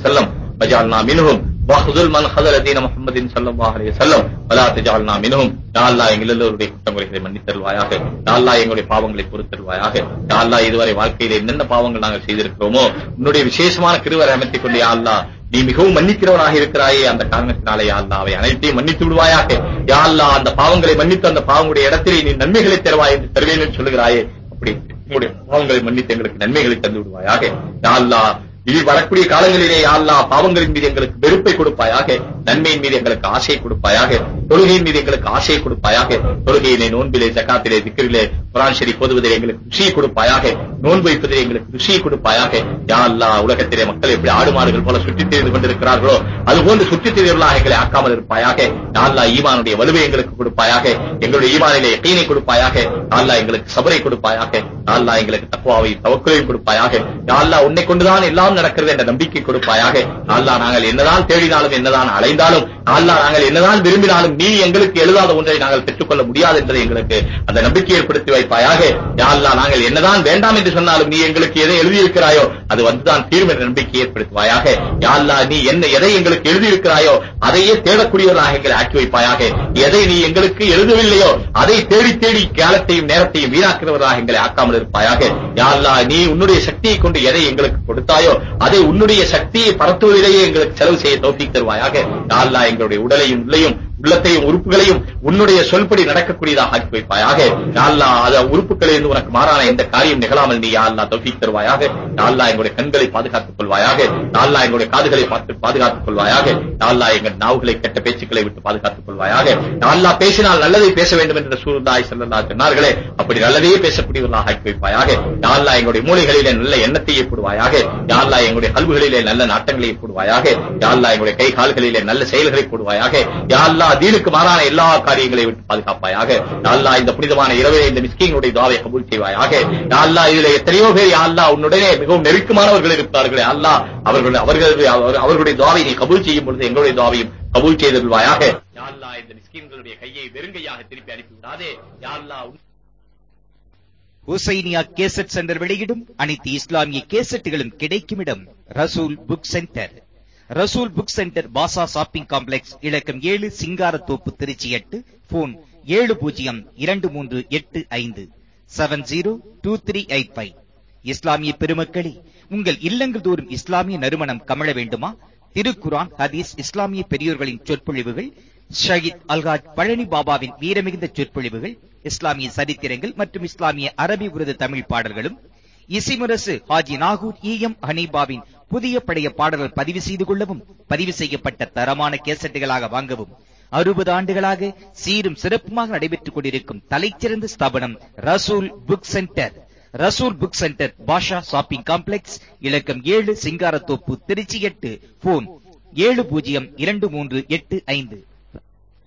செல்லம் வஜால்னா மினுகும் வஹுதுல் மன் ஹதல் அதீன முகமதின் சல்லல்லாஹ் அலைஹி வஸல்லம் வலா தஜால்னா மினும் யா அல்லாஹ் எங்களுடைய குற்றங்குறைகளை மன்னித்தருள்வாயாக யா அல்லாஹ் எங்களுடைய பாவங்களை பொறுத்தருள்வாயாக யா அல்லாஹ் இதுவரை வாழ்க்கையில என்னென்ன பாவங்கள் நாங்கள் செய்திருக்கிறோமோ உன்னுடைய விசேஷமான கிருவரை அமைத்துக் கொண்டு யா அல்லாஹ் நீ மிகவும் மன்னிக்கிறவனாக இருக்கிறாயே அந்த காரணத்தினாலே யாழ்லா அவை அனைத்தையும் மன்னித்து விடுவாயாக யாழ்லா அந்த பாவங்களை மன்னித்து அந்த பாவங்களுடைய இடத்திலே நீ நன்மைகளை தருவாய் என்று தருவேன் என்று சொல்லுகிறாயே அப்படி உங்களுடைய பாவங்களை மன்னித்து எங்களுக்கு நன்மைகளை தந்து விடுவாயாக யாழ்லா இனி வரக்கூடிய காலங்களிலே அல்லா பாவங்களின் மீது எங்களுக்கு வெறுப்பை கொடுப்பாயாக நன்மையின் மீது எங்களுக்கு ஆசையை கொடுப்பாயாக தொழுகையின் மீது எங்களுக்கு ஆசையை கொடுப்பாயாக தொழுகையிலே நோன்பிலே ஜக்காத்திலே திக்கிரிலே குரான் ஷெரீப் போதுவதில் எங்களுக்கு ருசியை கொடுப்பாயாக நோன்பு வைப்பதில் எங்களுக்கு ருசியை கொடுப்பாயாக யா அல்லா உலகத்திலே மக்கள் எப்படி ஆடு மாடுகள் போல சுற்றித் தெரிந்து கொண்டிருக்கிறார்களோ அதுபோன்று சுற்றித் திரியவர்களாக எங்களை ஆக்காமல் இருப்பாயாக யா ஈமானுடைய வலுவை எங்களுக்கு கொடுப்பாயாக எங்களுடைய ஈமானிலே எட்டீனை கொடுப்பாயாக அல்லா எங்களுக்கு சபரை கொடுப்பாயாக அல்லா எங்களுக்கு தக்குவாவை தவக்குலையும் கொடுப்பாயாக யா உன்னை கொண்டுதான் எல்லாம் எல்லாம் நடக்கிறது என்ற நம்பிக்கை கொடுப்பாயாக. அல்லா நாங்கள் என்னதான் தேடினாலும் என்னதான் அலைந்தாலும் அல்லா நாங்கள் என்னதான் விரும்பினாலும் நீ எங்களுக்கு எழுதாத ஒன்றை நாங்கள் பெற்றுக்கொள்ள முடியாது என்பதை எங்களுக்கு அந்த நம்பிக்கை ஏற்படுத்தி வைப்பாயாக. யா நாங்கள் என்னதான் வேண்டாம் என்று சொன்னாலும் நீ எங்களுக்கு எதை எழுதியிருக்கிறாயோ அது வந்துதான் தீரும் என்ற நம்பிக்கை ஏற்படுத்துவாயாக. யாழ்லா நீ என்ன எதை எங்களுக்கு எழுதியிருக்கிறாயோ அதையே தேடக்கூடியவர்களாக எங்களை ஆக்கி வைப்பாயாக. எதை நீ எங்களுக்கு எழுதவில்லையோ அதை தேடி தேடி காலத்தையும் நேரத்தையும் வீணாக்குறவர்களாக எங்களை ஆக்காமல் இருப்பாயாக. யாழ்லா நீ உன்னுடைய சக்தியை கொண்டு எதை எங்களுக்கு கொடுத்தாயோ அதை உன்னுடைய சக்தியை பரத்துவதிலேயே எங்களுக்கு செலவு செய்ய தோப்பிக் தருவாயாக யா எங்களுடைய உடலையும் உள்ளையும் உள்ளத்தையும் உறுப்புகளையும் உன்னுடைய சொல்படி நடக்கக்கூடியதாக ஆக்கி வைப்பாயாக. யா அல்லாஹ் அத உறுப்புகளிலிருந்து உனக்கு மாறான எந்த காரியம் நிகழாமல் நீ யா தொகுதி தருவாயாக. யா எங்களுடைய கண்களை பாதுகாத்துக் கொள்வாயாக. யா எங்களுடைய காதுகளை பார்த்து பாதுகாத்துக் கொள்வாயாக. யா எங்கள் நாவுகளை கெட்ட பேச்சுக்களை விட்டு பாதுகாத்துக் கொள்வாயாக. யா பேசினால் நல்லதை பேச வேண்டும் என்று சூழ்ந்தாய் செல்லல்லா சொன்னார்களே அப்படி நல்லதையே பேசக்கூடியவர்களாக ஆக்கி வைப்பாயாக. யா எங்களுடைய மூளைகளிலே நல்ல எண்ணத்தையே போடுவாயாக. யா எங்களுடைய கல்விகளிலே நல்ல நாட்டங்களை போடுவாயாக. யா எங்களுடைய கை கால்களிலே நல்ல செயல்களை போடுவாயாக. யா அல்லாஹ் தீனுக்கு மாறான எல்லா காரியங்களையும் விட்டு பாதுகாப்பாயாக. யா இந்த புனிதமான இரவே இந்த மிஸ்கிங்களுடைய துவாவை கபூல் செய்வாயாக. யா இதுல எத்தனையோ பேர் அல்லா உன்னுடனே மிகவும் நெருக்கமானவர்கள் இருப்பார்களே. அல்லா அவர்கள் அவர்கள் அவர்களுடைய துவாவை நீ கபூல் செய்யும் பொழுது எங்களுடைய துவாவையும் கபூல் செய்திருவாயாக யா யாழ்லா இந்த மிஸ்கின்களுடைய கையை வெறுங்கையாக திருப்பி அனுப்பிவிடாதே. யாழ்லா ஹுசைனியா கேசட் சென்டர் வெளியிடும் அனைத்து இஸ்லாமிய கேசட்டுகளும் கிடைக்கும் இடம் Rasool book centre. Rasool book centre Basha shopping complex இலக்கம் ஏழு சிங்காரத்தோப்பு திருச்சி எட்டு. போன் ஏழு பூஜ்ஜியம் இரண்டு மூன்று எட்டு ஐந்து. Seven zero two three eight five. இஸ்லாமிய பெருமக்களே உங்கள் இல்லங்கள் தோறும் இஸ்லாமிய நறுமணம் கமழ வேண்டுமா? திருக்குரான் ஹதீஸ் இஸ்லாமிய பெரியோர்களின் சொற்பொழிவுகள் ஷஹீத் அல்காஜ் பழனி பாபாவின் வீரமிகுந்த சொற்பொழிவுகள் இஸ்லாமிய சரித்திரங்கள் மற்றும் இஸ்லாமிய அரபி உருது தமிழ் பாடல்களும் இசிமுரசு ஹாஜி நாகூர் இ எம் ஹனீபாவின் புதிய பழைய பாடல்கள் பதிவு செய்து கொள்ளவும் பதிவு செய்யப்பட்ட தரமான கேசட்டுகளாக வாங்கவும் அறுபது ஆண்டுகளாக சீரும் சிறப்புமாக நடைபெற்றுக் கொண்டிருக்கும் தலைச்சிறந்த ஸ்தாபனம் Rasool book centre. Rasool book centre Basha shopping complex இலக்கம் ஏழு சிங்காரத்தோப்பு திருச்சி எட்டு போன் ஏழு பூஜ்ஜியம் இரண்டு மூன்று எட்டு ஐந்து.